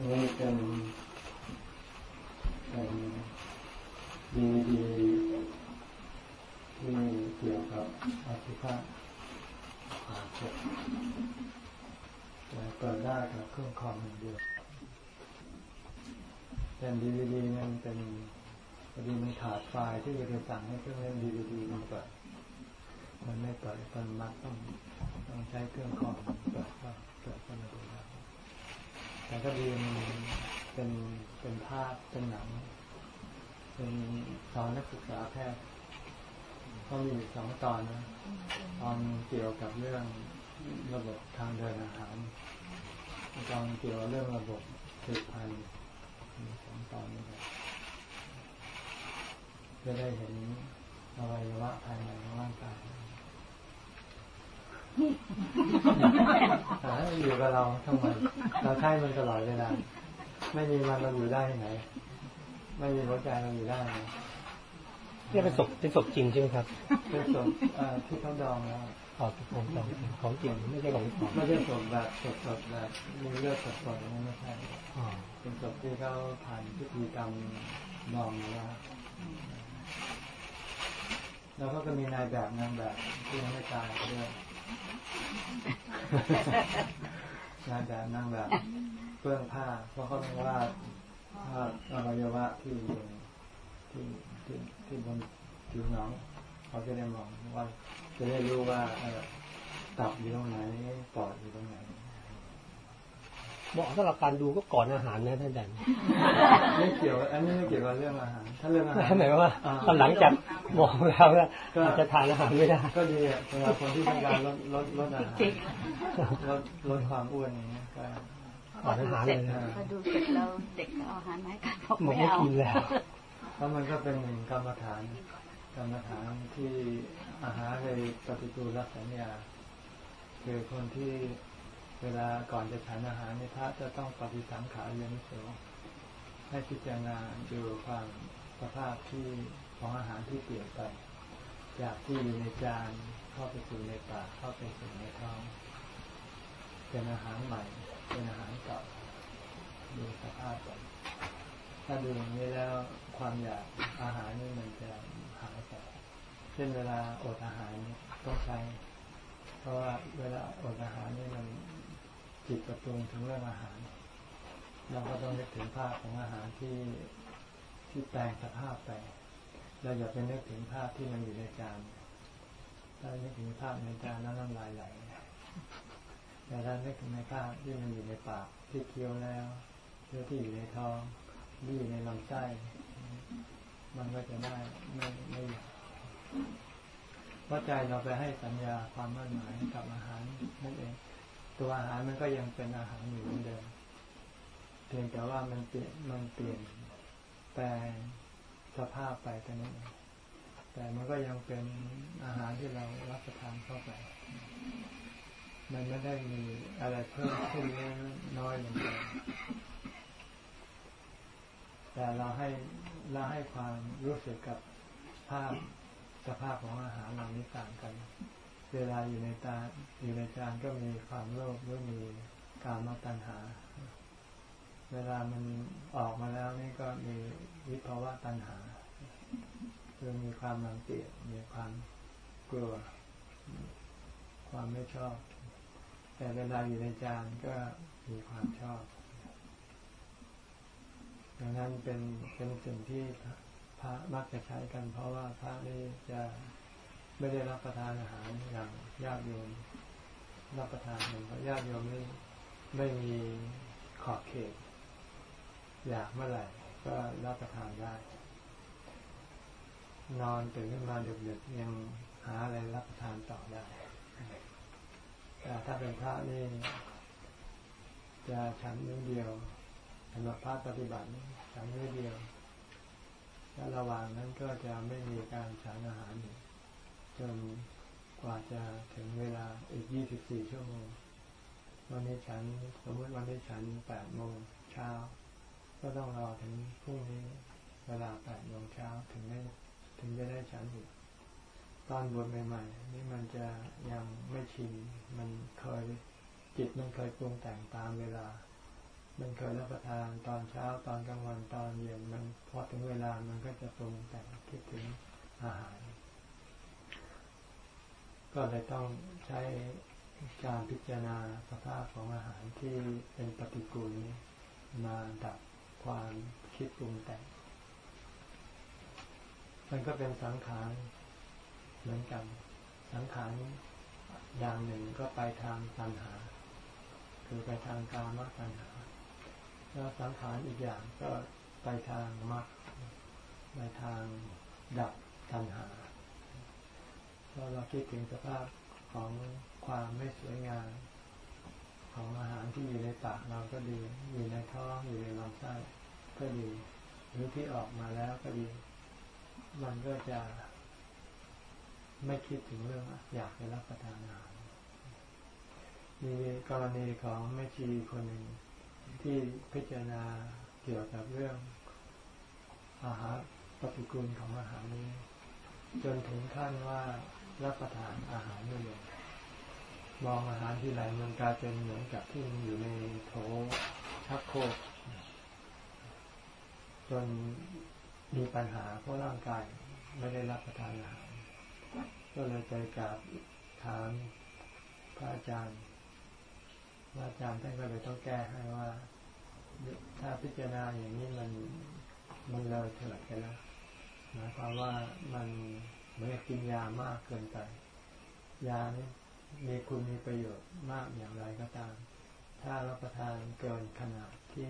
นี่เป็นเป็นดีดีที่เกี่ยวกับอาชีพขาเจ็บแต่เปิดได้กับเครื่องคอมอย่างเดียวแต่ดีดีนั้นเป็นพอดีมันขาดไฟล์ที่จะไปสั่งให้เครื่องเล่นดีดีมันเปิดมันไม่เปิดมันมัดต้องต้องใช้เครื่องคอมเปิดก็เปิดก็ไม่ได้ แต่ก็ดีมันเป็นเป็นภาพเป็นหนังเป็นสอนนักศึกษาแพทย์ก็มีสองตอนนะตอนเกี่ยวกับเรื่องระบบทางเดินอาหารตอนเกี่ยวกับเรื่องระบบสืบพันธุ์สองตอนนี้ครับจะได้เห็นอวัยวะภายในของร่างกาย หาอยู่กับเราทำไมเราใช้มันตลอดเวลาไม่มีมันเราอยู่ได้ไหน ไม่มีหัวใจเราอยู่ได้ไหนนี่เป็นศพเป็นศพจริงใช่ไหมครับเป็นศพที่เขาดองแล้วอ๋อของของของจริงไม่ใช่ของของไม่ใช่ศพแบบสดๆแบบมีเลือดสดๆนั่นไม่ใช่อ๋อเป็นศพที่เขาผ่านพิธีกรรมดองมาแล้วแล้วก็มีนายแบบนางแบบที่ยังไม่ตายด้วย นานจะนั่งแบบเปื้องผ้า เพราะเขาบอกว่าผ้าอวัยวะที่ที่ที่ที่บนผิวหนังเขาจะได้มองว่า จะได้รู้ว่าตับอยู่ตรงไหนปอดอยู่ตรงไหน เหมาะสำหรับการดูก็ก่อนอาหารนะท่านอาจารย์ไม่เกี่ยวอันนี้ไม่เกี่ยวกับเรื่องอาหารถ้าเรื่องอาหารหมายว่าอ่ตอนหลังจากมองแล้วเนี่ยก็อาจจะทานอาหารไม่ได้ก็ดีอะสำหรับคนที่ต้องการลดลดลดอาหารลดลดความอ้วนอย่างเงี้ยก็ก่อนอาหารเลยนะพอดูเสร็จแล้วเด็กก็เอาอาหารมาให้กันบอกบอกไม่ไม่เอากินแล้วเพราะมันก็เป็นหนึ่งกรรมฐานกรรมฐานที่อาหารเลยปฏิกูลสัญญาคือคนที่ เวลาก่อนจะฉันอาหารในพระจะต้องปฏิสังขารยนิโสให้พิจารณาดูความสภาพที่ของอาหารที่เปลี่ยนไป จากที่อยู่ในจานเข้าไปสู่ในปากเข้าไปสู่ในท้องเป็นอาหารใหม่ เป็นอาหารเก่าดูสภาพก่อนถ้าดูอย่างนี้แล้วความอยากอาหารนี่มันจะหายไปเช่นเวลาอดอาหารนี่ต้องใช้ เพราะว่าเวลาอดอาหารนี่มัน จิตประตุงถึงเรื่องอาหาร เราก็ต้องนึกถึงภาพของอาหารที่ที่แปลงสภาพไปเราอย่าไปนึกถึงภาพที่มันอยู่ในจานถ้านึกถึงภาพในจานแล้วน้ำลายไหลแต่ถ้านึกถึงในภาพที่มันอยู่ในปากที่เคี้ยวแล้วหรือที่อยู่ในท้องหรืออยู่ในลำไส้มันก็จะได้ไม่ไม่อยากเพราะใจเราไปให้สัญญาความมั่นหมายกับอาหารนั่นเอง ตัวอาหารมันก็ยังเป็นอาหารอยู่เหมือนเดิมเพียงแต่ว่ามันเปลี่ยนมันเปลี่ยนแปลงสภาพไปแต่นั้นเองแต่มันก็ยังเป็นอาหารที่เรารับประทานเข้าไป มันไม่ได้มีอะไรเพิ่มขึ้นน้อยลงไปแต่เราให้เราให้ความรู้สึกกับภาพสภาพของอาหารเหล่านี้ต่างกัน เวลาอยู่ในตาอยู่ในจานก็มีความโลภหรือมีการมาตัณหา เวลามันออกมาแล้วนี่ก็มีวิภาวะตัณหา คือมีความรังเกียจมีความกลัว ความไม่ชอบ แต่เวลาอยู่ในจานก็มีความชอบดังนั้นเป็นเป็นสิ่งที่พระมักจะใช้กัน เพราะว่าพระนี่จะ ไม่ได้รับประทานอาหารอย่างญาติโยมรับประทานกันเพราะญาติโยมไม่ไม่มีขอบเขต อยากเมื่อไหร่ก็รับประทานได้ นอนตื่นขึ้นมาดึกๆยังหาอะไรรับประทานต่อได้แต่ถ้าเป็นพระนี่จะฉันมื้อเดียวสำหรับพระปฏิบัติฉันมื้อเดียว และระหว่างนั้นก็จะไม่มีการฉันอาหารอีก จนกว่าจะถึงเวลาอีก 24 ชั่วโมง วันนี้ฉันสมมติวันนี้ฉัน 8 โมงเช้า ก็ต้องรอถึงพรุ่งนี้เวลา 8 โมงเช้าถึงได้ถึงจะได้ฉันอีกตอนบวชใหม่ ๆ นี่มันจะยังไม่ชิน มันเคยจิตมันเคยปรุงแต่งตามเวลา มันเคยรับประทานตอนเช้าตอนกลางวันตอนเย็นมันพอถึงเวลามันก็จะปรุงแต่งคิดถึงอาหาร ก็เลยต้องใช้การพิจารณาสภาพของอาหารที่เป็นปฏิกูลนี้มาดับความคิดปรุงแต่งมันก็เป็นสังขารเหมือนกัน สังขารอย่างหนึ่งก็ไปทางตัณหา คือไปทางกามตัณหา แล้วสังขารอีกอย่างก็ไปทางมรรคไปทางดับตัณหา พอเราคิดถึงสภาพของความไม่สวยงามของอาหารที่อยู่ในปากเราก็ดี อยู่ในท้องอยู่ในลำไส้ก็ดี หรือที่ออกมาแล้วก็ดี มันก็จะไม่คิดถึงเรื่องอยากไปรับประทานอาหารมีกรณีของแม่ชีคนหนึ่งที่พิจารณาเกี่ยวกับเรื่องอาหารปฏิกูลของอาหารนี้ จนถึงขั้นว่า รับประทานอาหารไม่ลงมองอาหารที่ไหนมันกลายเป็นเหมือนกับที่มันอยู่ในโถชักโครกจนมีปัญหาเพราะร่างกายไม่ได้รับประทานอาหารก็เลยไปกราบถามพระอาจารย์พระอาจารย์ท่านก็เลยต้องแก้ให้ว่า ถ้าพิจารณาอย่างนี้มันมันเลยเถิดไปแล้วหมายความว่ามันเหมือน กินยามากเกินไป ยาเนี่ยมีคุณมีประโยชน์มากอย่างไรก็ตาม ถ้ารับประทานเกินขนาดที่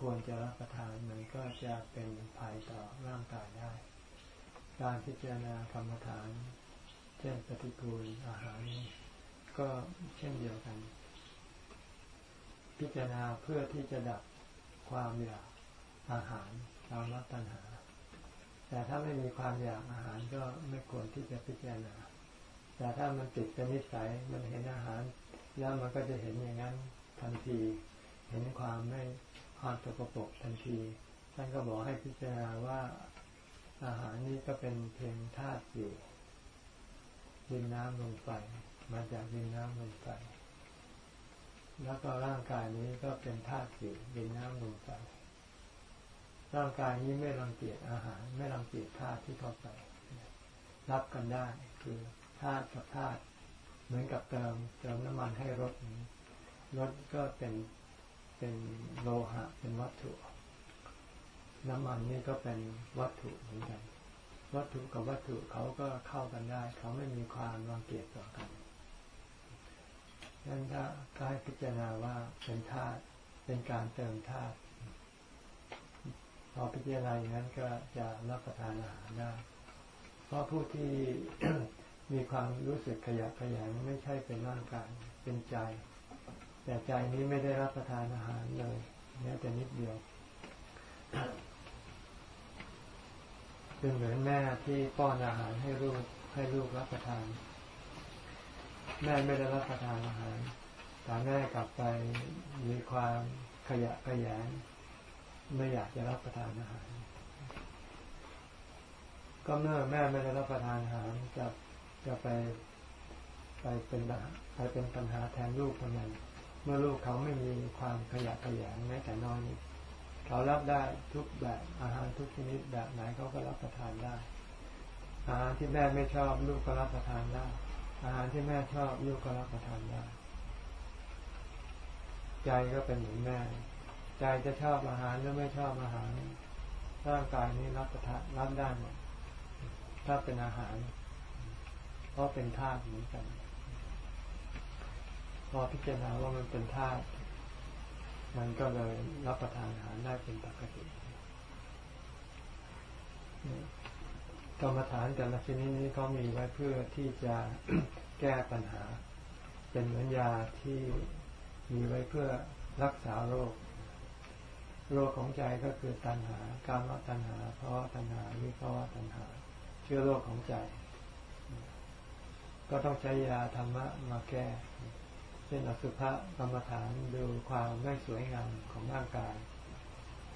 ควรจะรับประทานมันก็จะเป็นภัยต่อร่างกายได้ การพิจารณากรรมฐาน เช่นปฏิกูลอาหารนี้ก็เช่นเดียวกัน พิจารณาเพื่อที่จะดับความอยากอาหารตามรัตัณหา แต่ถ้าไม่มีความอยากอาหารก็ไม่ควรที่จะพิจารณา แต่ถ้ามันติดเป็นนิสัยมันเห็นอาหาร แล้วมันก็จะเห็นอย่างนั้นทันที เห็นความไม่ความสกปรกทันที ท่านก็บอกให้พิจารณาว่าอาหารนี้ก็เป็นเพียงธาตุอยู่ดินน้ำลมไฟมาจากดินน้ำลมไฟแล้วก็ร่างกายนี้ก็เป็นธาตุสี่ดินน้ำลมไฟ ร่างกายนี้ไม่รังเกียจอาหาร ไม่รังเกียจธาตุที่เข้าไป รับกันได้คือธาตุกับธาตุเหมือนกับเติมเติมน้ำมันให้รถนี้รถก็เป็นเป็นโลหะเป็นวัตถุ น้ำมันนี่ก็เป็นวัตถุเหมือนกัน วัตถุกับวัตถุเขาก็เข้ากันได้ เขาไม่มีความรังเกียจต่อกันดังนั้นถ้าให้พิจารณาว่าเป็นธาตุเป็นการเติมธาตุ พอพิจารณาอย่างนั้นก็จะรับประทานอาหารได้ เพราะผู้ที่มีความรู้สึกขยักขยงไม่ใช่เป็นร่างกายเป็นใจ แต่ใจนี้ไม่ได้รับประทานอาหารเลยแม้แต่นิดเดียวเป็นเหมือนแม่ที่ป้อนอาหารให้ลูกให้ลูกรับประทาน แม่ไม่ได้รับประทานอาหารแต่แม่กลับไปมีความขยะขยง ไม่อยากจะรับประทานอาหาร ก็เมื่อแม่ไม่ได้รับประทานอาหารจะจะไปไปเป็นไปเป็นปัญหาแทนลูกทำไมเมื่อลูกเขาไม่มีความขยะขยงแม้แต่น้อยนิดเขารับได้ทุกแบบอาหารทุกชนิดแบบไหนเขาก็รับประทานได้ อาหารที่แม่ไม่ชอบลูกก็รับประทานได้ อาหารที่แม่ชอบลูกก็รับประทานได้ ใจก็เป็นเหมือนแม่ ใจจะชอบอาหารหรือไม่ชอบอาหาร ร่างกายนี้รับประทานรับได้หมดถ้าเป็นอาหาร เพราะเป็นธาตุเหมือนกัน พอพิจารณาว่ามันเป็นธาตุมันก็เลยรับประทานอาหารได้เป็นปกติกรรมฐานแต่ละชนิดนี้เขามีไว้เพื่อที่จะแก้ปัญหา เป็นเหมือนยาที่มีไว้เพื่อรักษาโรค โรคของใจก็คือตัณหา การว่าตัณหา เพราะตัณหาวิภาวะตัณหา เชื้อโรคของใจ ก็ต้องใช้ยาธรรมะมาแก้ เช่นอสุภะกรรมฐานดูความไม่สวยงามของร่างกาย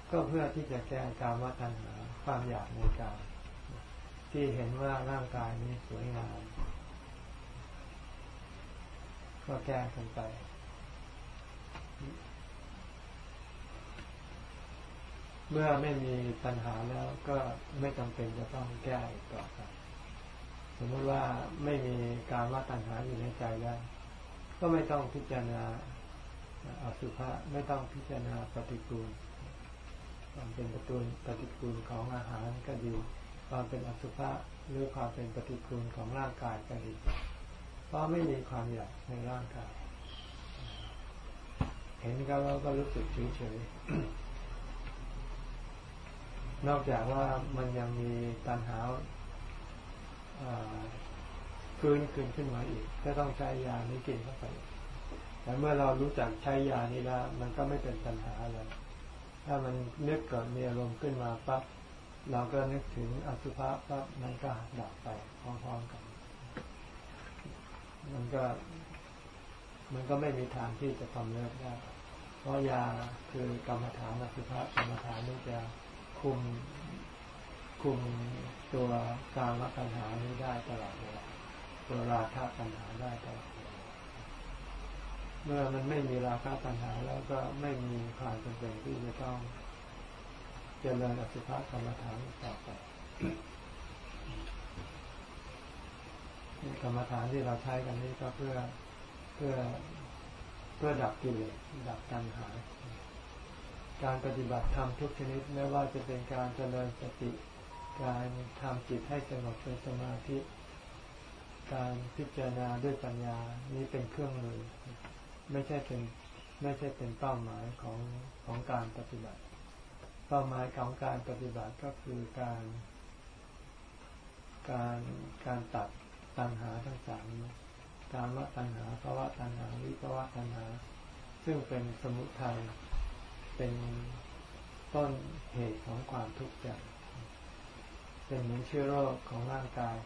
ก็เพื่อที่จะแก้การว่าตัณหา ความอยากในกายที่เห็นว่าร่างกายนี้สวยงาม ก็แก้กันไป เมื่อไม่มีปัญหาแล้วก็ไม่จำเป็นจะต้องแก้ต่อไปสมมติว่าไม่มีการว่าตัณหาอยู่ในใจแล้ว ก็ไม่ต้องพิจารณาอสุภะไม่ต้องพิจารณาปฏิกูลความเป็นปฏิกูลปฏิกูลของอาหารก็ดี ความเป็นอสุภะหรือความเป็นปฏิกูลของร่างกายก็ดี เพราะไม่มีความอยากในร่างกาย เห็นก็เราก็รู้สึกเฉยๆ นอกจากว่ามันยังมีตัณหาคืนคืนขึ้นมาอีก ก็ต้องใช้ยานี้กินเข้าไป แต่เมื่อเรารู้จักใช้ยานี้แล้วมันก็ไม่เป็นปัญหาอะไร ถ้ามันนึกเกิดมีอารมณ์ขึ้นมาปั๊บเราก็นึกถึงอสุภะปั๊บมันก็ดับไปพร้อมๆกัน มันก็ มันก็ไม่มีทางที่จะทำเลิกได้ เพราะยาคือกรรมฐานอสุภะกรรมฐานนี่จะ คุมคุมตัวการมปัญหานี้ได้ตลอดเวลาตัวราคะปัญหาได้ตลอดเวลาเมื่อมันไม่มีราคะปัญหาแล้วก็ไม่มีความจำเป็นที่จะต้องเจริญอสุภะกรรมฐานต่อไปกรรมฐานที่เราใช้กันนี้ก็เพื่อเพื่อเพื่อดับกิเลสดับตัณหา การปฏิบัติธรรมทุกชนิดไม่ว่าจะเป็นการเจริญสติ การทำจิตให้สงบเป็นสมาธิ การพิจารณาด้วยปัญญานี้เป็นเครื่องมือ ไม่ใช่เป็นไม่ใช่เป็นเป้าหมายของของการปฏิบัติ เป้าหมายของการปฏิบัติก็คือการ การการตัดตัณหาทั้งสามการละตัณหาภาวะตัณหาวิภาวะตัณหา ซึ่งเป็นสมุทัย เป็นต้นเหตุของความทุกข์ใจ เป็นเหมือนเชื้อโรคของร่างกาย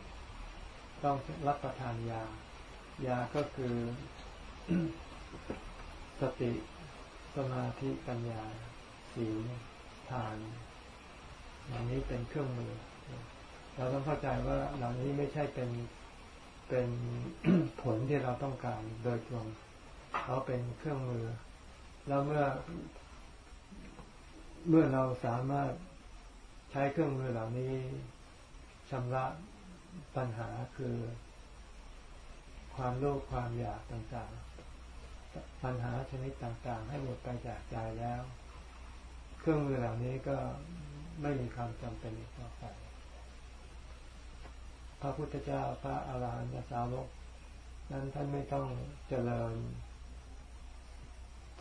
ต้องรับประทานยา ยาก็คือสติสมาธิปัญญาศีลทานอย่างนี้เป็นเครื่องมือ เราต้องเข้าใจว่าเหล่านี้ไม่ใช่เป็นเป็นผลที่เราต้องการโดยตรงเขาเป็นเครื่องมือ แล้วเมื่อ เมื่อเราสามารถใช้เครื่องมือเหล่านี้ชำระปัญหาคือ ความโลภความอยากต่างๆ ปัญหาชนิดต่างๆ ให้หมดไปจากใจแล้ว เครื่องมือเหล่านี้ก็ไม่มีความจำเป็นอีกต่อไปพระพุทธเจ้าพระอาหารหันตสาวก นั้นท่านไม่ต้องเจริญ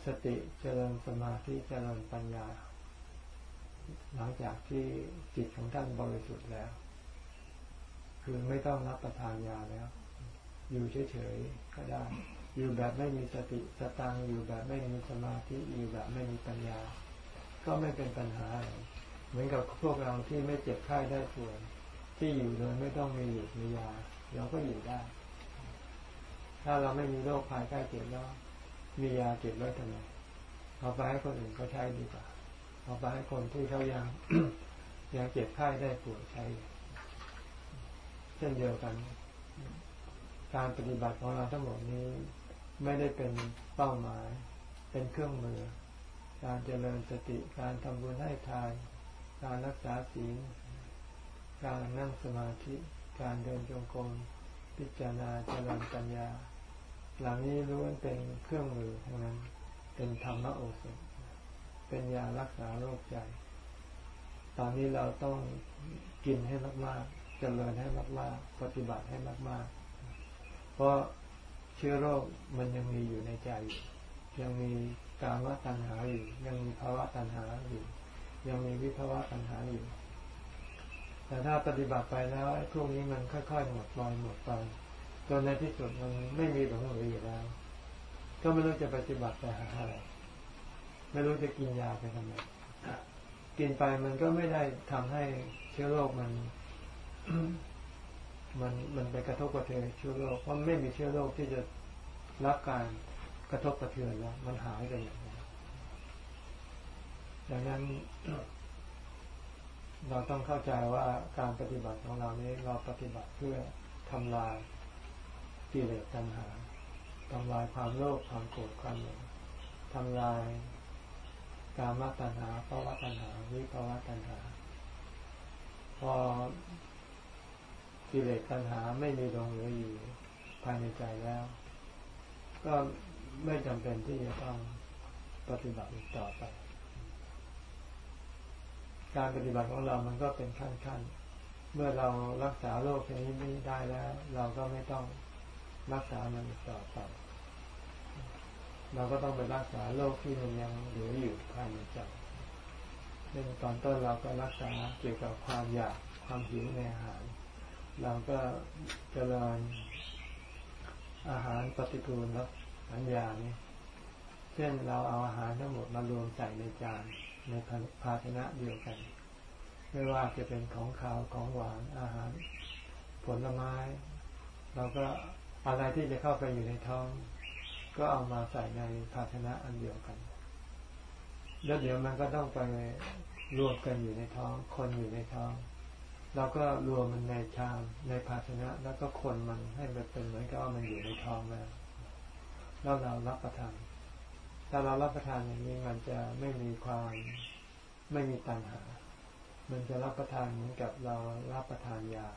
สติเจริญสมาธิเจริญปัญญา หลังจากที่จิตของท่านบริสุทธิ์แล้ว คือไม่ต้องรับประทานยาแล้ว อยู่เฉยๆก็ได้ อยู่แบบไม่มีสติสตังอยู่แบบไม่มีสมาธิอยู่แบบไม่มีปัญญา ก็ไม่เป็นปัญหา เหมือนกับพวกเราที่ไม่เจ็บไข้ได้ป่วยที่อยู่โดยไม่ต้องมีหยุดมียาเราก็อยู่ได้ ถ้าเราไม่มีโรคภัยใกล้เจ็บแล้วมียาเจ็บไว้ทำไมเอาไปให้คนอื่นเขาใช้ดีกว่า เอาไปให้คนที่เขายังยังเจ็บไข้ได้ป่วยใช้เช่นเดียวกัน การปฏิบัติของเราทั้งหมดนี้ไม่ได้เป็นเป้าหมาย เป็นเครื่องมือ การเจริญสติการทำบุญให้ทานการรักษาศีลการนั่งสมาธิ การเดินจงกรมพิจารณาเจริญปัญญา เหล่านี้ล้วนเป็นเครื่องมือทั้งนั้น เป็นธรรมโอสถ เป็นยารักษาโรคใจ ตอนนี้เราต้องกินให้มากๆ เจริญให้มากๆ ปฏิบัติให้มาก ๆ เพราะเชื้อโรคมันยังมีอยู่ในใจยังมีการวตัณหาอยู่ ยังมีภาวะตัณหาอยู่ ยังมีวิภาวะตัณหาอยู่ แต่ถ้าปฏิบัติไปแล้วไอ้พวกนี้มันค่อยๆหมดไปหมดไปจนในที่สุดมันไม่มีหลงเหลืออยู่แล้ว ก็ไม่รู้จะปฏิบัติไปหาอะไร ไม่รู้จะกินยาไปทำไมกินไปมันก็ไม่ได้ทำให้เชื้อโรคมัน มันมันไปกระทบกระเทือนเชื้อโรคเพราะไม่มีเชื้อโรคที่จะรับการกระทบกระเทือนแล้วมันหายไปอย่างนี้ดังนั้นเราต้องเข้าใจว่าการปฏิบัติของเรานี้เราปฏิบัติเพื่อทำลายกิเลสตัณหาทำลายความโลภความโกรธความหลงทำลาย กามตัณหาภาวะตัณหาวิภาวะตัณหา พอกิเลสตัณหาไม่มีลงเหลืออยู่ภายในใจแล้ว ก็ไม่จำเป็นที่จะต้องปฏิบัติอีกต่อไป การปฏิบัติของเรามันก็เป็นขั้นๆเมื่อเรารักษาโรคชนิดนี้ได้แล้ว เราก็ไม่ต้องรักษามันอีกต่อไป เราก็ต้องไปรักษาโรคที่มันยังเหลืออยู่ภายในใจเช่นตอนต้นเราก็รักษาเกี่ยวกับความอยากความหิวในอาหาร เราก็เจริญอาหารปฏิกูลแล้วสัญญานี้เช่นเราเอาอาหารทั้งหมดมารวมใส่ในจานในภาชนะเดียวกัน ไม่ว่าจะเป็นของขาวของหวานอาหาร ผลไม้ เราก็อะไรที่จะเข้าไปอยู่ในท้อง ก็เอามาใส่ในภาชนะอันเดียวกัน แล้วเดี๋ยวมันก็ต้องไปรวมกันอยู่ในท้อง คนอยู่ในท้องเราก็รวมมันในชามในภาชนะ แล้วก็คนมันให้มันเป็นเหมือนกับว่ามันอยู่ในท้องแล้วแล้วเรารับประทาน ถ้าเรารับประทานอย่างนี้มันจะไม่มีความไม่มีตัณหา มันจะรับประทานเหมือนกับเรารับประทานยา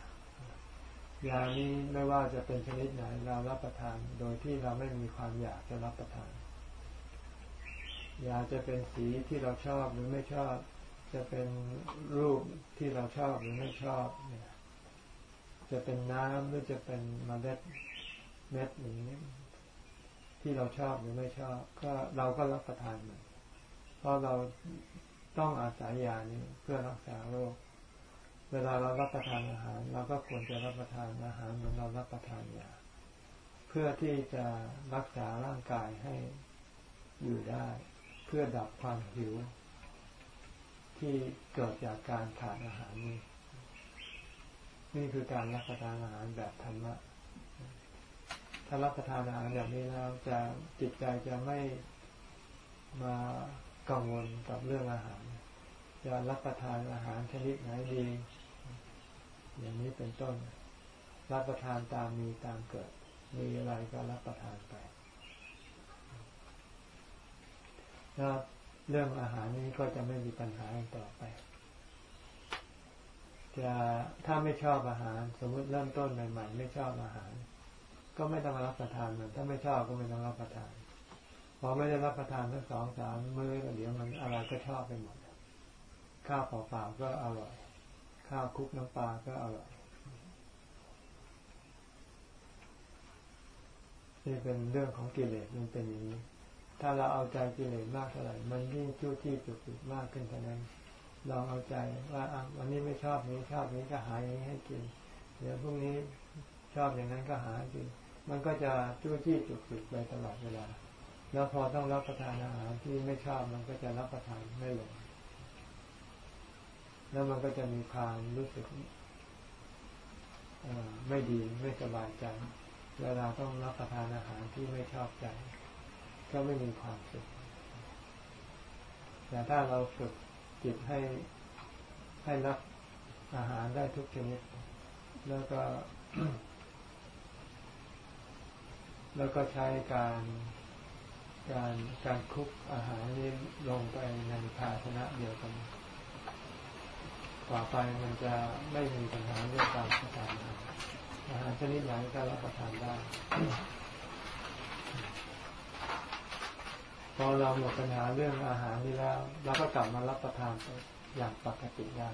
ยานี้ไม่ว่าจะเป็นชนิดไหนเรารับประทาน โดยที่เราไม่มีความอยากจะรับประทาน ยาจะเป็นสีที่เราชอบหรือไม่ชอบ จะเป็นรูปที่เราชอบหรือไม่ชอบเนี่ยจะเป็นน้ำหรือจะเป็นมเมล็ดเม็ดอย่างนี้ที่เราชอบหรือไม่ชอบ ก็เราก็รับประทานมันเพราะเราต้องอาศัยยานี้เพื่อรักษาโรค เวลาเรารับประทานอาหาร เราก็ควรจะรับประทานอาหารเหมือนเรารับประทานยาเพื่อที่จะรักษาร่างกายให้อยู่ได้ เพื่อดับความหิว ที่เกิดจากการขาดอาหารนี้นี่คือการรับประทานอาหารแบบธรรมะถ้ารับประทานอาหารแบบนี้แล้วจะจิตใจจะไม่มากังวลกับเรื่องอาหาร จะรับประทานอาหารชนิดไหนดี อย่างนี้เป็นต้น รับประทานตามมีตามเกิด มีอะไรก็รับประทานไปแล้วเรื่องอาหารนี้ก็จะไม่มีปัญหาต่อไป จะถ้าไม่ชอบอาหาร สมมติเริ่มต้นใหม่ ๆ ไม่ชอบอาหาร ก็ไม่ต้องรับประทานมันถ้าไม่ชอบก็ไม่ต้องรับประทานพอไม่ได้รับประทานทั้งสองสามมื้อเดี๋ยวมันอะไรก็ชอบไปหมดข้าวเปล่าๆก็อร่อย ข้าวคลุกน้ำปลาก็อร่อยนี่เป็นเรื่องของกิเลสมันเป็นอย่างนี้ ถ้าเราเอาใจกิเลสมากเท่าไหร่ มันยิ่งจู้จี้จุกจิกมากขึ้นเท่านั้น ลองเอาใจว่าอะวันนี้ไม่ชอบนี้ชอบนี้ก็หาอย่างนี้ให้กิน เดี๋ยวพรุ่งนี้ชอบอย่างนั้นก็หาให้กิน มันก็จะจู้จี้จุกจิกไปตลอดเวลา แล้วพอต้องรับประทานอาหารที่ไม่ชอบมันก็จะรับประทานไม่ลง แล้วมันก็จะมีความรู้สึกไม่ดีไม่สบายใจ เวลาต้องรับประทานอาหารที่ไม่ชอบใจ ก็ไม่มีความสุข แต่ถ้าเราฝึกจิตให้ให้รับอาหารได้ทุกชนิด แล้วก็ แล้วก็ใช้การการการคุกอาหารนี้ลงไปในภาชนะเดียวกัน ต่อไปมันจะไม่มีปัญหาเรื่องการรับประทานอาหารชนิดไหนก็รับประทานได้พอเราหมดปัญหาเรื่องอาหารนี้แล้วเราก็กลับมารับประทานอย่างปกติได้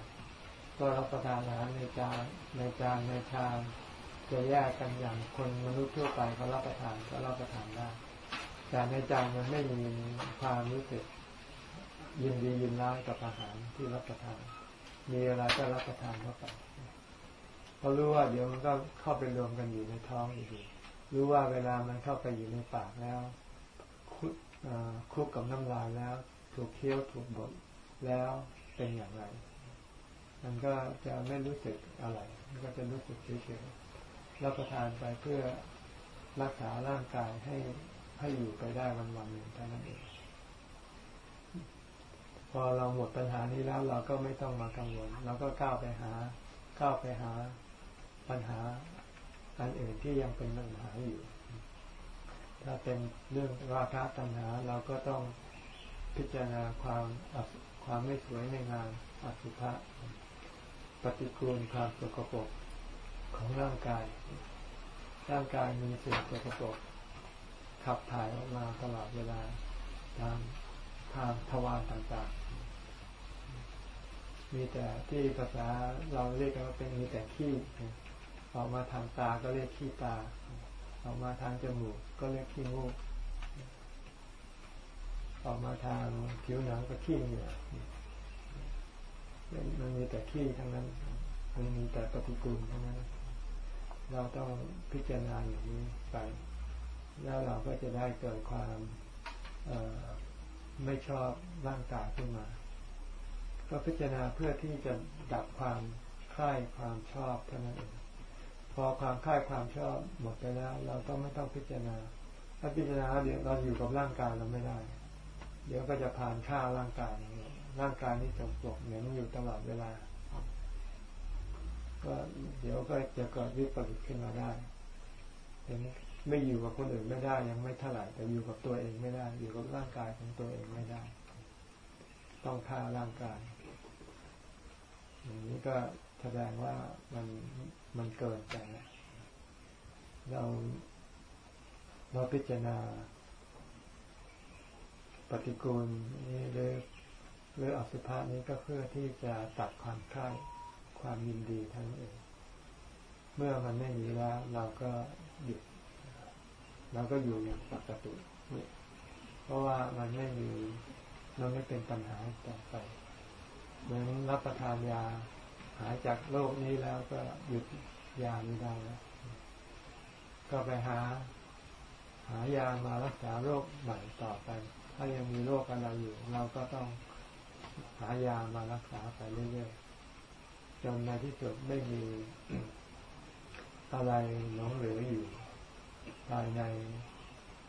ก็รับประทานอาหารในจานในจานในชามจะแยกกันอย่างคนมนุษย์ทั่วไปเขารับประทานก็รับประทานได้แต่ในใจมันไม่มีความรู้สึกยินดียินร้ายกับอาหารที่รับประทาน มีอะไรก็รับประทานเข้าไปเพราะรู้ว่าเดี๋ยวมันก็เข้าไปรวมกันอยู่ในท้องอยู่ดีรู้ว่าเวลามันเข้าไปอยู่ในปากแล้วคลุกกับน้ำลายแล้ว ถูกเคี้ยวถูกบดแล้วเป็นอย่างไร มันก็จะไม่รู้สึกอะไร มันก็จะรู้สึกเฉยๆรับประทานไปเพื่อรักษาร่างกายให้ให้อยู่ไปได้วันวันหนึ่งเท่านั้นเอง พอเราหมดปัญหานี้แล้วเราก็ไม่ต้องมากังวลเราก็ก้าวไปหาก้าวไปหาปัญหาอันอื่นที่ยังเป็นปัญหาอยู่ ถ้าเป็นเรื่องราคะตัณหาเราก็ต้องพิจารณาความความไม่สวยในงานอสุภะปฏิกูลความสกปรกของร่างกาย ร่างกายมีสิ่งสกปรกขับถ่ายออกมาตลอดเวลาตามทางทวารต่างๆ มีแต่ที่ภาษาเราเรียกกันว่าเป็นมีแต่ขี้ออกมาทางตาก็เรียกขี้ตา ออกมาทางจมูกก็เรียกขี้มูก ออกมาทางผิวหนังก็ขี้เหงื่อมันมีแต่ขี้ทั้งนั้น มันมีแต่ปฏิกูลทั้งนั้น เราต้องพิจารณาอย่างนี้ไป แล้วเราก็จะได้เกิดความไม่ชอบร่างกายขึ้นมา ก็พิจารณาเพื่อที่จะดับความคลายความชอบเท่านั้นเองพอความคลายความชอบหมดไปแล้ว เราก็ไม่ต้องพิจารณา ถ้าพิจารณาเดี๋ยวเราอยู่กับร่างกายเราไม่ได้ เดี๋ยวก็จะผ่านข้าร่างกายร่างกายนี้จมปลกเหม็นอยู่ตลอดเวลา ก็เดี๋ยวก็จะเกิดวิปริตขึ้นมาได้เห็นไม่อยู่กับคนอื่นไม่ได้ยังไม่เท่าไหร่แต่อยู่กับตัวเองไม่ได้ อยู่กับร่างกายของตัวเองไม่ได้ ต้องฆ่าร่างกาย อย่างนี้ก็แสดงว่ามันมันเกินไปเราเราพิจารณา ปฏิกูลนี้หรือหรืออสุภะนี้ก็เพื่อที่จะตัดความคล้ายความยินดีทั้งเองเมื่อมันไม่มีแล้ว เราก็หยุดเราก็อยู่อย่างปกติเพราะว่ามันไม่มีมันไม่เป็นปัญหาต่อไป เหมือนรับประทานยา หายจากโรคนี้แล้วก็หยุดยาไม่ได้แล้วก็ไปหา หายามารักษาโรคใหม่ต่อไป ถ้ายังมีโรคอะไรอยู่ เราก็ต้องหายามารักษาไปเรื่อยๆจนในที่สุดไม่มีอะไรหลงเหลืออยู่ภายใน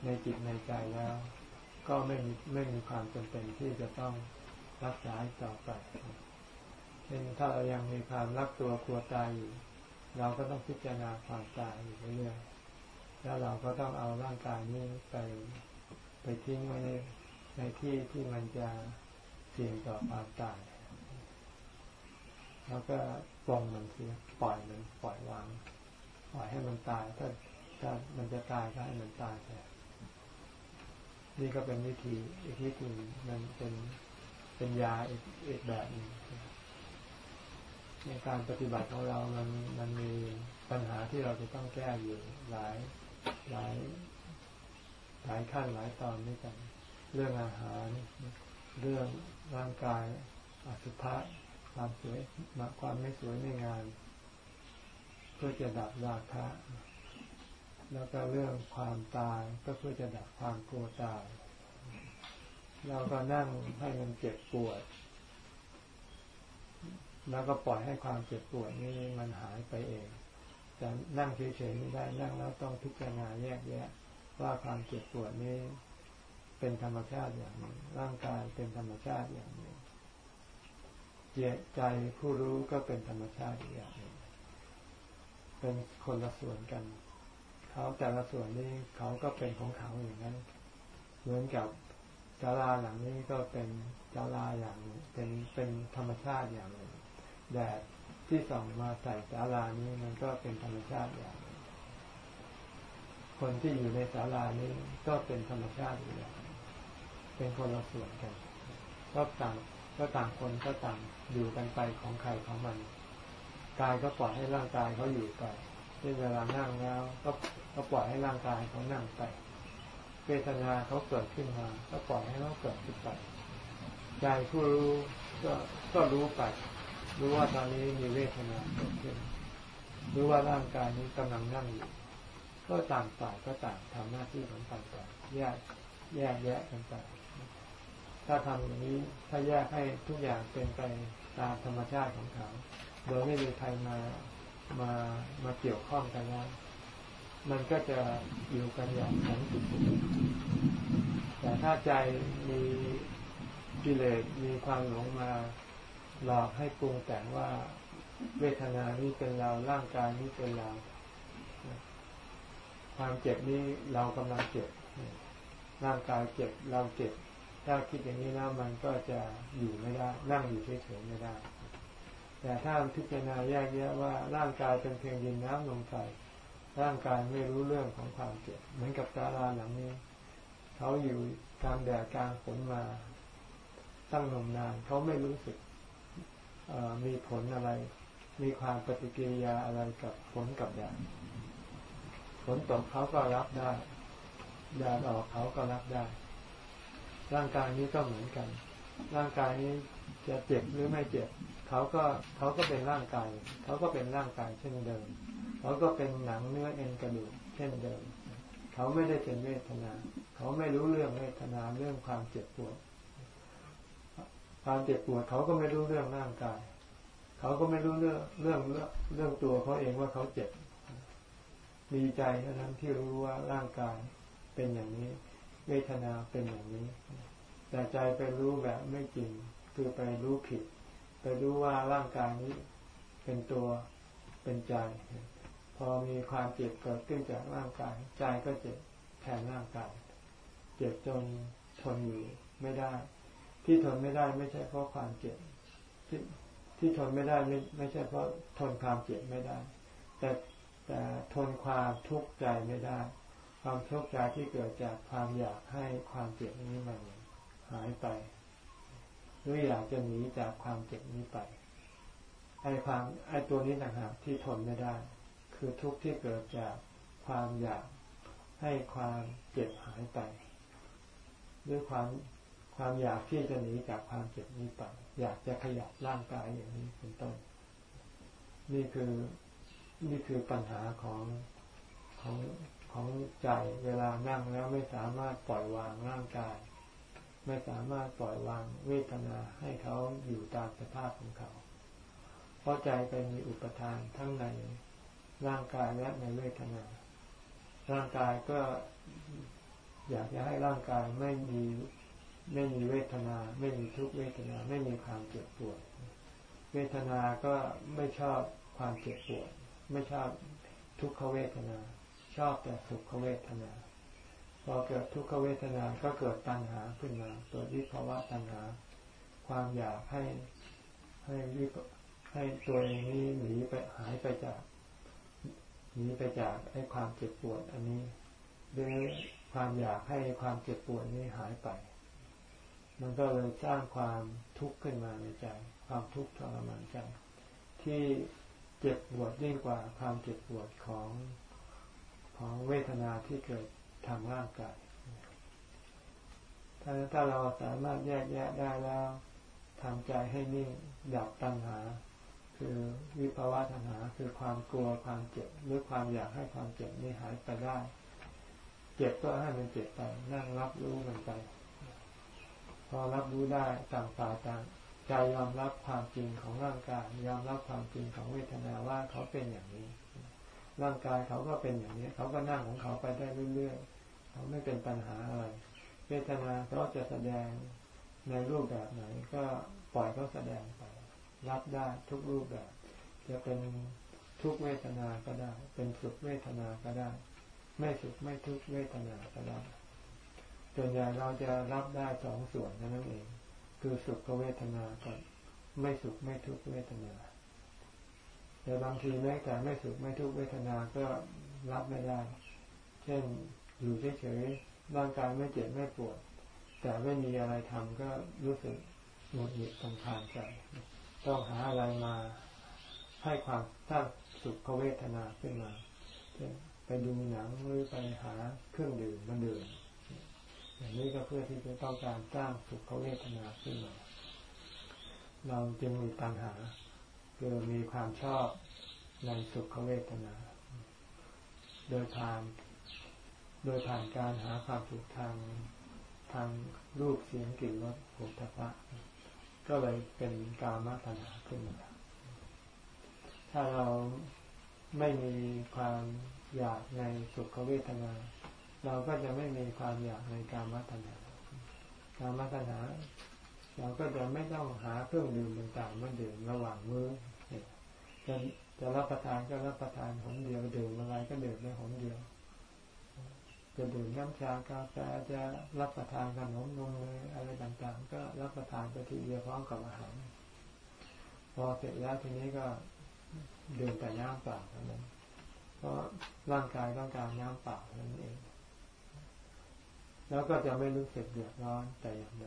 ในจิตในใจแล้ว ก็ไม่มีไม่มีความจำเป็นที่จะต้อง รักษาต่อไปเช่นถ้าเรายังมีความรักตัวกลัวตายอยู่ เราก็ต้องพิจารณาความตายอยู่เรื่อยๆแล้วเราก็ต้องเอาร่างกายนี้ไปไปทิ้งไว้ในในที่ที่มันจะเสี่ยงต่อความตายแล้วก็ปล่องมันเสียปล่อยมันปล่อยวาง ปล่อยให้มันตาย ถ้าถ้ามันจะตายก็ให้มันตายไปนี่ก็เป็นวิธีอีกวิธีมันเป็น เป็นยาอีกอีกแบบหนึ่งในการปฏิบัติของเรามันมันมีปัญหาที่เราจะต้องแก้อยู่หลายหลายหลายขั้นหลายตอนด้วยกัน เรื่องอาหาร เรื่องร่างกายอสุภะความสวยมาความไม่สวยในงานเพื่อจะดับราคะ แล้วก็เรื่องความตายก็เพื่อจะดับความกลัวตาย เราก็นั่งให้มันเจ็บปวด แล้วก็ปล่อยให้ความเจ็บปวดนี้มันหายไปเองจะนั่งเฉยๆไม่ได้นั่งแล้วต้องพิจารณาแยกแยะ ว่าความเจ็บปวดนี้เป็นธรรมชาติอย่างหนึ่งร่างกายเป็นธรรมชาติอย่างหนึ่งเจใจผู้รู้ก็เป็นธรรมชาติอย่างหนึ่งเป็นคนละส่วนกัน เขาแต่ละส่วนนี้เขาก็เป็นของเขาอย่างนั้น เหมือนกับ ศาลาหลังนี้ก็เป็นศาลาอย่างเป็นเป็นธรรมชาติอย่างหนึ่งแดดที่ส่องมาใส่ศาลานี้มันก็เป็นธรรมชาติอย่างคนที่อยู่ในศาลานี้ก็เป็นธรรมชาติอย่างเป็นคนละส่วนกันก็ต่างก็ต่างคนก็ต่างอยู่กันไปของใครของมันกายก็ปล่อยให้ร่างกายเขาอยู่ไปที่เวลานั่งแล้ว ก็ก็ปล่อยให้ร่างกายเขานั่งไป เวทนาเขาเกิดขึ้นมาก็ปล่อยให้เขาเกิดขึ้นไปใจผู้รู้ก็ก็รู้ไปรู้ว่าตอนนี้มีเวทนาเกิดขึ้นรู้ว่าร่างกายนี้กำลังนั่งอยู่ก็ต่างฝ่ายก็ต่างทำหน้าที่ของต่างฝ่ายแยกแยกแยะกันไปถ้าทำอย่างนี้ถ้าแยกให้ทุกอย่างเป็นไปตามธรรมชาติของเขาโดยไม่มีใครมามามาเกี่ยวข้องกันแล้ว มันก็จะอยู่กันอย่างสันติแต่ถ้าใจมีกิเลสมีความหลงมาหลอกให้ปรุงแต่งว่าเวทนานี้เป็นเราร่างกายนี้เป็นเรา ความเจ็บนี้เรากำลังเจ็บร่างกายเจ็บเราเจ็บ ถ้าคิดอย่างนี้แล้วมันก็จะอยู่ไม่ได้ นั่งอยู่เฉยๆไม่ได้ แต่ถ้าพิจารณาแยกแยะว่าร่างกายเป็นเพียงดินน้ำลมไฟ ร่างกายไม่รู้เรื่องของความเจ็บเหมือนกับตาลาหลังนี้ เขาอยู่กลางแดดกลางฝนมาตั้งนมนาน เขาไม่รู้สึกมีผลอะไร มีความปฏิกิริยาอะไรกับฝนกับแดดฝนตกเขาก็รับได้แดดออกเขาก็รับได้ ร่างกายนี้ก็เหมือนกัน ร่างกายนี้จะเจ็บหรือไม่เจ็บ เขาก็เขาก็เป็นร่างกาย เขาก็เป็นร่างกายเช่นเดิม เขาก็เป็นหนังเนื้อเอ็นกระดูกเช่นเดิม เขาไม่ได้เป็นเวทนา เขาไม่รู้เรื่องเวทนาเรื่องความเจ็บปวด ความเจ็บปวดเขาก็ไม่รู้เรื่องร่างกาย เขาก็ไม่รู้เรื่องเรื่องเรื่องตัวเขาเองว่าเขาเจ็บ มีใจเท่านั้นที่รู้ว่าร่างกายเป็นอย่างนี้ เวทนาเป็นอย่างนี้ แต่ใจไปรู้แบบไม่จริงคือไปรู้ผิด ไปรู้ว่าร่างกายนี้ เป็นตัวเป็นใจ พอมีความเจ็บเกิดขึ้นจากร่างกายใจก็เจ็บแทนร่างกายเจ็บจนทนอยู่ไม่ได้ ที่ทนไม่ได้ไม่ใช่เพราะความเจ็บที่ที่ทนไม่ได้ไม่ไม่ใช่เพราะทนความเจ็บไม่ได้ แต่แต่ทนความทุกข์ใจไม่ได้ ความทุกข์ใจที่เกิดจากความอยากให้ความเจ็บนี้มันหายไปหรืออยากจะหนีจากความเจ็บนี้ไปไอ้ความไอ้ตัวนี้ต่างหากที่ทนไม่ได้ คือทุกข์ที่เกิดจากความอยากให้ความเจ็บหายไปหรือความความอยากที่จะหนีจากความเจ็บนี้ไปอยากจะขยับร่างกายอย่างนี้เป็นต้น นี่คือนี่คือปัญหาของของของใจเวลานั่งแล้วไม่สามารถปล่อยวางร่างกาย ไม่สามารถปล่อยวางเวทนาให้เขาอยู่ตามสภาพของเขา เพราะใจไปมีอุปทานทั้งใน ร่างกายและในเวทนา ร่างกายก็อยากจะให้ร่างกายไม่มีไม่มีเวทนา ไม่มีทุกเวทนา ไม่มีความเจ็บปวด เวทนาก็ไม่ชอบความเจ็บปวด ไม่ชอบทุกขเวทนา ชอบแต่สุขเวทนาพอเกิดทุกขเวทนา ก็เกิดตัณหาขึ้นมาตัววิภาวะตัณหา ความอยากให้ให้วิให้ตัวเองนี้หนีไปหายไปจาก นีไปจากไอ้ความเจ็บปวด อันนี้ด้วยความอยากให้ความเจ็บปวดนี้หายไป มันก็เลยสร้างความทุกข์ขึ้นมาในใจ ความทุกข์ทรมานใจ ที่เจ็บปวดยิ่งกว่าความเจ็บปวดของของเวทนาที่เกิดทางร่างกายถ้าถ้าเราสามารถแยกแยะได้แล้วทำใจให้นิ่งดับตัณหา คือวิภาวะตัณหาคือความกลัวความเจ็บหรือความอยากให้ความเจ็บนี้หายไปได้ เจ็บก็ให้มันเจ็บไปนั่งรับรู้มันไป พอรับรู้ได้ต่างฝ่ายต่างใจยอมรับความจริงของร่างกายยอมรับความจริงของเวทนาว่าเขาเป็นอย่างนี้ ร่างกายเขาก็เป็นอย่างนี้ เขาก็นั่งของเขาไปได้เรื่อยๆเขาไม่เป็นปัญหาอะไร เวทนาเขาจะแสดงในรูปแบบไหนก็ปล่อยเขาแสดง รับได้ทุกรูปแบบ จะเป็นทุกเวทนาก็ได้ เป็นสุขเวทนาก็ได้ ไม่สุขไม่ทุกเวทนาก็ได้ส่วนใหญ่เราจะรับได้สองส่วนนั่นเอง คือสุขเวทนากับไม่สุขไม่ทุกเวทนาแต่บางทีแม้แต่ไม่สุขไม่ทุกเวทนาก็รับไม่ได้ เช่นอยู่เฉยๆร่างกายไม่เจ็บไม่ปวด แต่ไม่มีอะไรทำก็รู้สึกหงุดหงิดตงทางใจ ต้องหาอะไรมาให้ความสร้างสุขเวทนาขึ้นมาไปดูหนังหรือไปหาเครื่องดื่มมาดื่มอย่างนี้ก็เพื่อที่จะต้องการสร้างสุขเวทนาขึ้นมา เราจึงมีปัญหาคือมีความชอบในสุขเวทนา โดยทางโดยผ่านการหาความสุขทางทางรูปเสียงกลิ่นรสผลทพะ ก็เลยเป็นกามตัณหาขึ้นมาถ้าเราไม่มีความอยากในสุขเวทนา เราก็จะไม่มีความอยากในกามตัณหากามตัณหาเราก็จะไม่ต้องหาเครื่องดื่มต่างๆมาดื่มระหว่างมือ้อจะจะรับประทานก็รับประทานหนเดียวดื่มอะไรก็ดื่มได้หนเดียว จะดื่มน้ำชากาแฟจะรับประทานขนมนมเนยอะไรต่างๆ ก็รับประทานไปทีเดียวพร้อมกับอาหาร พอเสร็จแล้วทีนี้ก็ดื่มแต่น้ำเปล่าเท่านั้นเพราะร่างกายต้องการน้ำเปล่าเท่านั้นเอง แล้วก็จะไม่รู้สึกเดือดร้อนแต่อย่างใด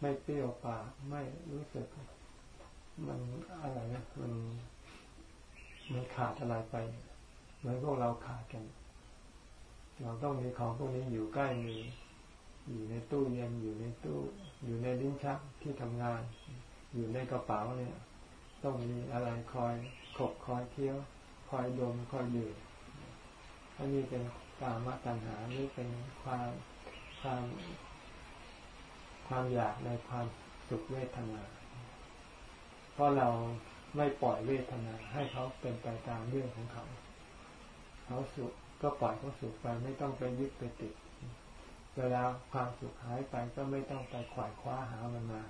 ไม่เปรี้ยวปากไม่รู้สึก มันอะไรนะมันมันขาดอะไรไปเหมือนพวกเราขาดกัน เราต้องมีของพวกนี้อยู่ใกล้มืออยู่ในตู้เย็นอยู่ในตู้ อยู่ในลิ้นชักที่ทำงาน อยู่ในกระเป๋าเนี่ย ต้องมีอะไรคอยขบคอยเคี้ยว คอยดมคอยดื่มอันนี้เป็นกามตัณหาหรือเป็นความความความอยากในความสุขเวทนา เพราะเราไม่ปล่อยเวทนาให้เขาเป็นไปตามเรื่องของเขา เขาสุข ก็ปล่อยเขาสุขไปไม่ต้องไปยึดไปติด เวลาความสุขหายไปก็ไม่ต้องไปขวายคว้าหามันมา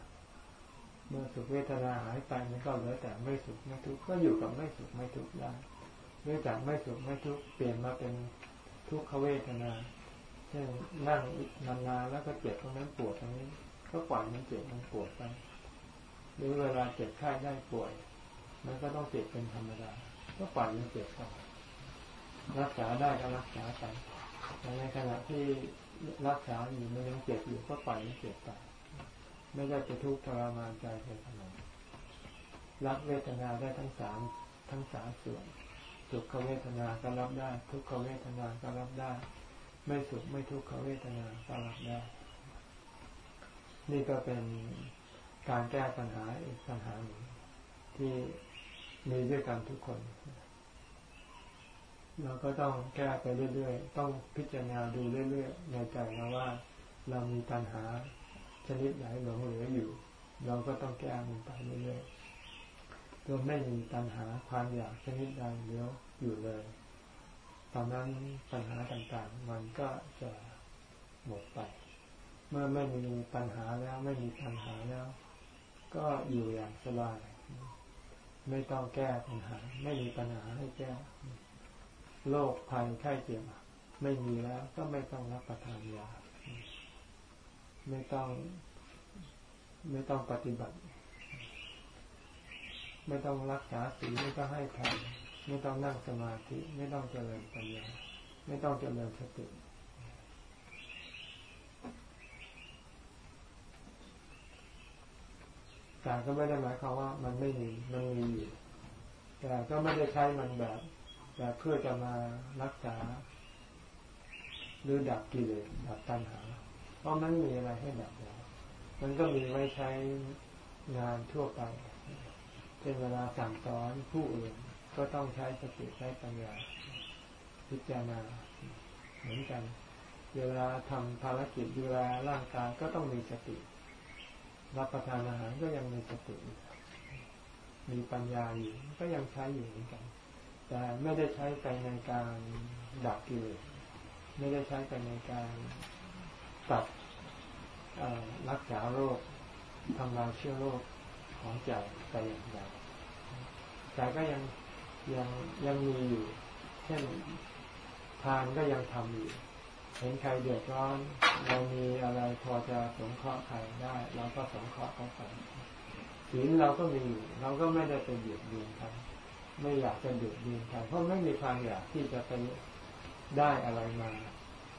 เมื่อสุขเวทนาหายไปมันก็เหลือแต่ไม่สุขไม่ทุกข์ก็อยู่กับไม่สุขไม่ทุกข์ได้เนื่องจากไม่สุขไม่ทุกข์เปลี่ยนมาเป็นทุกขเวทนาเช่นนั่งนานๆแล้วก็เจ็บตรงนั้นปวดตรงนี้ ก็ปล่อยมันเจ็บมันปวดไปหรือเวลาเจ็บไข้ได้ป่วย มันก็ต้องเจ็บเป็นธรรมดา ก็ปล่อยมันเจ็บไป รักษาได้ก็รักษาไปแต่ในขณะที่รักษาอยู่มันยังเจ็บอยู่ก็ปล่อยมันเจ็บไปไม่ได้จะทุกข์ทรมานใจไปขนาดรับเวทนาได้ทั้งสามทั้งสามส่วนสุขเวทนาก็รับได้ ทุกขเวทนาก็รับได้ ไม่สุขไม่ทุกขเวทนาก็รับได้ นี่ก็เป็นการแก้ปัญหาอีกปัญหาหนึ่งที่มีด้วยกันทุกคน เราก็ต้องแก้ไปเรื่อยๆ ต้องพิจารณาดูเรื่อยๆ ในใจเราว่า เรามีปัญหาชนิดไหนหลงเหลืออยู่ เราก็ต้องแก้มันไปเรื่อยๆจนไม่มีปัญหาความอยากชนิดใดเหลืออยู่เลย ตอนนั้นปัญหาต่างๆ มันก็จะหมดไป เมื่อไม่มีปัญหาแล้วไม่มีปัญหาแล้ว ก็อยู่อย่างสบาย ไม่ต้องแก้ปัญหา ไม่มีปัญหาให้แก้ โรคภัยไข้เจ็บไม่มีแล้ว ก็ไม่ต้องรับประทานยา ไม่ต้อง ไม่ต้องปฏิบัติ ไม่ต้องรักษาศีลไม่ต้องให้ทานไม่ต้องนั่งสมาธิ ไม่ต้องเจริญปัญญา ไม่ต้องเจริญสติแต่ก็ไม่ได้หมายความว่ามันไม่มี มันมีอยู่แต่ก็ไม่ได้ใช้มันแบบ แบบเพื่อจะมารักษา หรือดับกิเลสดับตัณหา เพราะมันมีอะไรให้ดับแล้วมันก็มีไว้ใช้งานทั่วไปเป็นเวลาสั่งสอนผู้อื่นก็ต้องใช้สติใช้ปัญญาพิจารณาเหมือนกัน เวลาทำภารกิจดูแลร่างกายก็ต้องมีสติ รับประทานอาหารก็ยังมีสติ มีปัญญาอยู่ก็ยังใช้อยู่เหมือนกัน แต่ไม่ได้ใช้ไปในการดับกิเลสไม่ได้ใช้ไปในการตัดรักษาโรคทำลายเชื้อโรคของใจแต่อย่างใดแต่ก็ยังยังยังมีอยู่ เช่นทานก็ยังทำอยู่เห็นใครเดือดร้อนเรามีอะไรพอจะสงเคราะห์ใครได้เราก็สงเคราะห์เขาไปศีลเราก็มีเราก็ไม่ได้ไปเดือดเบียนใคร ไม่อยากจะดือดเบียนใครเพราะไม่มีความอยากที่จะไปได้อะไรมา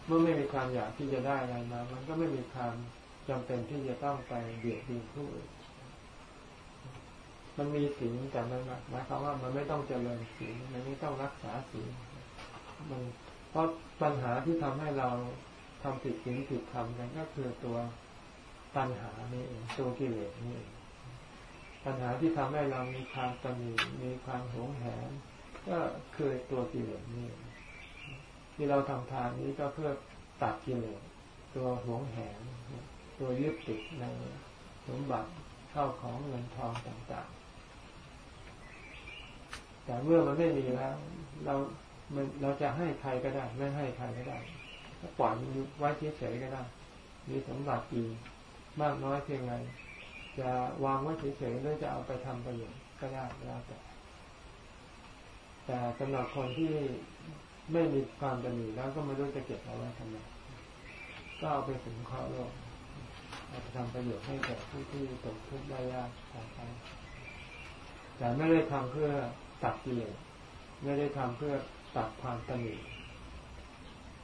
เมื่อไม่มีความอยากที่จะได้อะไรมา มันก็ไม่มีความจำเป็นที่จะต้องไปเบียดเบียนผู้อื่นมันมีศีลแต่มันหมายความว่ามันไม่ต้องเจริญศีลมันไม่ต้องรักษาศีลมันเพราะปัญหาที่ทำให้เราทำผิดศีลผิดธรรมกันก็คือตัวปัญหานี่เองตัวกิเลสนี่เอง ปัญหาที่ทำให้เรามีความตนีมีความหงแหนก็คือตัวกิเลสนี่ที่เราทำทานนี้ก็เพื่อตัดกิเลสตัวหวงแหน ตัวยึดติดในสมบัติเข้าของเงินทองต่างๆ แต่เมื่อมันไม่มีแล้ว เรามันเราจะให้ใครก็ได้ ไม่ให้ใครก็ได้ปล่อยมันไว้เฉยๆก็ได้ มีสมบัติกี่มากน้อยเพียงไร จะวางไว้เฉยๆหรือจะเอาไปทำประโยชน์ก็ได้แล้วแต่แต่สำหรับคนที่ไม่มีความตนีแล้วก็ไม่รู้จะเก็บเอาไว้ทำไมก็เอาไปถึงข้อโลกเอาไปทำประโยชน์ให้แก่ผู้ที่ตกทุกข์ได้ยากต่อไปแต่ไม่ได้ทำเพื่อตัดกิเลสไม่ได้ทำเพื่อตัดความตนี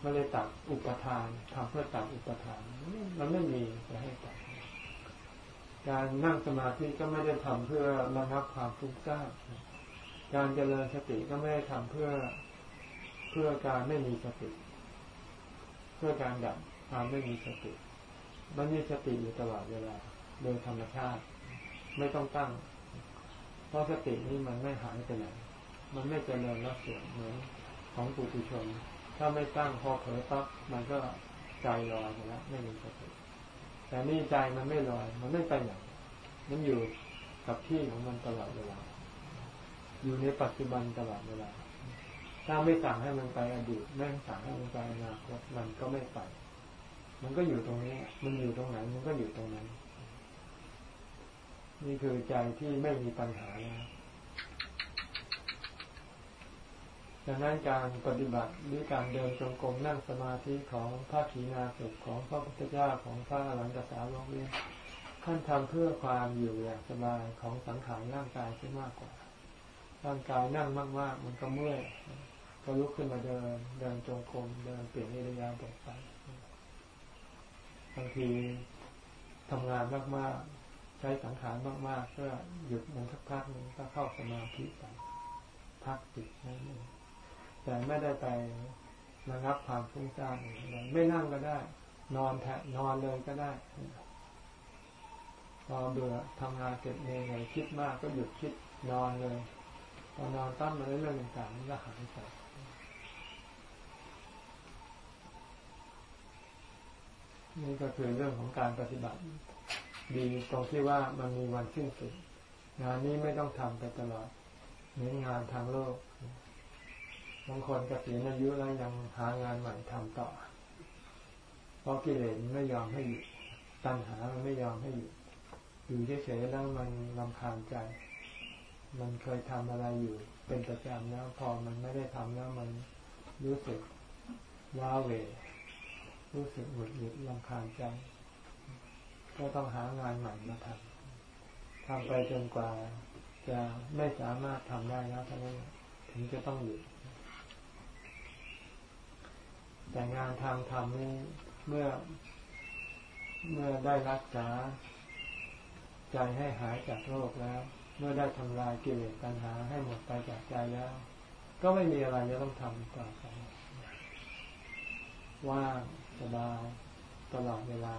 ไม่ได้ตัดอุปทานทำเพื่อตัดอุปทานมันไม่มีจะให้ตัด การนั่งสมาธิก็ไม่ได้ทำเพื่อระงับความฟุ้งซ่านการเจริญสติก็ไม่ได้ทำเพื่อเพื่อการไม่มีสติ เพื่อการดับความไม่มีสติมันมีสติอยู่ตลอดเวลาโดยธรรมชาติ ไม่ต้องตั้ง เพราะสตินี้มันไม่หายไปไหนมันไม่เจริญรับเสื่อมเหมือนของปุถุชน ถ้าไม่ตั้งพอเผลอปั๊บมันก็ใจลอยไปแล้วไม่มีสติ แต่นี่ใจมันไม่ลอย มันไม่ไปไหนมันอยู่กับที่ของมันตลอดเวลา อยู่ในปัจจุบันตลอดเวลา ถ้าไม่สั่งให้มันไปอดีตไม่สั่งให้มันไปอนาคตมันก็ไม่ไป มันก็อยู่ตรงนี้ มันอยู่ตรงไหนมันก็อยู่ตรงนั้น นี่คือใจที่ไม่มีปัญหานะ ดังนั้นการปฏิบัติหรือการเดินจงกรมนั่งสมาธิของพระขีณาสพของพระพุทธเจ้าของพระอรหันตสาวกนี้ท่านทำเพื่อความอยู่อย่างสบายของสังขารร่างกายที่มากกว่า ร่างกายนั่งมาก ๆ มันก็เมื่อยก็ลุกขึ้นมาเดินเดินจงกรมเดินเปลี่ยนอิริยาบถไปบางทีทำงานมาก ๆ ใช้สังขารมากๆก็หยุดมันสักพักหนึ่งก็เข้าสมาธิไปพักจิตนั่นเอง แต่ไม่ได้ไประงับความฟุ้งซ่านไม่นั่งก็ได้ นอนแทะนอนเลยก็ได้พอเบื่อทำงานเสร็จเหนื่อยคิดมากก็หยุดคิดนอนเลยพอนอนตั้มมาเรื่องต่างๆมันก็หายไปนี่ก็คือเรื่องของการปฏิบัติ ดีตรงที่ว่ามันมีวันสิ้นสุดงานนี้ไม่ต้องทำไปตลอดเหมือนงานทางโลก บางคนกเกษียณอายุแล้วยังหางานใหม่ทำต่อ เพราะกิเลสไม่ยอมให้หยุดตัณหามันไม่ยอมให้หยุดอยู่เฉยๆแล้วมันลำคาญใจ มันเคยทำอะไรอยู่ เป็นประจำแล้วพอมันไม่ได้ทำแล้วมันรู้สึกว้าเว รู้สึกหงุดหงิดลำคาญใจ ก็ต้องหางานใหม่มาทำทำไปจนกว่าจะไม่สามารถทำได้แล้วเท่านั้นถึงจะต้องหยุด แต่งานทางธรรมนี้เมื่อเมื่อได้รักษา ใจให้หายจากโรคแล้ว เมื่อได้ทำลายกิเลสตัณหาให้หมดไปจากใจแล้ว ก็ไม่มีอะไรจะต้องทำต่อไปว่างสบายตลอดเวลา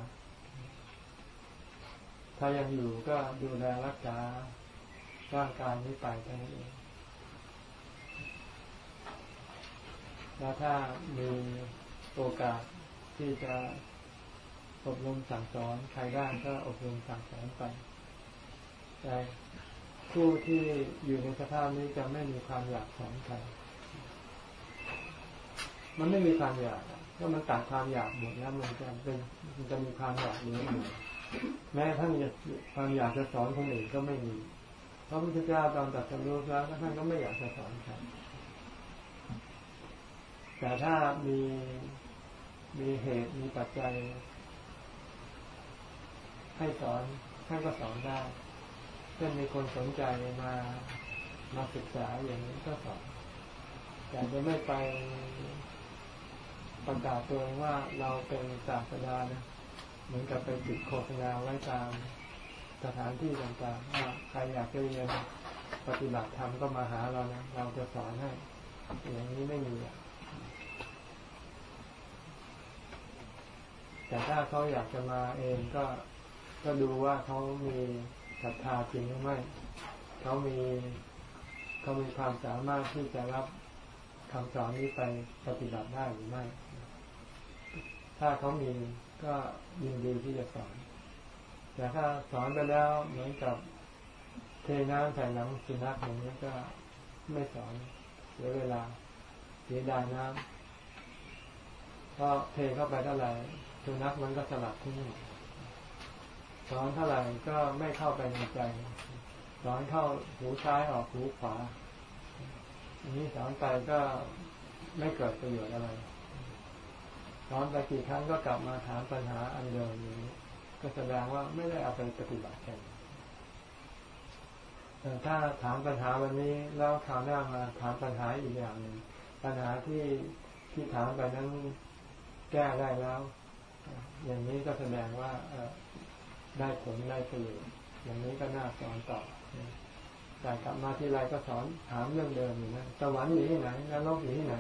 ถ้ายังอยู่ก็ดูแลรักษาร่างกายนี้ไปเท่านั้นเองแล้วถ้ามี โอกาสที่จะอบรมสั่งสอนใครได้ก็อบรมสั่งสอนไปแต่ผู้ที่อยู่ในสภาพนี้จะไม่มีความอยากสอนใครมันไม่มีความอยากถ้ามันตัดความอยากหมดแล้วมันจะเป็นมันจะมีความอยากเหลืออยู่แม้ท่านจะความอยากจะสอนคนอื่นก็ไม่มีพระพุทธเจ้าตอนตัดสรู้แล้วท่านก็ไม่อยากจะสอนใครแต่ถ้ามี มีเหตุมีปัจจัย ให้สอนท่านก็สอนได้เช่นมีคนสนใจมามาศึกษาอย่างนี้ก็สอนแต่จะไม่ไปประกาศตัวว่าเราเป็นศาสดานะเหมือนกับไปติดโฆษณาไว้ตามสถานที่ต่างๆว่าใครอยากเรียนปฏิบัติธรรมก็มาหาเรานะเราจะสอนให้ อย่างนี้ไม่มีอะ แต่ถ้าเขาอยากจะมาเองก็ก็ดูว่าเขามีศรัทธาจริงหรือไม่เขามีเขามีความสามารถที่จะรับคำสอนนี้ไปปฏิบัติได้หรือไม่ ถ้าเขามีก็ยินดีที่จะสอน แต่ถ้าสอนไปแล้วเหมือนกับเทน้ำใส่หลังสุนัขอย่างนี้ก็ไม่สอนเสียเวลาเสียดายน้ำเพราะเทเข้าไปเท่าไหร่ สุนัขมันก็สลับที่นี่สอนเท่าไหร่ก็ไม่เข้าไปในใจสอนเข้าหูซ้ายออกหูขวาอันนี้สอนไปก็ไม่เกิดประโยชน์อะไรสอนไปกี่ครั้งก็กลับมาถามปัญหาอันเดิมอย่างนี้ ก็แสดงว่าไม่ได้เอาไปปฏิบัติกันแต่ถ้าถามปัญหาวันนี้แล้วคราวหน้ามาถามปัญหาอีกอย่างหนึ่งปัญหาที่ที่ถามไปนั้นแก้ได้แล้ว อย่างนี้ก็แสดงว่าได้ผลได้ประโยชน์อย่างนี้ก็น่าสอนต่อแต่กลับมาที่ไรก็สอนถามเรื่องเดิมอยู่นะสวรรค์อยู่ที่ไหนนรกอยู่ที่ไหน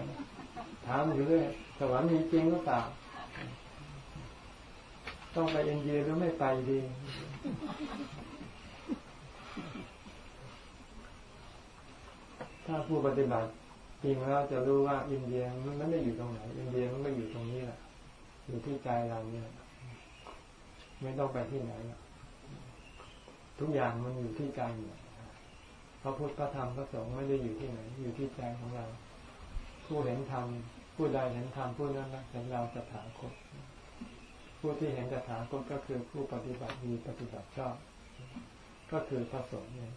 ถามอยู่เรื่อยสวรรค์มีจริงหรือเปล่าต้องไปเอ็นเยีหรือไม่ไปดี ถ้าผู้ปฏิบัติจริงแล้วจะรู้ว่าอินเดียมันไม่ได้อยู่ตรงไหน อินเดียมันไม่อยู่ตรงนี้แหละ อยู่ที่ใจเราเนี่ย ไม่ต้องไปที่ไหนทุกอย่างมันอยู่ที่ใจหมดพระพุทธพระธรรมพระสงฆ์ไม่ได้อยู่ที่ไหน อยู่ที่ใจของเรา ผู้เห็นธรรมผู้ใดเห็นธรรมผู้นั้นนะเห็นเราจะถาคตผู้ที่เห็นจะถาคตก็คือผู้ปฏิบัติดีปฏิบัติชอบ ก็คือพระสงฆ์เนี่ย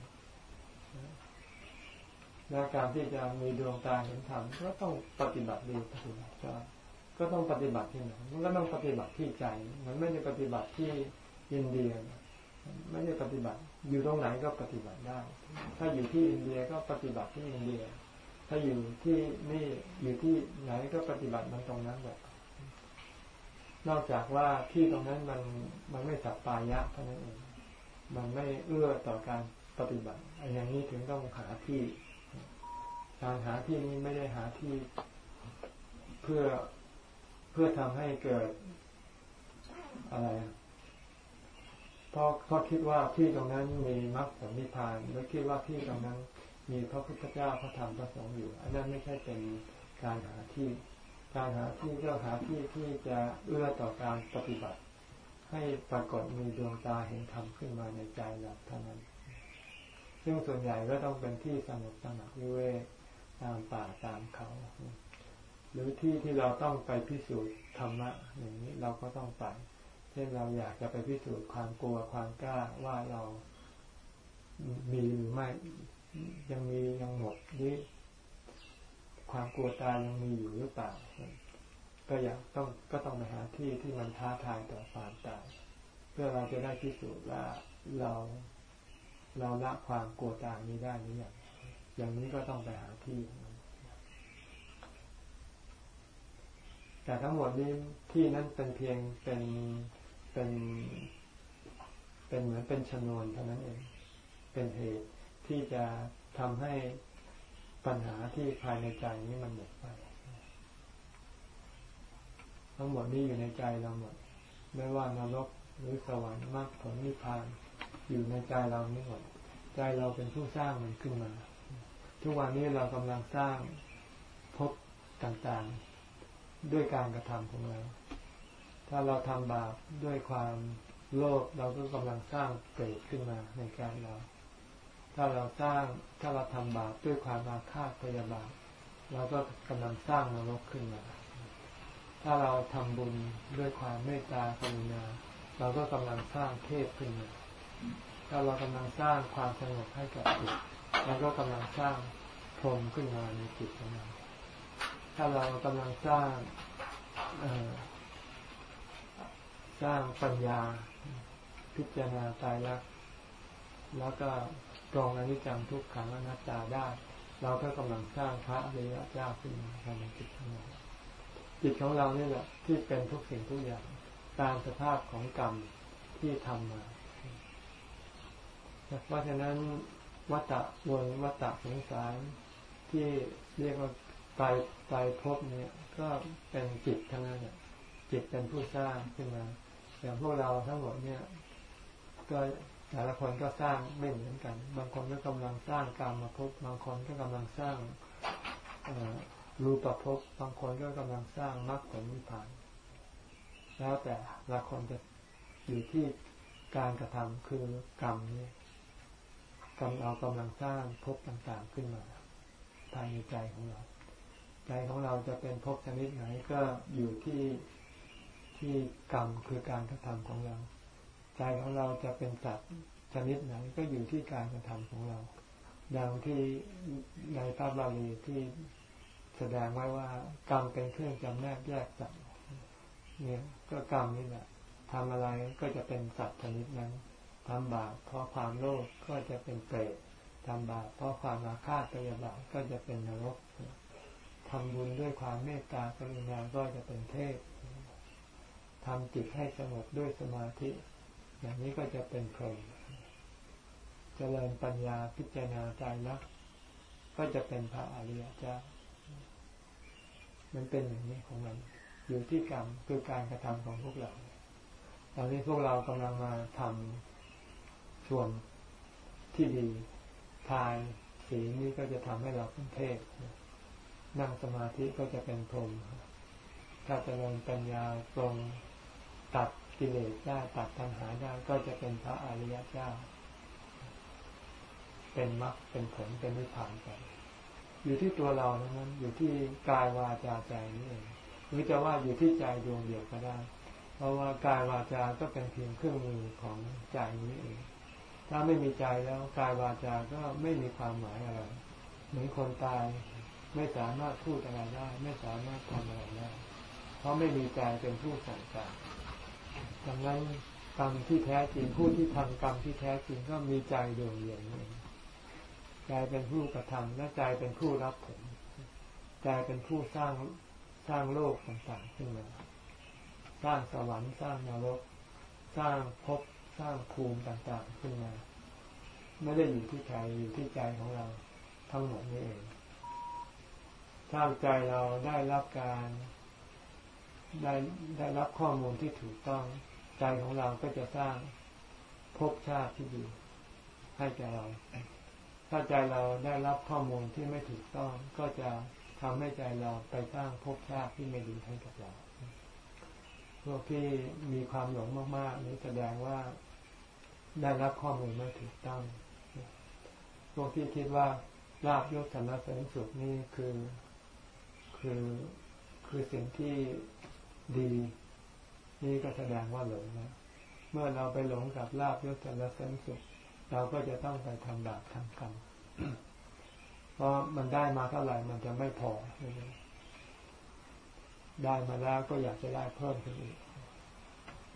และการที่จะมีดวงตาเห็นธรรมก็ต้องปฏิบัติดีปฏิบัติชอบ ก็ต้องปฏิบัติที่ไหนมันก็ต้องปฏิบัติที่ใจ มันไม่ได้ปฏิบัติที่อินเดีย ไม่ได้ปฏิบัติ อยู่ตรงไหนก็ปฏิบัติได้ ถ้าอยู่ที่อินเดียก็ปฏิบัติที่อินเดีย ถ้าอยู่ที่นี่อยู่ที่ไหนก็ปฏิบัติมันตรงนั้นแบบ นอกจากว่าที่ตรงนั้นมันมันไม่สัปปายะเท่านั้นเอง มันไม่เอื้อต่อการปฏิบัติอย่างนี้ถึงต้องหาที่ การหาที่นี้ไม่ได้หาที่เพื่อ เพื่อทำให้เกิดอะไรเพราะเพราะคิดว่าที่ตรงนั้นมีมรรคผลนิพพานแล้วคิดว่าที่ตรงนั้น มีพระพุทธเจ้าพระธรรมพระสงฆ์อยู่ อันนั้นไม่ใช่เป็นการหาที่ การหาที่ก็หาที่ที่จะเอื้อต่อการปฏิบัติ ให้ปรากฏมีดวงตาเห็นธรรมขึ้นมาในใจเราเท่านั้น ซึ่งส่วนใหญ่ก็ต้องเป็นที่สงบสงัดวิเวกตามป่าตามเขา หรือที่ที่เราต้องไปพิสูจน์ธรรมะอย่างนี้เราก็ต้องไปเช่นเราอยากจะไปพิสูจน์ความกลัวความกล้าว่าเรามีหรือไม่ยังมียังหมดนี้ความกลัวตายยังมีอยู่หรือเปล่าก็อยากต้องก็ต้องไปหาที่ที่มันท้าทายต่อความตายเพื่อเราจะได้พิสูจน์ว่าเรา เราละความกลัวตายนี้ได้หรือยังอย่างนี้ก็ต้องไปหาที่ แต่ทั้งหมดนี้ที่นั้นเป็นเพียงเป็นเป็นเป็นเหมือนเป็นชนวนเท่านั้นเอง เป็นเหตุที่จะทำให้ปัญหาที่ภายในใจนี้มันหมดไป ทั้งหมดนี้อยู่ในใจเราหมด ไม่ว่านรกหรือสวรรค์มรรคผลนิพพานอยู่ในใจเรานี้หมด ใจเราเป็นผู้สร้างมันขึ้นมา ทุกวันนี้เรากำลังสร้างพบต่างๆ ด้วยการกระทำของเรา ถ้าเราทำบาปด้วยความโลภเราก็กำลังสร้างเกิดขึ้นมาในการเรา ถ้าเราสร้างถ้าเราทำบาปด้วยความอาฆาตพยาบาทเราก็กำลังสร้างนรกขึ้นมา ถ้าเราทำบุญด้วยความเมตตากรุณาเราก็กำลังสร้างเทพขึ้นมา ถ้าเรากำลังสร้างความสงบให้กับจิตเราก็กำลังสร้างพรมขึ้นมาในจิตของเรา ถ้าเรากำลังสร้างสร้างปัญญา พิจารณาตายรักแล้วก็กรองอนิจจังทุกขังอนัตตาได้ เราก็กำลังสร้างพระเรียเจ้าขึ้นมาภายในจิตของเราจิตของเราเนี่ยแหละที่เป็นทุกสิ่งทุกอย่างตามสภาพของกรรมที่ทำมาเพราะฉะนั้นวัตตะวนวัตตะสงสารที่เรียกว่า ตายตายภพเนี่ย ก็เป็นจิตทั้งนั้นเนี่ยจิตเป็นผู้สร้างขึ้นมา อย่างพวกเราทั้งหมดเนี่ย ก็แต่ละคนก็สร้างไม่เหมือนกัน บางคนก็กำลังสร้างกรรมมาพบบางคนก็กำลังสร้างรูปภพบางคนก็กำลังสร้างมรรคผลนิพพาน แล้วแต่ละคนจะอยู่ที่การกระทำคือกรรมนี้กรรมเรากำลังสร้างภพต่างๆขึ้นมาภายในใจของเรา ใจของเราจะเป็นภพชนิดไหนก็อยู่ที่ที่กรรมคือการกระทำของเรา ใจของเราจะเป็นสัตว์ชนิดไหนก็อยู่ที่การกระทำของเรา ดังที่ในพระบาลีที่แสดงไว้ว่ากรรมเป็นเครื่องจำแนกแยกสัตว์เนี่ยก็กรรมนี่แหละทำอะไรก็จะเป็นสัตว์ชนิดนั้นทำบาปเพราะความโลภก็จะเป็นเปรตทำบาปเพราะความอาฆาตพยาบาทก็จะเป็นนรก ทำบุญด้วยความเมตตากรุณาก็จะเป็นเทพทำจิตให้สงบด้วยสมาธิ อย่างนี้ก็จะเป็นพรหมเจริญปัญญาพิจารณาใจรักก็จะเป็นพระอริยเจ้า มันเป็นอย่างนี้ของมันอยู่ที่กรรมคือการกระทำของพวกเรา ตอนนี้พวกเรากำลังมาทำส่วนที่ดีทานสีนี้ก็จะทำให้เราเป็นเทพ นั่งสมาธิก็จะเป็นพรหมถ้าเจริญปัญญาตรงตัดกิเลสได้ตัดปัญหาได้ก็จะเป็นพระอริยเจ้า เป็นมรรคเป็นผลเป็นนิพพานไป อยู่ที่ตัวเรานั้น อยู่ที่กายวาจาใจนี่เองหรือจะว่าอยู่ที่ใจดวงเดียวก็ได้ เพราะว่ากายวาจาก็เป็นเพียงเครื่องมือของใจนี้เอง ถ้าไม่มีใจแล้วกายวาจาก็ไม่มีความหมายอะไร เหมือนคนตาย ไม่สามารถพูดอะไรได้ ไม่สามารถทำอะไรได้ เพราะไม่มีใจเป็นผู้สั่งการดังนั้นกรรมที่แท้จริงผู้ที่ทำกรรมที่แท้จริงก็มีใจดวงเดียวนี้ใจเป็นผู้กระทำและใจเป็นผู้รับผลใจเป็นผู้สร้างสร้างโลกต่างๆขึ้นมาสร้างสวรรค์สร้างนรก สร้างภพสร้างภูมิต่างๆขึ้นมา ไม่ได้อยู่ที่ใจอยู่ที่ใจของเราทั้งหมดนี่เอง ถ้าใจเราได้รับการได้ได้รับข้อมูลที่ถูกต้อง ใจของเราก็จะสร้างภพชาติที่ดีให้แก่เรา ถ้าใจเราได้รับข้อมูลที่ไม่ถูกต้อง ก็จะทำให้ใจเราไปสร้างภพชาติที่ไม่ดีให้กับเราพวกที่มีความหลงมากๆ นี้แสดงว่าได้รับข้อมูลไม่ถูกต้องพวกที่คิดว่าลาบยศสรรเสริญสุขนี่คือ คือคือสิ่งที่ดี นี่ก็แสดงว่าหลงนะเมื่อเราไปหลงกับลาบยศสรรเสริญสุข เราก็จะต้องไปทำบาปทำกรรมเพราะมันได้มาเท่าไหร่มันจะไม่พอ ได้มาแล้วก็อยากจะได้เพิ่มขึ้นอีก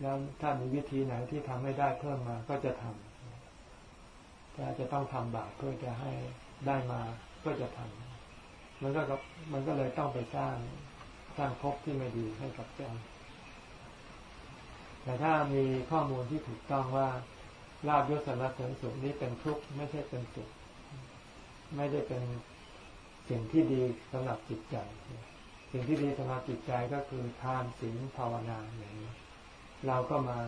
แล้วถ้ามีวิธีไหนที่ทำให้ได้เพิ่มมาก็จะทำถ้าจะต้องทำบาปเพื่อจะให้ได้มาก็จะทำ มันก็มันก็เลยต้องไปสร้างสร้างภพที่ไม่ดีให้กับใจแต่ถ้ามีข้อมูลที่ถูกต้องว่าลาบยศสรรเสริญสุขนี้เป็นทุกข์ไม่ใช่เป็นสุข ไม่ได้เป็นสิ่งที่ดีสำหรับจิตใจ สิ่งที่ดีสำหรับจิตใจก็คือทานศีลภาวนาอย่างนี้เราก็มา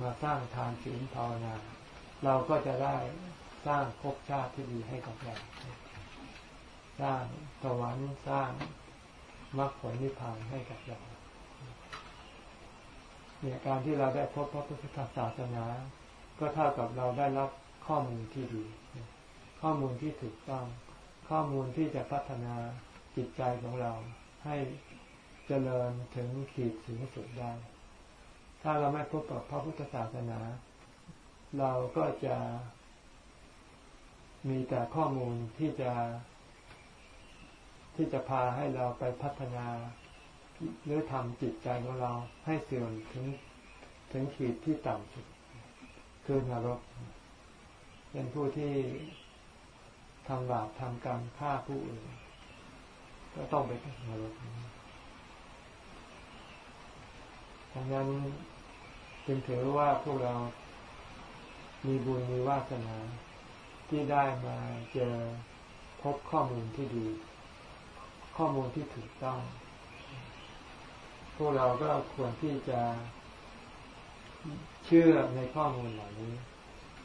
มาสร้างทานศีลภาวนา เราก็จะได้สร้างภพชาติที่ดีให้กับเรา สร้างสวรรค์สร้างมรรคผลนิพพานให้กับเราเนี่ยการที่เราได้พบพระพุทธศาสนา ก็เท่ากับเราได้รับข้อมูลที่ดี ข้อมูลที่ถูกต้อง ข้อมูลที่จะพัฒนาจิตใจของเรา ให้เจริญถึงขีดสูงสุดได้ ถ้าเราไม่พบกับพระพุทธศาสนา เราก็จะมีแต่ข้อมูลที่จะ ที่จะพาให้เราไปพัฒนาหรือทำจิตใจของเราให้เสื่อมถึงถึงขีดที่ต่ำสุด คือนรก เป็นผู้ที่ทำบาปทำกรรมฆ่าผู้อื่นก็ต้องไปนรกดังนั้นจึงถือว่าพวกเรามีบุญมีวาสนาที่ได้มาเจอพบข้อมูลที่ดี ข้อมูลที่ถูกต้อง พวกเราก็ควรที่จะเชื่อในข้อมูลเหล่านี้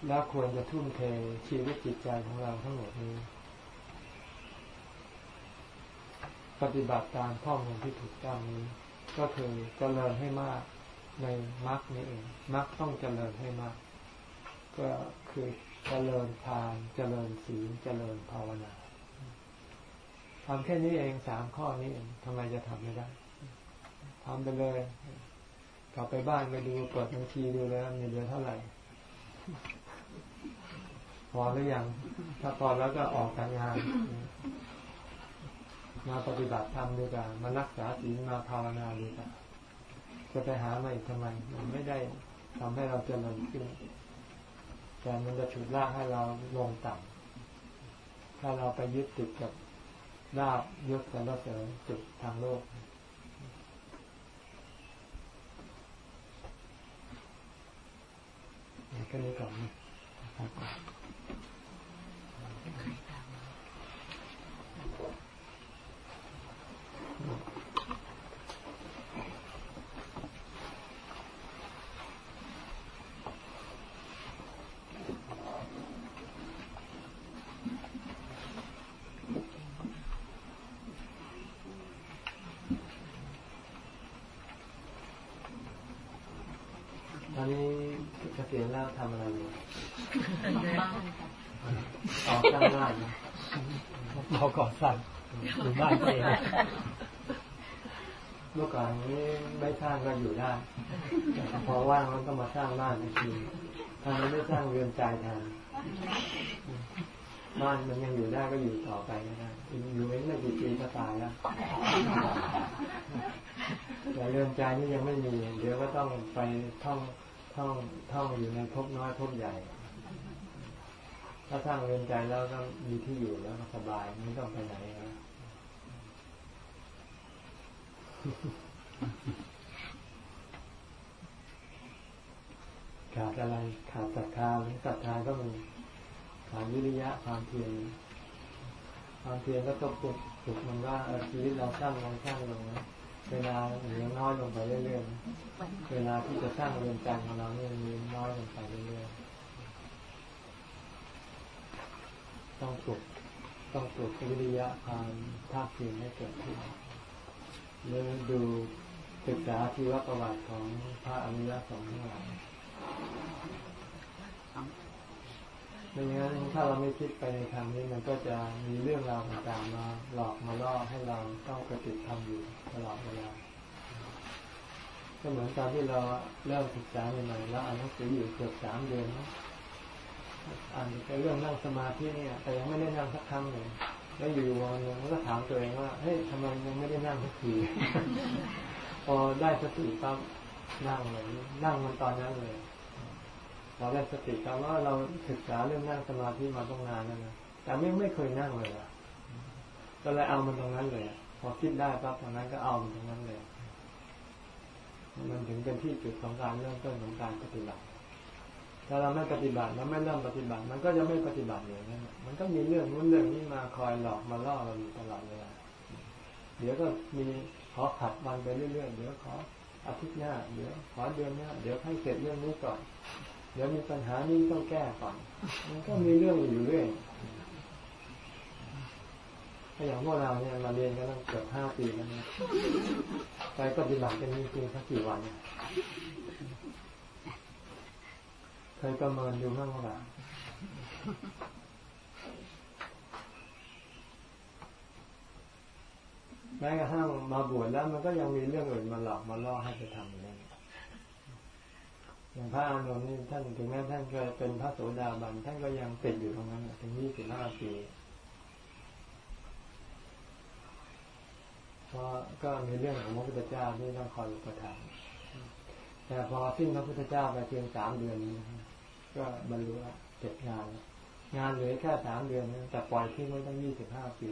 แล้วควรจะทุ่มเทชีวิตจิตใจของเราทั้งหมดนี้ ปฏิบัติตามข้อมูลที่ถูกต้องนี้ ก็คือเจริญให้มากในมรรคนี้เองมรรคต้องเจริญให้มาก ก็คือเจริญทานเจริญศีลเจริญภาวนา ทำแค่นี้เองสามข้อนี้เองทำไมจะทำไม่ได้ทำไปเลย กลับไปบ้านไปดูเปิดบัญชีดูแล้วมีเหลือเท่าไหร่ พอหรือยัง ถ้าพอแล้วก็ออกการงาน มาปฏิบัติธรรมดีกว่ามารักษาศีลมาภาวนาดีกว่าจะไปหามาอีกทำไม มันไม่ได้ทำให้เราเจริญขึ้น แต่มันจะฉุดลากให้เราลงต่ำถ้าเราไปยึดติดกับ ลาบยศสรรเสริญจุดทางโลก แค่นี้ก่อนนะครับอนนี้เกษียณแล้วทำอะไรอยู่ บ้านค่ะ ออกข้างล่างนะ เราก่อสร้างอยู่บ้าน เมื่อก่อนนี้ไม่สร้างก็อยู่ได้พอว่างมันก็มาสร้างบ้านอีกทีทำไมไม่สร้างเรือนใจแทนบ้านมันยังอยู่ได้ก็อยู่ต่อไปก็ได้อยู่เองไม่กี่ปีก็ตายแล้วแต่เรือนใจนี่ยังไม่มี เดี๋ยวก็ต้องไปท่องท่องท่องอยู่ในภพน้อยภพใหญ่ ถ้าสร้างเรือนใจแล้วก็มีที่อยู่แล้วก็สบายไม่ต้องไปไหนนะ ขาดอะไรขาดศรัทธาหรือศรัทธาก็มีขาดวิริยะความเพียรความเพียรก็ต้องปลุกปลุกมันว่าชีวิตเราสร้างลงสร้างลงนะเวลาเหลือน้อยลงไปเรื่อยๆ เวลาที่จะสร้างเรือนจำของเราเนี่ยมีน้อยลงไปเรื่อยๆ ต้องปลุกต้องปลุกวิริยะความภาคเพียรให้เกิดขึ้น หรือดูศึกษาชีวประวัติของพระอริยสงฆ์ทั้งหลายไม่งั้นถ้าเราไม่คิดไปในทางนี้มันก็จะมีเรื่องราวต่างๆมาหลอกมาล่อให้เราต้องกระติดทำอยู่ตลอดเวลาก็เหมือนตอนที่เราเริ่มศึกษาใหม่ๆแล้วอ่านหนังสืออยู่เกือบสามเดือนนะอ่านไปเรื่องนั่งสมาธิเนี่ย แต่ยังไม่ได้นั่งสักครั้งเลย แล้วอยู่วันหนึงก็ถามตัวเองว่าเฮ้ยทำไมยังไม่ได้นั่งสักทีพอได้สติปั๊บนั่งเลยนั่งมันตอนนั้นเลยเราได้สติกันว่าเราศึกษาเรื่องนั่งสมาธิมาต้องนานแล้วนะแต่ไม่ไม่เคยนั่งเลยอะก็เลยเอามันตรงนั้นเลยอะพอคิดได้ปั๊บตรงนั้นก็เอามันตรงนั้นเลย มันถึงเป็นที่จุดของการเริ่มต้นของการปฏิบัติ ถ้าเราไม่ปฏิบัติแล้วไม่เริ่มปฏิบัติ มันก็จะไม่ปฏิบัติอย่างนั้นมันก็มีเรื่องนู้นเรื่องนี้มาคอยหลอกมาล่อเราอยู่ตลอดเวลาเดี๋ยวก็มีขอขัดวันไปเรื่อยๆเดี๋ยวขออาทิตย์หน้าเดี๋ยวขอเดือนหน้าเดี๋ยวให้เสร็จเรื่องนี้ก่อน เดี๋ยวมีปัญหานี้ต้องแก้ก่อน มันก็มีเรื่องอยู่เรื่อยอย่างพวกเราเนี่ยมาเรียนกันตั้งเกือบห้าปีแล้วนี่ยไปปฏิบัติกันจริงๆสักกี่วันเนี่ย เคยประเมินดูบ้างไหมล่ะแม้กระทั่งมาบวชแล้วมันก็ยังมีเรื่องอื่นมาหลอกมาล่อให้ไปทำอยู่นั่นอย่างพระอานนท์นี่ท่านถึงแม้ท่านเคยเป็นพระโสดาบันท่านก็ยังติดอยู่ตรงนั้นถึงยี่สิบห้าปีเพราะก็มีเรื่องของพระพุทธเจ้าที่ต้องคอยอุปถัมภ์แต่พอสิ้นพระพุทธเจ้าไปเพียงสามเดือนนี้ ก็บรรลุเสร็จงาน งานเหลือแค่สามเดือนแต่ปล่อยทิ้งไว้ตั้งยี่สิบห้าปี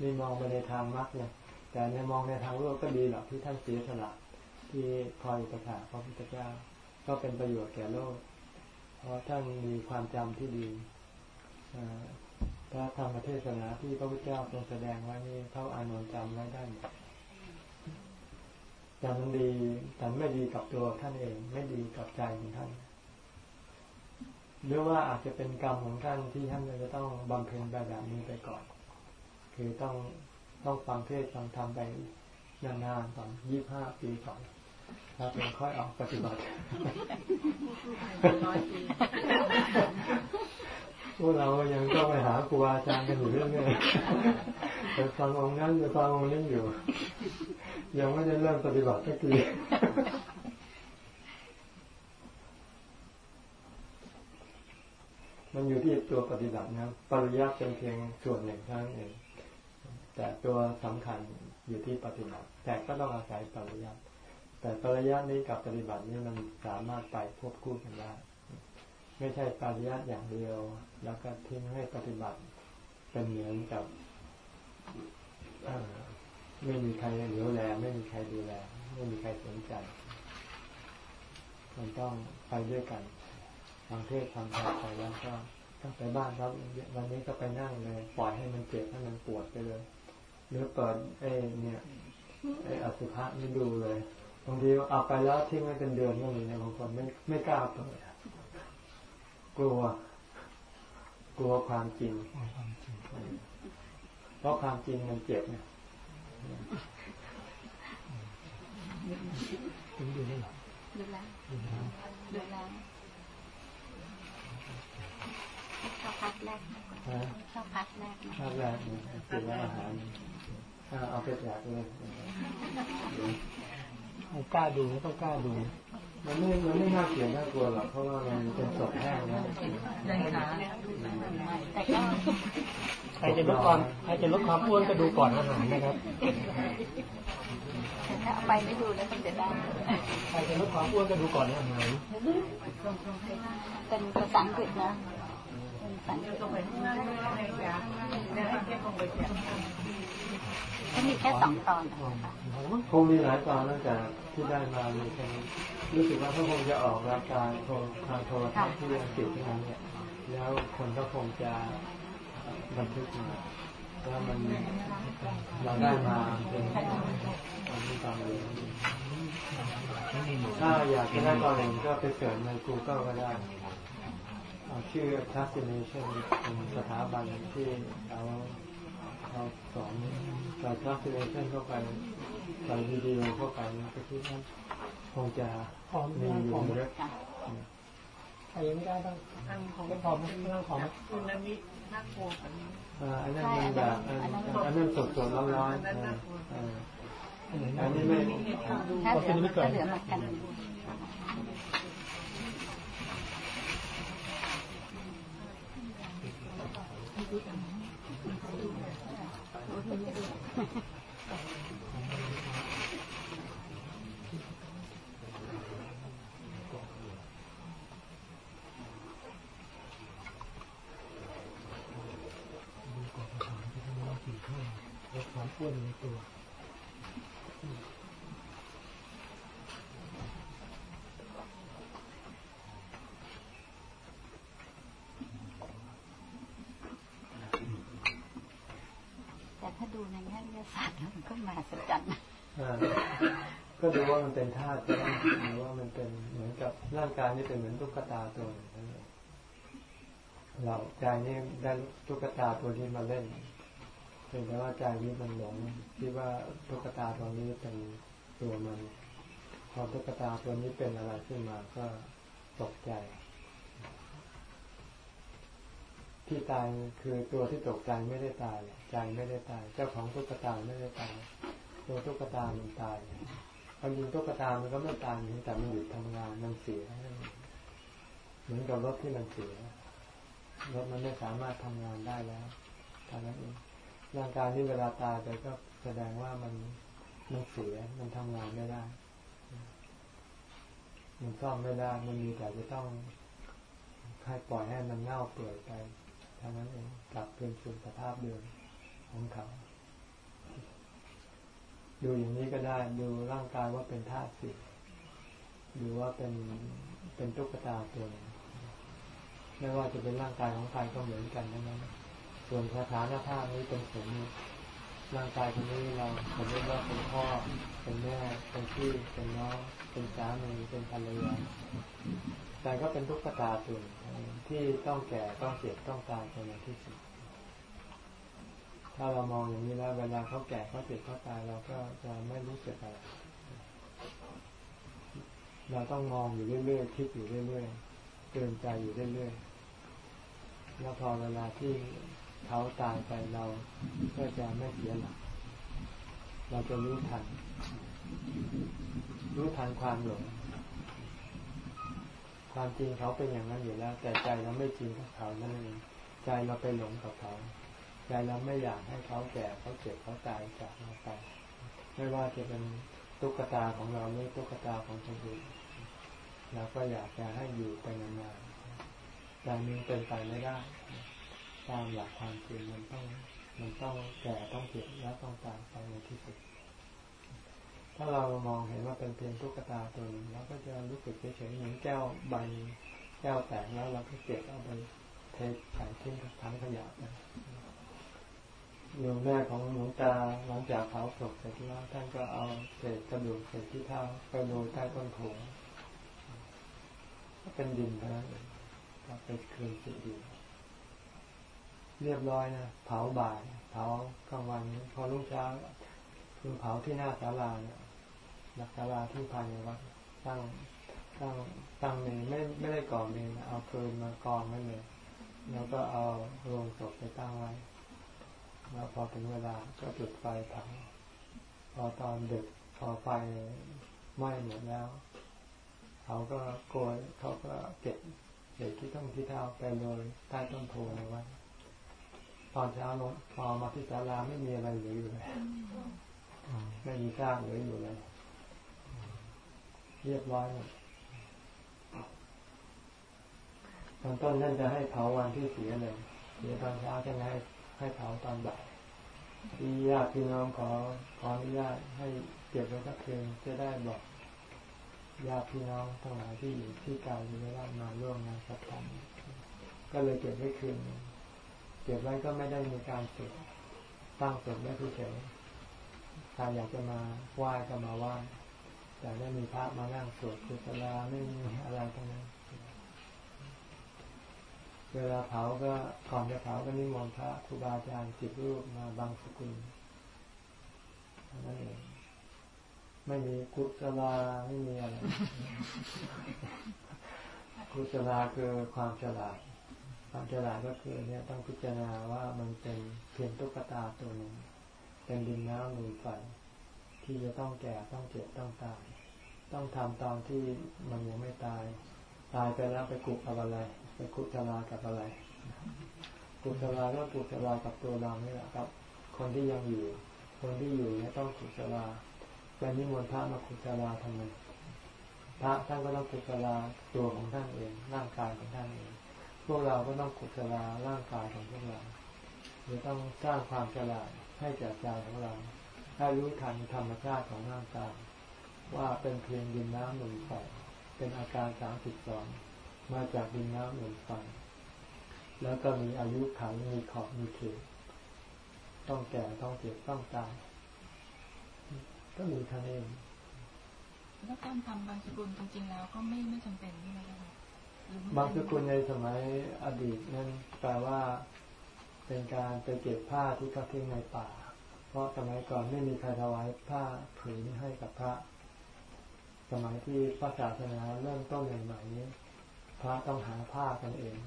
นี่มองไปในทางมรรคเนี่ยแต่ในมองในทางโลกก็ดีหรอกที่ท่านเสียสละที่คอยประกาศพระพุทธเจ้า ก็เป็นประโยชน์แก่โลก เพราะท่านมีความจำที่ดีถ้าธรรมเทศนาที่พระพุทธเจ้าทรงแสดงไว้นี่เท่าอานนท์จำไว้ได้ หมดจำดีแต่ไม่ดีกับตัวท่านเอง ไม่ดีกับใจของท่าน หรือว่าอาจจะเป็นกรรมของท่านที่ท่านจะต้องบำเพ็ญแบบแบบนี้ไปก่อน คือต้องต้องฟังเทศฟังธรรมไปนานๆก่อนยี่ห้าปีก่อนแล้วเป็นค่อยออกปฏิบัติร้อยปีพวกเรายังต้องไปหาครูอาจารย์กันอยู่เรื่อยๆไปฟังองค์นั้นไปฟังองค์นี้อยู่ ยังไม่ได้เริ่มปฏิบัติสักทีมันอยู่ที่ตัวปฏิบัตินะปริยัติเป็นเพียงส่วนหนึ่งเท่านั้นเองแต่ตัวสำคัญอยู่ที่ปฏิบัติ แต่ก็ต้องอาศัยปริยัติแต่ปริยัตินี้กับปฏิบัตินี้มันสามารถไปควบคู่กันได้ ไม่ใช่ปริยัติอย่างเดียว แล้วก็ทิ้งให้ปฏิบัติเป็นเหมือนกับ ไม่มีใครเหลียวแลไม่มีใครดูแล ไม่มีใครสนใจ มันต้องไปด้วยกันฟังเทศน์ฟังธรรมไปแล้วก็ต้องไปบ้านครับ วันนี้ก็ไปนั่งเลย ปล่อยให้มันเจ็บให้มันปวดไปเลยหรือเปิดเอ้เนี่ยไอ้อสุภะไม่ดูเลยบางทีเอาไปแล้วทิ้งไว้เป็นเดือนก็มีนะบางคนไม่ไม่กล้าเปิดกลัว กลัวความจริงเพราะความจริงมันเจ็บเนี่ย ถึงดูได้หรอดูแล้วดูแล้วดูแลชอบพัดแรกข้าวพัดแรกข้าวแรกเนี่ยคือว่าอาหารเอาไปแจกเลยให้กล้าดูต้องกล้าดู มันไม่มันไม่น่าเกลียดน่ากลัวหรอกเพราะว่ามันเป็นศพแห้งนะแต่ก็ใครจะลดความใครจะลดความอ้วนก็ดูก่อนอาหารนะครับถ้าเอาไปไม่ดูแล้วมันจะได้ใครจะลดความอ้วนก็ดูก่อนอาหารเป็นภาษาอังกฤษนะเป็นภาษาอังกฤษก็มีแค่สองตอนนะคะ คงมีหลายตอนตั้งแต่ที่ได้มามีคนรู้สึกว่าเขาคงจะออกรายการโทรทางโทรทัศน์ที่อังกฤษที่นั้นเนี่ย แล้วคนก็คงจะบันทึกมาแล้วมันเราได้มาเป็นตอนที่ตอนเรียนถ้าอยากจะได้ตอนเรียนก็ไปเสิร์ชใน Google ก็ได้เอาชื่อ Fascination เป็นสถาบันที่เขาเขาสอนใส่ Fascination เข้าไป ใส่วิดีโอเข้าไปก็คิดว่าคงจะพร้อมมีนั่งอพร้อมยู่เยอะใครยังไม่ได้บ้างไม่พร้อมไหมนั่งพร้อมไหมอ่าอันนั้นมันแบบอันอันนั้นสดสดร้อนร้อนๆอ่าอ่าอันไหนอันั่นงนี้ไม่ถ้าเหลือมันก็เหลือเหมือนกันลดความ อ้วนในตัวแต่ถ้าดูในแง่วิทยาศาสตร์มันก็มหัศจรรย์ก็ดูว่ามันเป็นธาตุหรือว่ามันเป็นเหมือนกับร่างกายนี่เป็นเหมือนตุ๊กตาตัวหนึ่งเองเราใจนี่ได้ตุ๊กตาตัวนี้มาเล่น เพียงแต่ว่าใจนี้มันหลงคิดว่าตุ๊กตาตัวนี้เป็นตัวมันพอตุ๊กตาตัวนี้เป็นอะไรขึ้นมาก็ตกใจ ที่ตายคือตัวที่ตกใจไม่ได้ตายใจไม่ได้ตาย เจ้าของตุ๊กตาไม่ได้ตาย ตัวตุ๊กตามันตายความจริงตุ๊กตามันก็ไม่ตายแต่มันหยุดทำงานมันเสียเหมือนกับรถที่มันเสียรถมันไม่สามารถทำงานได้แล้วเท่านั้นเอง ร่างกายที่เวลาตายไปก็แสดงว่ามันมันเสียมันทำงานไม่ได้ มันซ่อมไม่ได้ มันมีแต่จะต้องให้ปล่อยให้มันเน่าเปื่อยไปเท่านั้นเองกลับคืนสู่สภาพเดิมของเขา ดูอย่างนี้ก็ได้ ดูร่างกายว่าเป็นธาตุสี่ดูว่าเป็นเป็นตุ๊กตาตัวหนึ่งไม่ว่าจะเป็นร่างกายของใครก็เหมือนกันทั้งนั้น ส่วนสถานภาพนี้เป็นสมมติร่างกายคนนี้เราสมมติว่าเป็นพ่อ เป็นแม่ เป็นพี่เป็นน้อง เป็นสามีเป็นภรรยาแต่ก็เป็นตุ๊กตาตัวนึ่งที่ต้องแก่ต้องเจ็บต้องตายไปในที่สุด ถ้าเรามองอย่างนี้แล้วเวลาเขาแก่เขาเจ็บเขาตายเราก็จะไม่รู้สึกอะไรเราต้องมองอยู่เรื่อยๆคิดอยู่เรื่อยๆเตือนใจอยู่เรื่อยๆแล้วพอเวลาที่ เขาตายไปเราก็จะไม่เสียหลัก เราจะรู้ทัน รู้ทันความหลง ความจริงเขาเป็นอย่างนั้นอยู่แล้ว แต่ใจเราไม่จริงกับเขานั่นเองใจเราไปหลงกับเขา ใจเราไม่อยากให้เขาแก่เขาเจ็บเขาตายจากเราไป ไม่ว่าจะเป็นตุ๊กตาของเราหรือตุ๊กตาของคนอื่นเราก็อยากจะให้อยู่ไปนานๆแต่มันเป็นไปไม่ได้ ตามหลักความจริงมันต้องมันต้องแก่ต้องเจ็บและต้องตายไปในที่สุด ถ้าเรามองเห็นว่าเป็นเพียงตุ๊กตาตัวหนึ่งเราก็จะรู้สึกเฉยๆเหมือนแก้วใบแก้วแตกแล้วเราก็เก็บเอาไปเทใส่ทิ้งทั้งขยะนะโยมแม่ของหลวงตาหลังจากเผาศพเสร็จแล้วท่านก็เอาเศษกระดูกเศษที่เท้าไปโรยใต้ต้นโพก็เป็นดินเท่านั้นเองก็ไปคืนสู่ดิน เรียบร้อยนะเผาบ่าย เผากลางวันพอรุ่งเช้าคือเผาที่หน้าศาลาเนี่ยหลักศาลาที่ภายในวัดตั้งตั้งตั้งเมนไม่ไม่ได้ก่อเมนเอาเพลินมากองไว้เลยแล้วก็เอาโรงศพไปตั้งไว้แล้วพอถึงเวลาก็จุดไฟเผาพอตอนดึกพอไฟไหม้หมดแล้วเขาก็โกยเขาก็เก็บเศษที่ต้องที่เท้าไปเลยใต้ต้นโพในวัด ตอนเช้าลงพอมาที่ศาลาไม่มีอะไรเหลืออยู่เลยไม่มีซากเหลืออยู่เลยเรียบร้อยหมดตอนต้นนั่นจะให้เผาวันที่เสียเลยเดี๋ยวตอนเช้าจะให้ให้เผาตอนบ่ายที่ญาติพี่น้องขอขออนุญาตให้เก็บไว้สักคืนจะได้บอกญาติพี่น้องทั้งหลายที่อยู่ที่ไกลไม่ได้มาร่วมงานสักครั้งก็เลยเก็บไว้คืน ก็บไว้ก็ไม่ได้มีการสวดตั้งสวดไว้เฉยๆใครอยากจะมาไหว้ก็มาไหว้แต่ไม่มีพระมานั่งสวดกุศลาไม่มีอะไรทั้งนั้นเวลาเผาก็ก่อนจะเผาก็นิมนต์พระครูบาอาจารย์สิบรูปมาบังสกุลนั่นเองไม่มีกุศลาไม่มีอะไรกุศลาคือความฉลาด ความฉลาดก็คือเนี่ยต้องพิจารณาว่ามันเป็นเพียงตุ๊กตาตัวหนึ่งเป็นดินน้ำลมไฟที่จะต้องแก่ต้องเจ็บต้องตาย ต้องทำตอนที่มันยังไม่ตาย ตายไปแล้วไปกุกับอะไร ไปกุศลากับอะไร กุศลาก็กุศลากับตัวเรานี่แหละครับ คนที่ยังอยู่ คนที่อยู่เนี่ยต้องกุศลาไปนิมนต์พระมากุศลาทำไมพระท่านก็ต้องกุศลาตัวของท่านเองร่างกายของท่านเอง วกเราก็ต้องกุศลาร่างกายของพวกเราหรือต้องสร้างความฉลาดให้แก่ใจของเราให้รู้ทันธรรมชาติของร่างกายว่าเป็นเพียงดินน้ำลมไฟเป็นอาการสามสิบสองมาจากดินน้ำลมไฟแล้วก็มีอายุขังมีขอบมีเขตต้องแก่ต้องเจ็บต้องตายก็มีท่านเองแล้วการทำบางสกุลจริงๆแล้วก็ไม่ไม่จำเป็นใช่ไหมคะ บางสกุลในสมัยอดีตนั้นแปลว่าเป็นการไปเก็บผ้าที่เขาทิ้งในป่า เพราะสมัยก่อนไม่มีใครถวายผ้าผืนให้กับพระ สมัยที่พระศาสนาเริ่มต้นใหม่ๆนี้ พระต้องหาผ้ากันเอง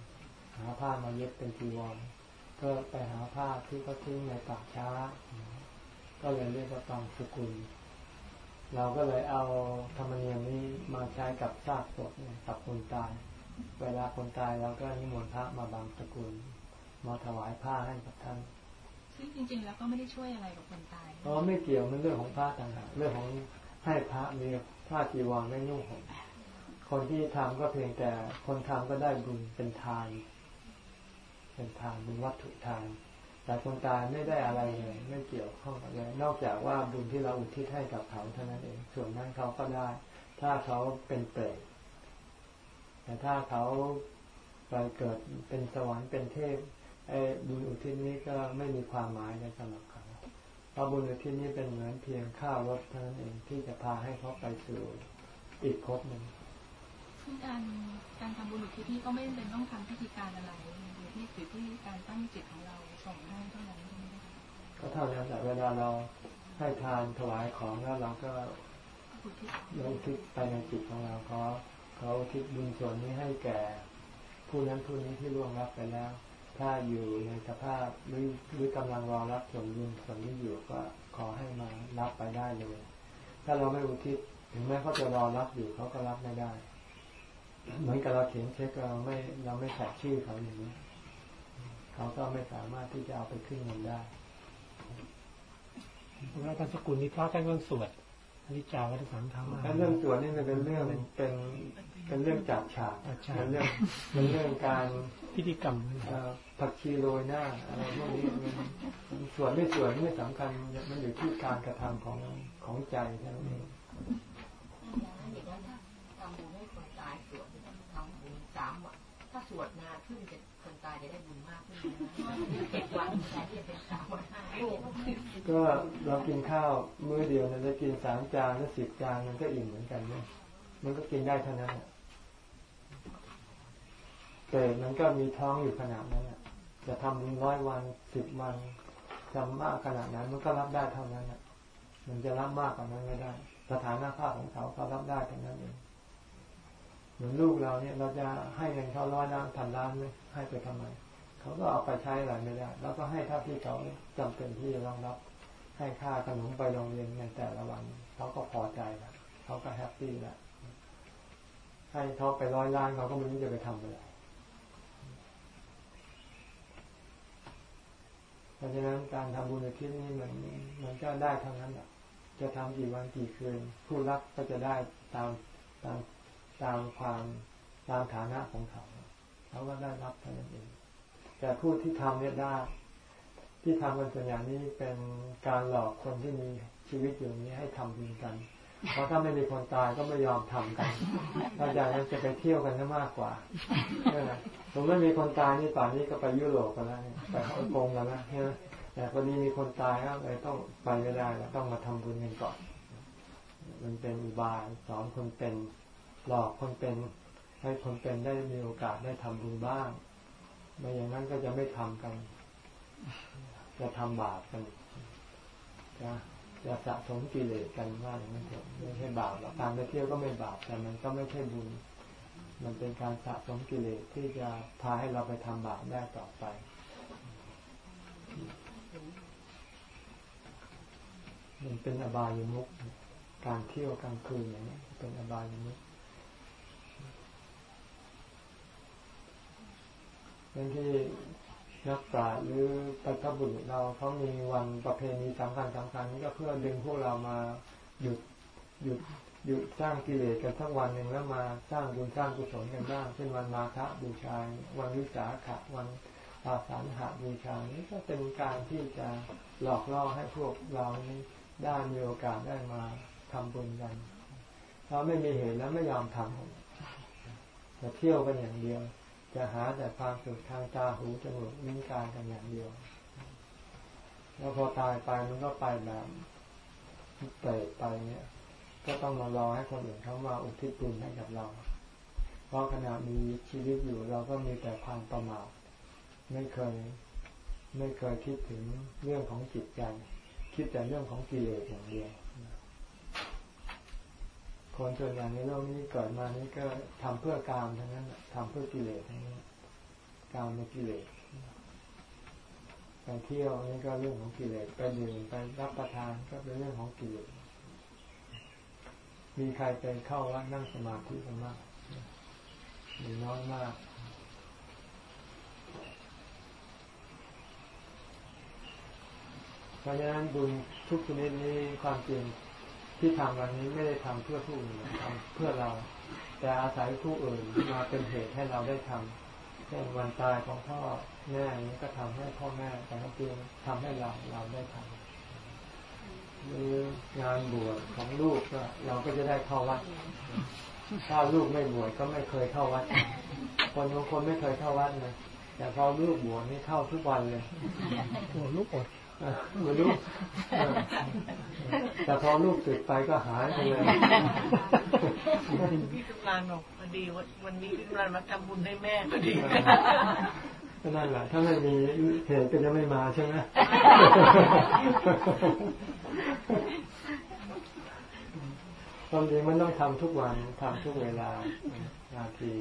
หาผ้ามาเย็บเป็นจีวรก็ไปหาผ้าที่เขาทิ้งในป่าช้า ก็เลยเรียกว่าตองสกุล เราก็เลยเอาธรรมเนียมนี้มาใช้กับซากศพเนี่ยกับคนตาย เวลาคนตายเราก็นิมนต์พระมาบางสกุลมาถวายผ้าให้กับท่านซึ่งจริง ๆ แล้วก็ไม่ได้ช่วยอะไรกับคนตายเพราะไม่เกี่ยวมันเรื่องของพระต่างหากเรื่องของให้พระมีผ้าจีวรไม่นุ่งห่มคนที่ทำก็เพียงแต่คนทำก็ได้บุญเป็นทาน เป็นทานเป็นวัตถุทาน แต่คนตายไม่ได้อะไรเลย ไม่เกี่ยวข้องอะไรนอกจากว่าบุญที่เราอุทิศให้กับเขาเท่านั้นเอง ส่วนนั้นเขาก็ได้ ถ้าเขาเป็นเปรต แต่ถ้าเขาไปเกิดเป็นสวรรค์เป็นเทพไอ้บุญอุทิศนี้ก็ไม่มีความหมายในสำหรับเขาเพราะบุญอุทิศนี้เป็นเหมือนเพียงข้าวรถเท่านั้นเองที่จะพาให้เขาไปสู่อีกภพหนึ่งซึ่งการการทำบุญอุทิศนี่ก็ไม่จำเป็นต้องทำพิธีการอะไรอยู่ที่อยู่ที่การตั้งจิตของเราส่งให้เท่านั้นใช่ไหมคะก็เท่านั้นแต่เวลาเราให้ทานถวายของแล้วเราก็อุทิศเราอุทิศไปในจิตของเราเขา เขาอุทิศบุญส่วนนี้ให้แก่ ผู้นั้นผู้นี้ที่ล่วงรับไปแล้ว ถ้าอยู่ในสภาพหรือหรือกำลังรอรับส่วนบุญส่วนนี้อยู่ก็ขอให้มารับไปได้เลย ถ้าเราไม่อุทิศถึงแม้เขาจะรอรับอยู่เขาก็รับไม่ได้ เหมือนกับเราเขียนเช็คเราไม่เราไม่ใส่ชื่อเขาอย่างนี้เขาก็ไม่สามารถที่จะเอาไปขึ้นเงินได้เพราะว่าท่านสกุลนี้พระท่านก็สวดอนิจจาวัฏสังขารมาแล้วเรื่องส่วนนี่มันเป็นเรื่องเป็น เป็นเรื่องจัดฉากจัดฉากเป็นเรื่องเป็นเรื่องการพิธีกรรมเอ่อผักชีโรยหน้าอะไรพวกนี้มันมันส่วนไม่ส่วนไม่สำคัญมันอยู่ที่การกระทำของของใจแค่นั้นเองอย่างนั้นอย่างนั้นถ้าทำบุญให้คนตายสวดทำบุญสามวันถ้าสวดนานขึ้นจะคนตายจะได้บุญมากขึ้นนะเจ็ดวันแทนที่จะเป็นสามวันห้าวันก็เรากินข้าวมื้อเดียวเราจะกินสามจานหรือสิบจานมันก็อิ่มเหมือนกันเนี่ยมันก็กินได้เท่านั้น แหละแต่มันก็มีท้องอยู่ขนาดนั้นน่ะจะทำร้อยวันสิบวันทำมากขนาดนั้นมันก็รับได้เท่านั้นน่ะมันจะรับมากกว่านั้นไม่ได้ สถานะภาพของเขาเขารับได้เท่านั้นเองเหมือนลูกเราเนี่ยเราจะให้เงินเขาร้อยล้านพันล้านไหมให้ไปทำไมเขาก็เอาไปใช้อะไรไม่ได้แล้วก็ให้เท่าที่เขาจำเป็นที่จะรองรับ ให้ค่าขนมไปโรงเรียนในแต่ละวันเขาก็พอใจแล้วเขาก็ happy แล้วให้เขาไปร้อยล้านเขาก็ไม่รู้จะไปทำอะไร เพ ราะฉะนั้นการทำบุญในที่นี้มันมันก็ได้เท่านั้นแหละจะทำกี่วันกี่คืน ผู้รักก็จะได้ตามตามตามความตามฐานะของเขาเขาก็ได้รับเท่านั้นเองแต่ผู้ที่ทำเนี่ยได้ ที่ทำกันส่วนใหญ่นี้เป็นการหลอกคนที่มีชีวิตอยู่นี้ให้ทำบุญกัน เพราะถ้าไม่มีคนตายก็ไม่ยอมทำกันถ้าอย่างนั้นจะไปเที่ยวกันมากกว่าใช่ไม่มีคนตายนี่ป่านนี้ก็ไปยุโรปกันแล้วเนี่ยไปฮ่องกงกันแล้วใช่ไหมแต่พอดีมีคนตายก็เลยต้องไปไม่ได้แล้วต้องมาทำบุญกันก่อน มันเป็นอุบายสอนคนเป็นหลอกคนเป็นให้คนเป็นได้มีโอกาสได้ทำบุญบ้างไม่อย่างนั้นก็จะไม่ทำกัน จะทำบาปกันจะ จะสะสมกิเลสกันว่าอย่างนั้นเถอะไม่ใช่บาปหรอกการไปเที่ยวก็ไม่บาปแต่มันก็ไม่ใช่บุญ มันเป็นการสะสมกิเลสที่จะพาให้เราไปทำบาปได้ต่อไปมันเป็นอบายมุกการเที่ยวกลางคืนอย่างนี้เป็นอบายมุกเรื่องที่ นักปราชญ์หรือปัจจบุรุษเราเขามีวันประเพณีสำคัญสำคัญนี่ก็เพื่อดึงพวกเรามาหยุดหยุดหยุดสร้างกิเลสกันสักวันหนึ่งแล้วมาสร้างบุญสร้างกุศลกันบ้างเช่นวันมาฆบูชา วันวิสาขะวันอาสาหาบูชานี่ก็เป็นการที่จะหลอกล่อให้พวกเรานี้ได้มีโอกาสได้มาทำบุญกันเราไม่มีเหตุแล้วไม่ยอมทำจะเที่ยวกันอย่างเดียว จะหาแต่ความสุขทางตาหูจมูกลิ้นกายกันอย่างเดียว แล้วพอตายไปมันก็ไปแบบเปรตไปเนี่ย ก็ต้องมารอให้คนอื่นเขามาอุทิศบุญให้กับเรา เพราะขณะมีชีวิตอยู่เราก็มีแต่ความประมาทไม่เคย ไม่เคยคิดถึงเรื่องของจิตใจ คิดแต่เรื่องของกิเลสอย่างเดียว คนส่วนใหญ่ในโลกนี้เกิดมานี่ก็ทำเพื่อการทั้งนั้นน่ะทำเพื่อกิเลสทั้งนั้นการในกิเลสไปเที่ยวนี่ก็เรื่องของกิเลสไปดื่มไปรับประทานก็เป็นเรื่องของกิเลสมีใครไปเข้าวัดนั่งสมาธิกันมากมีน้อยมาก เพราะฉะนั้นบุญทุกชนิดนี้ความจริง ที่ทำวันนี้ไม่ได้ทำเพื่อผู้อื่นทำเพื่อเรา แต่อาศัยผู้อื่นมาเป็นเหตุให้เราได้ทำเช่นวันตายของพ่อแม่นี้ก็ทำให้พ่อแม่แต่ก็จริงทำให้เราเราได้ทำหรืองานบวชของลูกก็เราก็จะได้เข้าวัด ถ้าลูกไม่บวชก็ไม่เคยเข้าวัด คนบางคนไม่เคยเข้าวัดนะแต่พอลูกบวชนี่เข้าทุกวันเลยโอ้ลูกอด เออเหมือนลูกเออแต่พอลูกติดไปก็หายไปเลยพี่สุรานบอกพอดีวันวันนี้พี่สุรานมาทำบุญให้แม่พอดีก็นั่นแหละถ้าไม่มีเหตุก็จะไม่มาใช่ไหมความจริงมันต้องทำทุกวันทำทุกเวลานาที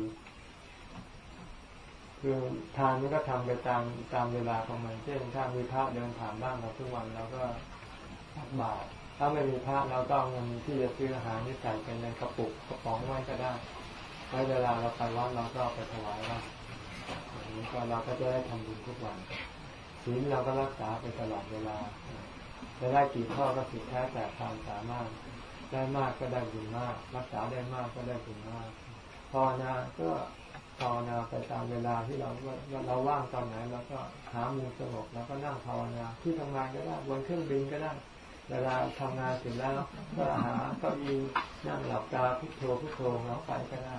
คือทานมันก็ทำไปตามตามเวลาของมันเช่นถ้ามีพระเดินผ่านบ้านเราทุกวันเราก็ตักบาตรถ้าไม่มีพระเราก็เอาเงินที่จะซื้ออาหารนี่ใส่ไปในกระปุกกระป๋องไว้ก็ได้ไว้เวลาเราไปวัดเราก็ไปถวายวัดอย่างนี้ก็เราก็จะได้ทำบุญทุกวันศีลเราก็รักษาไปตลอดเวลาจะได้กี่ข้อก็สุดแท้แต่ความสามารถ ได้มากก็ได้บุญมาก รักษาได้มากก็ได้บุญมากภาวนาก็ ภาวนาไปตามเวลาที่เราเราว่างตอนไหนเราก็หามุมสงบแล้วก็นั่งภาวนาที่ทำงานก็ได้บนเครื่องบินก็ได้ เวลาทำงานเสร็จแล้วก็หาเก็มีนั่งหลับตาพุทโธพุทโธแล้วไปก็ได้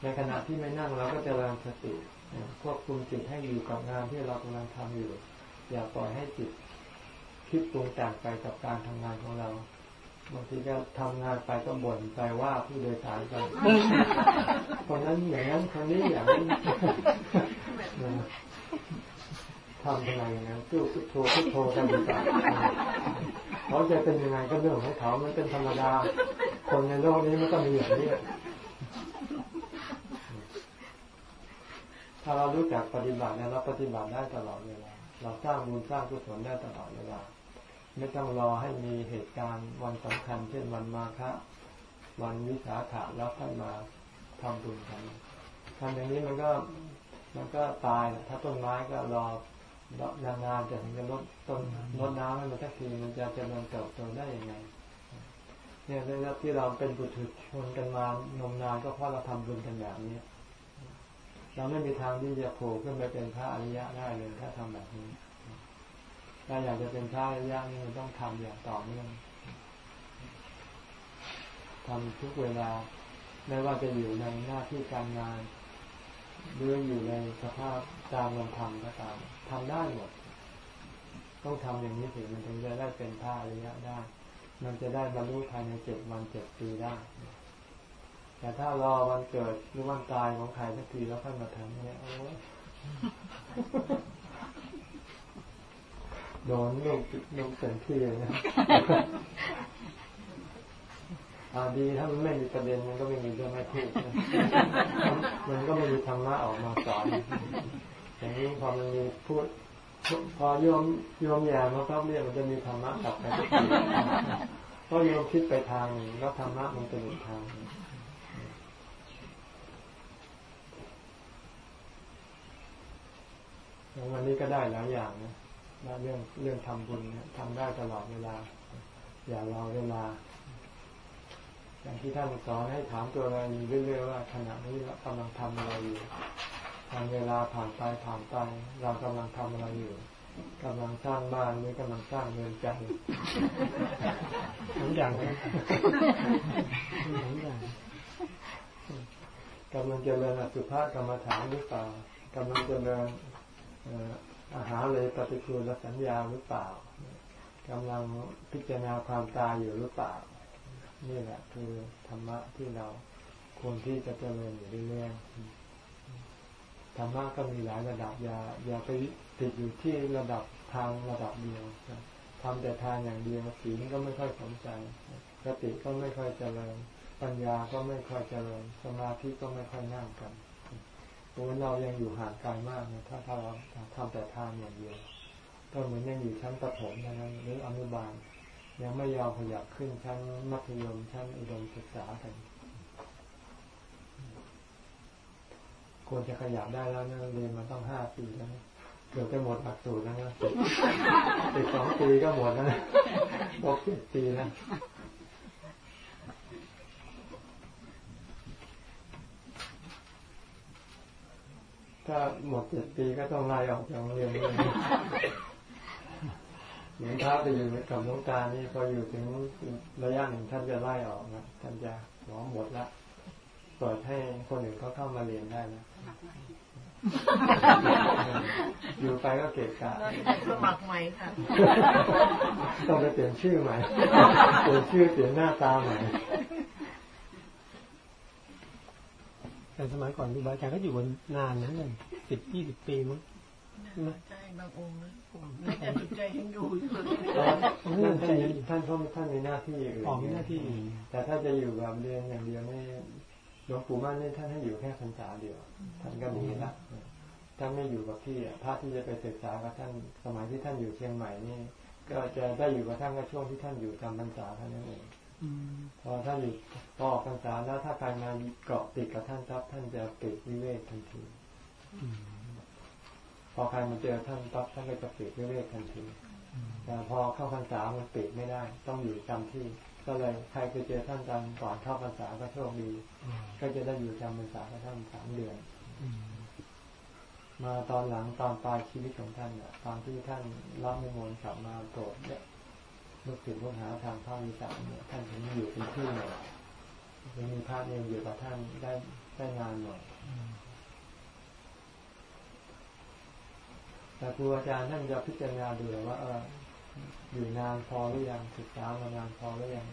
ในขณะที่ไม่นั่งเราก็จะเริญสติควบคุมจิตให้อยู่กับงานที่เรากำลังทำอยู่ อย่าปล่อยให้จิตคิดปรุงแต่งไปกับการทำงานของเรา บางทีก็ทำงานไปก็บ่นไปว่าผู้โดยสารไปคนนั้นอย่างนั้นคนนี้อย่างนี้ทำยังไงอย่างนั้นตู้พุทโธพุทโธกันดีกว่าเขาจะเป็นยังไงก็เรื่องของเขามันเป็นธรรมดา คนในโลกนี้มันก็มีอย่างนี้ถ้าเรารู้จักปฏิบัติเนี่ยเราปฏิบัติได้ตลอดเวลาเราสร้างบุญสร้างกุศลได้ตลอดเวลา ไม่ต้องรอให้มีเหตุการณ์วันสำคัญเช่นวันมาฆะวันวิสาขะแล้วค่อยมาทำบุญกันทำอย่างนี้มันก็มันก็ตายถ้าต้นไม้ก็รอนานๆจะถึงจะลดต้นลดน้ำให้มันสักทีมันจะเจริญเติบโตได้ยังไง เนี่ยที่เราเป็นบุตรชนกันมานมนานก็เพราะเราทำบุญกันแบบนี้เราไม่มีทางที่จะโผล่ขึ้นไปเป็นพระอริยะได้เลยถ้าทำแบบนี้ ถ้าอยากจะเป็นพระริยะนี่มันต้องทำอย่างต่อเนื่องทำทุกเวลา ไม่ว่าจะอยู่ในหน้าที่การงานหรืออยู่ในสภาพตามลำพังก็ตามทำได้หมด ต้องทำอย่างนี้ถึงมันถึงจะได้เป็นพระอริยะได้ มันจะได้บรรลุภายในเจ็ดวันเจ็ดปีได้ แต่ถ้ารอวันเกิดหรือวันตายของใครสักทีแล้วค่อยมาทำเนี่ยโอ้ โดนลูกลูกเต็มที่เลยนะอาดีถ้ามันไม่มีประเด็นมันก็ไม่มีเรื่องให้พูดนะมันก็ไม่มีธรรมะออกมาสอนอย่างนี้พอมันมีพูดพอโยมโยมแย่มาครับเนี่ยมันจะมีธรรมะกลับไปทุกทีเพราะโยมคิดไปทางหนึ่งแล้วธรรมะมันเป็นอีกทางหนึ่งวันนี้ก็ได้หลายอย่างนะ เรื่องเรื่องทำบุญทำได้ตลอดเวลา อย่ารอเวลา อย่างที่ท่านสอนให้ถามตัวเราอยู่เรื่อยๆว่าขณะนี้เรากำลังทำอะไรอยู่ทางเวลาผ่านไปผ่านไป เรากำลังทำอะไรอยู่กำลังสร้างบ้านหรือกำลังสร้างเงินใจทั้งอย่างเลยทั้งอย่างกำลังเจริญสุภะกรรมฐานหรือเปล่ากำลังเจริญ อาหาเลยปฏิคูลสัญญาหรือเปล่ากำลังพิจารณาความตายอยู่หรือเปล่า นี่แหละคือธรรมะที่เราควรที่จะเจริญอยู่เรื่อยๆธรรมะก็มีหลายระดับอย่าอย่าไปติดอยู่ที่ระดับทางระดับเดียวทำแต่ทางอย่างเดียวศีลก็ไม่ค่อยสนใจสติก็ไม่ค่อยเจริญ ปัญญาก็ไม่ค่อยเจริญ สมาธิก็ไม่ค่อยนั่งกัน ตัวเรายังอยู่ห่างไกลมากนะถ้าถ้าเราทำแต่ทางอย่างเดียว ก็เหมือนยังอยู่ชั้นประถมนั้นหรืออนุบาล ยังไม่ยอมขยับขึ้นชั้นมัธยมชั้นอุดมศึกษากันควรจะขยับได้แล้วนะเรียนมาต้องห้าปีแล้วเกือบจะหมดหลักสูตรแล้วนะสิบสองปีก็หมดแล้วนะหกสิบปีแล้ ถ้าหมดเจ็ดปีก็ต้องไล่ออกจากโรงเรียนเลยเหมือนถ้าไปอยู่กับน้องตานี่พออยู่ถึงระยะหนึ่งท่านจะไล่ออกนะท่านจะหมอหมดละเปิดให้คนอื่นเขาเข้ามาเรียนได้นะอยู่ไปก็เกะกะสมัครใหม่ค่ะ ต้องไปเปลี่ยนชื่อใหม่ เปลี่ยนชื่อเปลี่ยนหน้าตาใหม่ แต่สมัยก่อนครูบาอาจารย์ก็อยู่กันนานนะเลยสิบยี่สิบปีมั้งใช่บางองค์นะแต่จิตใจยังอยู่ท่านท่านเขาท่านมีหน้าที่อื่นมีหน้าที่แต่ถ้าจะอยู่แบบเรียนอย่างเดียวนี่หลวงปู่มั่นนี่ท่านให้อยู่แค่พรรษาเดียวท่านก็หนีละท่านไม่อยู่กับที่พระที่จะไปศึกษากับท่านสมัยที่ท่านอยู่เชียงใหม่นี่ ก็จะได้อยู่กับท่านก็ช่วงที่ท่านอยู่จำพรรษาเท่านั้นเอง พอท่านอยู่พอออกพรรษาแล้วถ้าการงานเกาะติดกับท่านครับ ท่านจะปิดวิเวกทันทีอืมพอใครมาเจอท่านปั๊บท่านก็จะปิดเรื่อยๆทันทีอืมแต่พอเข้าพรรษามันปิดไม่ได้ ต้องอยู่จำที่ ก็เลยใครไปเจอท่านตอนก่อนเข้าพรรษาก็โชคดีอืมก็จะได้อยู่จำพรรษากับท่านสามเดือนอืมมาตอนหลังตอนปลายชีวิตของท่านเนี่ยตอนที่ท่านรับนิมนต์กลับมาโปรดเนี่ย ลูกศิษย์ลูกหาทางภาควิสานเนี่ยท่านถึงอยู่เป็นที่หน่อยจะมีพระเนรอยู่กับท่านได้ได้นานหน่อยแต่ครูอาจารย์ท่านจะพิจารณาดูว่าเอออยู่นานพอหรือยังศึกษามานานพอหรือยัง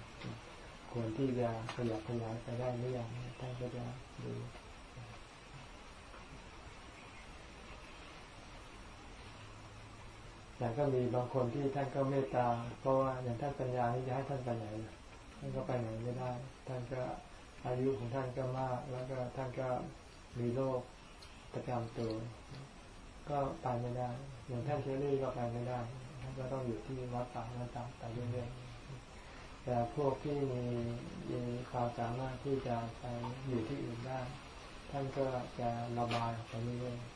ควรที่จะขยับขยายไปได้หรือยังท่านก็จะดู แต่ก็มีบางคนที่ท่านก็เมตตา เพราะว่าอย่างท่านปัญญานี่จะให้ท่านไปไหนท่านก็ไปไหนไม่ได้ ท่านก็อายุของท่านก็มาก แล้วก็ท่านก็มีโรคประจำตัว ก็ไปไม่ได้ อย่างท่านเชอรี่ก็ไปไม่ได้ ท่านก็ต้องอยู่ที่วัดป่างวัดตามไปเรื่อยๆ แต่พวกที่มีมีความสามารถที่จะไปอยู่ที่อื่นได้ ท่านก็จะระบายออกไปเรื่อยๆ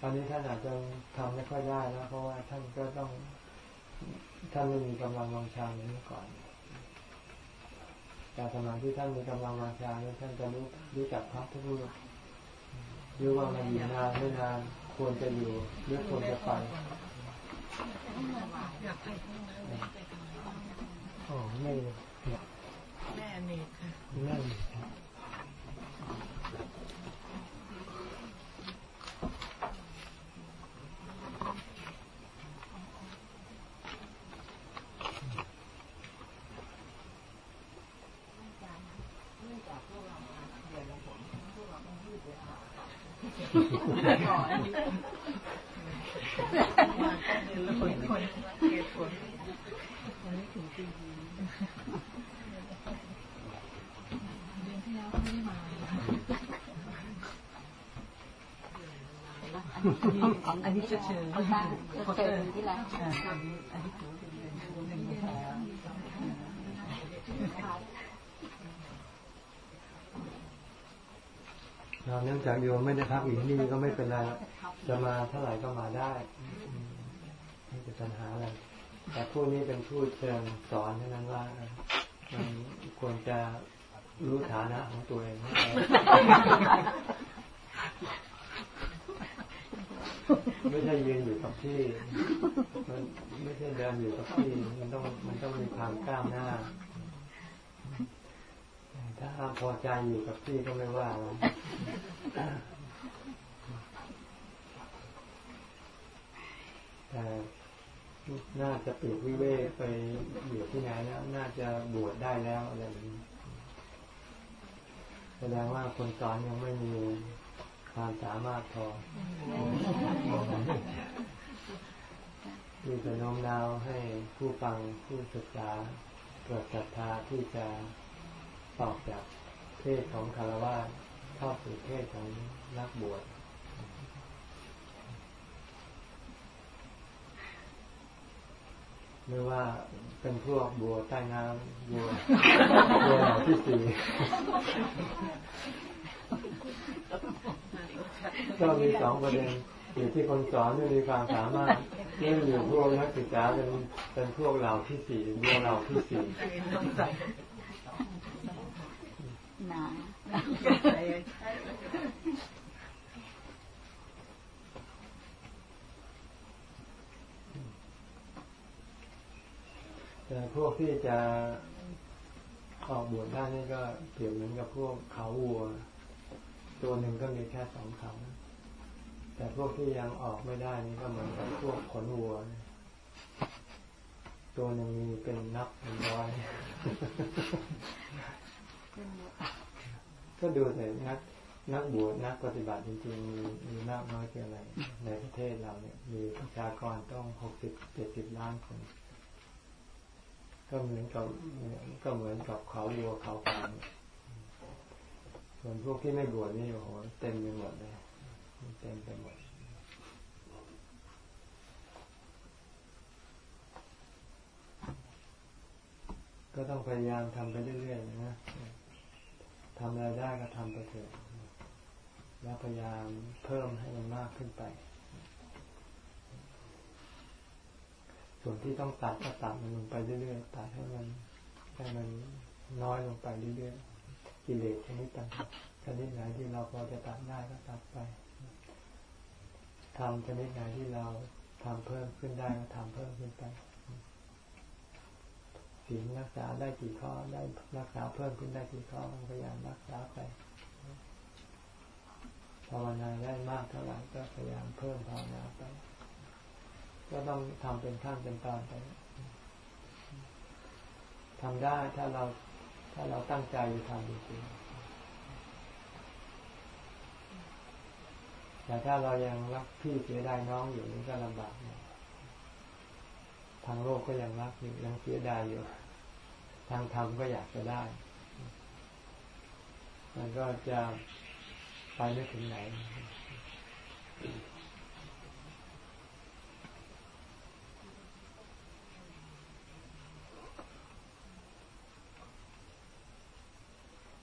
ตอนนี้ท่านอาจจะทำไม่ค่อยได้แล้ว เพราะว่าท่านก็ต้องท่านไม่มีกำลังวังชาเหมือนก่อน แต่สมัยที่ท่านมีกำลังวังชาเนี่ยท่านจะรู้รู้จักพักทุกรูปรู้ว่ามันอยู่นานไม่นานควรจะอยู่หรือควรจะไปอยากไปห้องน้ำเลยไปทำไมอ๋อไม่แม่เนตค่ะ ไม่ เนื่องจากพวกเรามาเดือนละผลพวกเราต้ องยืดเวลาก่อนอายุมาแค่เดือนละผลคนเหตุผลมันไม่ถึงปีเดือนที่แล้วก็ไม่ได้มาอันนี้ เนื่องจากโยมไม่ได้พักอยู่ที่นี่ก็ไม่เป็นไรจะมาเท่าไหร่ก็มาได้ไม่เป็นปัญหาอะไรแต่ผู้นี้เป็นผู้เชิญสอนเท่านั้นว่ามันควรจะรู้ฐานะของตัวเองได้ไม่ใช่ยืนอยู่กับที่ มันไม่ใช่เดินอยู่กับที่ มันต้องมันต้องมีความก้าวหน้า ถ้าพอใจอยู่กับที่ก็ไม่ว่าแต่น่าจะปลีกวิเวกไปอยู่ที่ไหนแล้ว น่าจะบวชได้แล้วอะไรแบบนี้แสดงว่าคนสอนยังไม่มีความสามารถพอที่จะโน้มน้าวให้ผู้ฟังผู้ศึกษาเกิดศรัทธาที่จะ ออกจากเพศของคารวะเข้าสู่เพศของนักบวชไม่ว่าเป็นพวกบัวใต้น้ำบัวบัวเหล่าที่สี่ก็มีสองประเด็นอยู่ที่คนสอนไม่มีความสามารถเรื่องอยู่พวกนักศึกษาเป็นเป็นพวกเหล่าที่สี่บัวเหล่าที่สี่ หนาแต่พวกที่จะออกบวชได้นี่ก็เปรียบเหมือนกับพวกเขาวัว ตัวหนึ่งก็มีแค่สองเขา แต่พวกที่ยังออกไม่ได้นี่ก็เหมือนกับพวกขนวัว ตัวหนึ่งมีเป็นนับเป็นร้อย ก็ดูแต่นักนักบวชนักปฏิบัติจริงๆมีมีมากน้อยเพียงไรในประเทศเราเนี่ย มีประชากรต้องหกสิบเจ็ดสิบล้านคน ก็เหมือนกับก็เหมือนกับเขาวัวเขาควายส่วนพวกที่ไม่บวชนี่โอ้โหเต็มไปหมดเลยเต็มไปหมดก็ต้องพยายามทำไปเรื่อยๆนะ ทำอะไรได้ก็ทำไปเถอะแล้วพยายามเพิ่มให้มันมากขึ้นไป ส่วนที่ต้องตัดก็ตัดมันลงไปเรื่อยๆตัดให้มันให้มันน้อยลงไปเรื่อยๆกิเลสชนิดต่างๆชนิดไหนที่เราพอจะตัดได้ก็ตัดไปทำชนิดไหนที่เราทำเพิ่มขึ้นได้ก็ทำเพิ่มขึ้นไป ศีลรักษาได้กี่ข้อได้รักษาเพิ่มขึ้นได้กี่ข้อพยายามรักษาไปภาวนาได้มากเท่าไหร่ก็พยายามเพิ่มภาวนาไป ก็ต้องทำเป็นขั้นเป็นตอนไปทำได้ถ้าเราถ้าเราตั้งใจจะทำจริงๆแต่ถ้าเรายังรักพี่เสียดายน้องอยู่นี่ก็ลำบากนะทางโลกก็ยังรักอยู่ยังเสียดายอยู่ ทางธรรมก็อยากจะได้ มันก็จะไปไม่ถึงไหน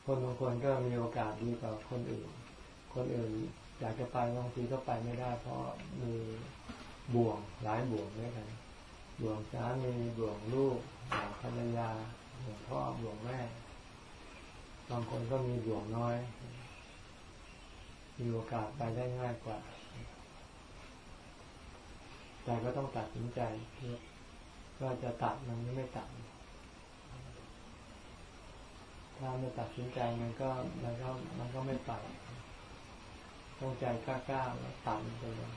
คนบางคนก็มีโอกาสดีกว่าคนอื่น คนอื่นอยากจะไปบางทีก็ไปไม่ได้ เพราะมีบ่วงหลายบ่วงด้วยกันบ่วงสามีบ่วงลูกบ่วงภรรยา บ่วงพ่อบ่วงแม่บางคนก็มีบ่วงน้อย มีโอกาสไปได้ง่ายกว่า แต่ก็ต้องตัดสินใจว่าจะตัดมันไม่ตัด ถ้าไม่ตัดสินใจมันก็มันก็มันก็ไม่ไปต้องใจกล้าๆแล้วตัดมันไปเลย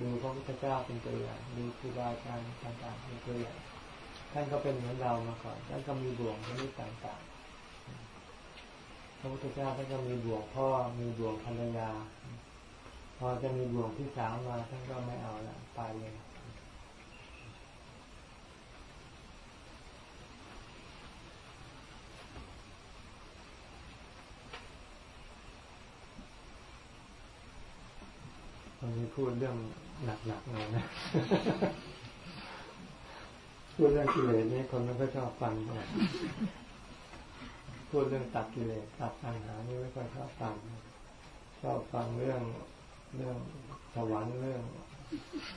ดูพระพุทธเจ้าเป็นตัวอย่างดูครูบาอาจารย์ต่างๆเป็นตัวอย่าง ท่านก็เป็นเหมือนเรามาก่อน ท่านก็มีบ่วงชนิดต่างๆ พระพุทธเจ้าท่านก็มีบ่วงพ่อ มีบ่วงภรรยา พอจะมีบ่วงที่สามมาท่านก็ไม่เอาละไปเลยวันนี้พูดเรื่องหนักๆหน่อยนะ พูดเรื่องกิเลสนี่คนมันก็ชอบฟังนะพูดเรื่องตัดกิเลสตัดปัญหานี่ไม่ค่อยชอบฟังชอบฟังเรื่องเรื่องสวรรค์เรื่อง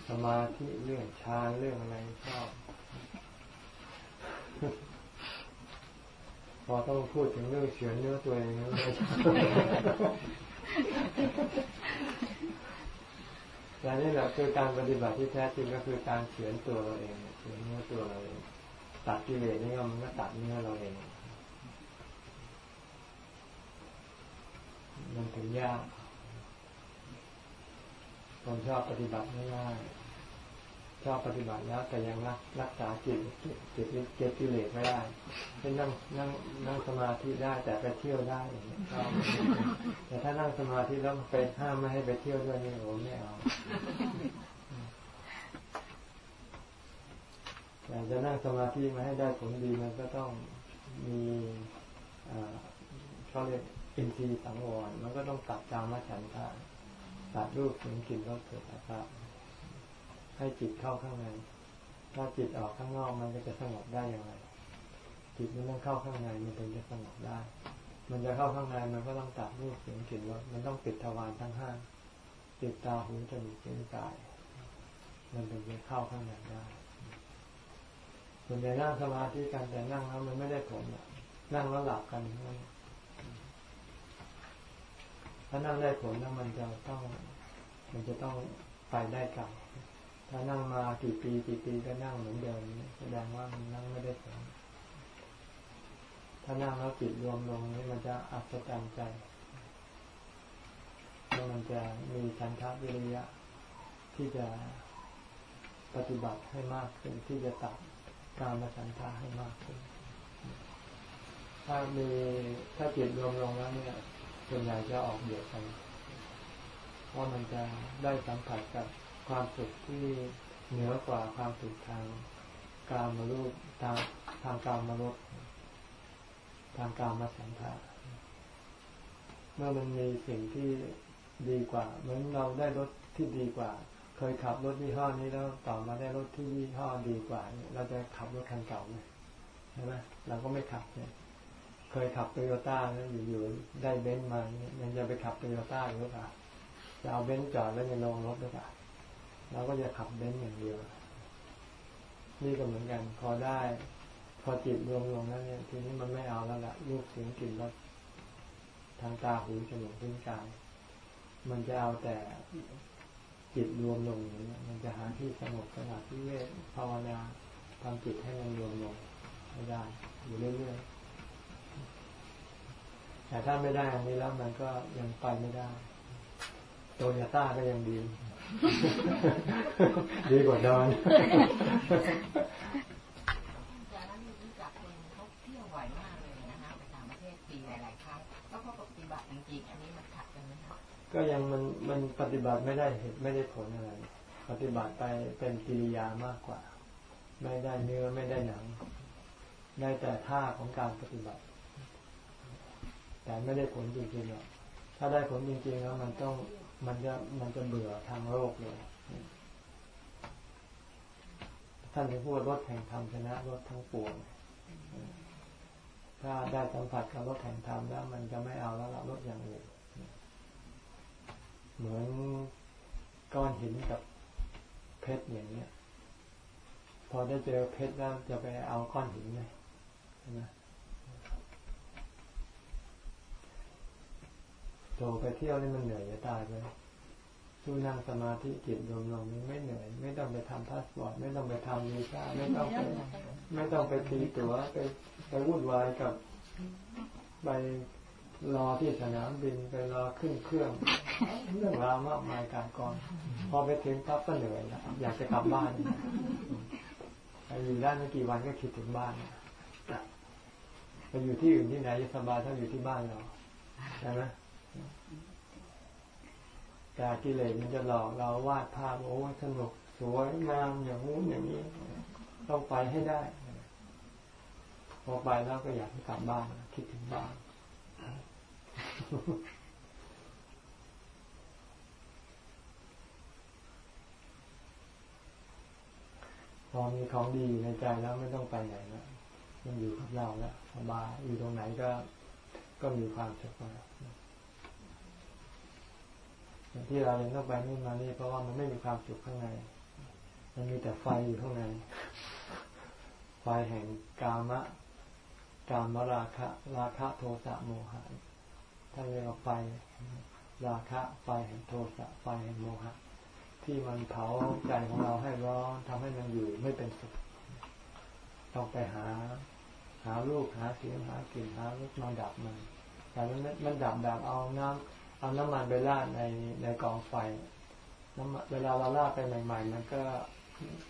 สมาธิเรื่องฌานเรื่องอะไรชอบพอต้องพูดถึงเรื่องเฉือนเนื้อตัวเองไม่ชอบแต่นี่แหละคือการปฏิบัติที่แท้จริงก็คือการเฉือนตัวเราเอง เนื้อตัวเราเองตัดกิเลสนี่ก็มันก็ตัดเนื้อเราเองมันถึงยากคนชอบปฏิบัติง่ายๆชอบปฏิบัติแล้ว แต่ยังรักรักษาจิตจิตจิตเก็บกิเลสไม่ได้เป็นนั่งนั่งนั่งสมาธิได้ แต่ไปเที่ยวได้อย่างนี้ชอบแต่ถ้านั่งสมาธิแล้วไปห้ามไม่ให้ไปเที่ยวด้วยนี่โอ้ไม่เอา แต่จะนั่งสมาธิมาให้ได้ผลดีมันก็ต้องมีเขาเรียกอินทรีย์สังวรมันก็ต้องตัดกามฉันทะตัดรูปเสียงกลิ่นรสเกิดอาการให้จิตเข้าข้างในถ้าจิตออกข้างนอกมันก็จะสงบได้อย่างไร จิตมันต้องเข้าข้างในมันถึงจะสงบได้ มันจะเข้าข้างในมันก็ต้องตัดรูปเสียงกลิ่นรสมันต้องปิดทวารทั้งห้าปิดตาหูจมูกเส้นกาย มันถึงจะเข้าข้างในได้ ส่วนใหญ่นั่งสมาธิกันแต่นั่งแล้วมันไม่ได้ผลนั่งแล้วหลับกันถ้านั่งได้ผลแล้วมันจะต้องมันจะต้องไปได้กลับถ้านั่งมากี่ปีกี่ปีก็นั่งเหมือนเดิมแสดงว่ามันนั่งไม่ได้ผลถ้านั่งแล้วจิตรวมลงนี่มันจะอัศจรรย์ใจแล้วมันจะมีชันทะวิริยะที่จะปฏิบัติให้มากขึ้นที่จะตัด การมาชันทะให้มากขึ้น ถ้ามีถ้าจิตรวมลงแล้วเนี่ยส่วนใหญ่จะออกเบียดกันเพราะมันจะได้สัมผัสกับความสุขที่เหนือกว่าความสุขทางการมาลูกทางทางการมนุษย์ทางการมาสัมผัสเมื่อมันมีสิ่งที่ดีกว่า เหมือนเราได้รถที่ดีกว่า เคยขับรถยี่ห้อนี้แล้วต่อมาได้รถที่ยี่ห้อดีกว่า เราจะขับรถคันเก่าไหมใช่ไหมเราก็ไม่ขับเนี่ยเคยขับโตโยต้าแล้วอยู่ๆได้เบนซ์มาเนี่ยยังจะไปขับโตโยต้าหรือเปล่าจะเอาเบนซ์จอดแล้วจะลงรถหรือเปล่าเราก็จะขับเบนซ์อย่างเดียว นี่ก็เหมือนกันพอได้ พอจิตรวมลงแล้วเนี่ยทีนี้มันไม่เอาแล้วละรูปเสียงกลิ่นรสทางตาหูจมูกลิ้นกายมันจะเอาแต่ จิตรวมลงอย่างนี้มันจะหาที่สงบสงัดที่เวทภาวนาทำจิตให้มันรวมลงไม่ได้อยู่เรื่อยๆแต่ถ้าไม่ได้อันนี้แล้วมันก็ยังไปไม่ได้โตโยต้าก็ยังดี ดีกว่าดอน ก็ยังมันมันปฏิบัติไม่ได้เหตุไม่ได้ผลอะไร ปฏิบัติไปเป็นกิริยามากกว่า ไม่ได้เนื้อไม่ได้หนัง ได้แต่ท่าของการปฏิบัติ แต่ไม่ได้ผลจริงๆหรอกถ้าได้ผลจริงๆแล้วมันต้องมันจะมันจะเบื่อทางโลกเลยท่านถึงพูดรถแห่งธรรมชนะรถทั้งปวง ถ้าได้สัมผัสกับรถแห่งธรรมแล้ว มันจะไม่เอาแล้วละรถอย่างอื่น เหมือนก้อนหินกับเพชรอย่างเนี้ย พอได้เจอเพชรแล้วจะไปเอาก้อนหินไหมใช่ไหมโตไปเที่ยวนี่มันเหนื่อยจะตายไปสู้นั่งสมาธิจิตรวมลงนี่ไม่เหนื่อย ไม่ต้องไปทำพาสปอร์ตไม่ต้องไปทำวีซ่าไม่ต้องไปไม่ต้องไปตีตั๋วไปไปวุ่นวายกับไป รอที่สนามบินไปรอขึ้นเครื่อง เรื่องราวมากมายการกองพอไปถึงปั๊บก็เหนื่อยแล้วอยากจะกลับบ้านไปอยู่ได้ไม่กี่วันก็คิดถึงบ้านไปอยู่ที่อื่นที่ไหนจะสบายเท่าอยู่ที่บ้านเราใช่ไหมแต่กิเลสมันจะหลอกเราวาดภาพโอ้สนุกสวยงามอย่างงู้นอย่างนี้ต้องไปให้ได้พอไปแล้วก็อยากกลับบ้านคิดถึงบ้าน พอมีของดีอยู่ในใจแล้วไม่ต้องไปไหนแล้วมันอยู่กับเราแล้วสบายอยู่ตรงไหนก็ก็มีความสุขแล้วอย่างที่เรายังต้องไปนู่นมานี่เพราะว่ามันไม่มีความสุขข้างใน มันมีแต่ไฟอยู่ข้างใน ไฟแห่งกามะ กามราคะ ราคะโทสะโมหะ ท่านเรียกว่าไฟราคะไฟแห่งโทสะไฟแห่งโมหะที่มันเผาใจของเราให้ร้อนทำให้มันอยู่ไม่เป็นสุขต้องไปหา หาลูกหาเสียงหากลิ่นหารสมาดับมันแต่มันมันดับแบบเอาน้ำเอาน้ำมันไปราดในในกองไฟน้ำเวลาเราราดไปใหม่ ๆ มันก็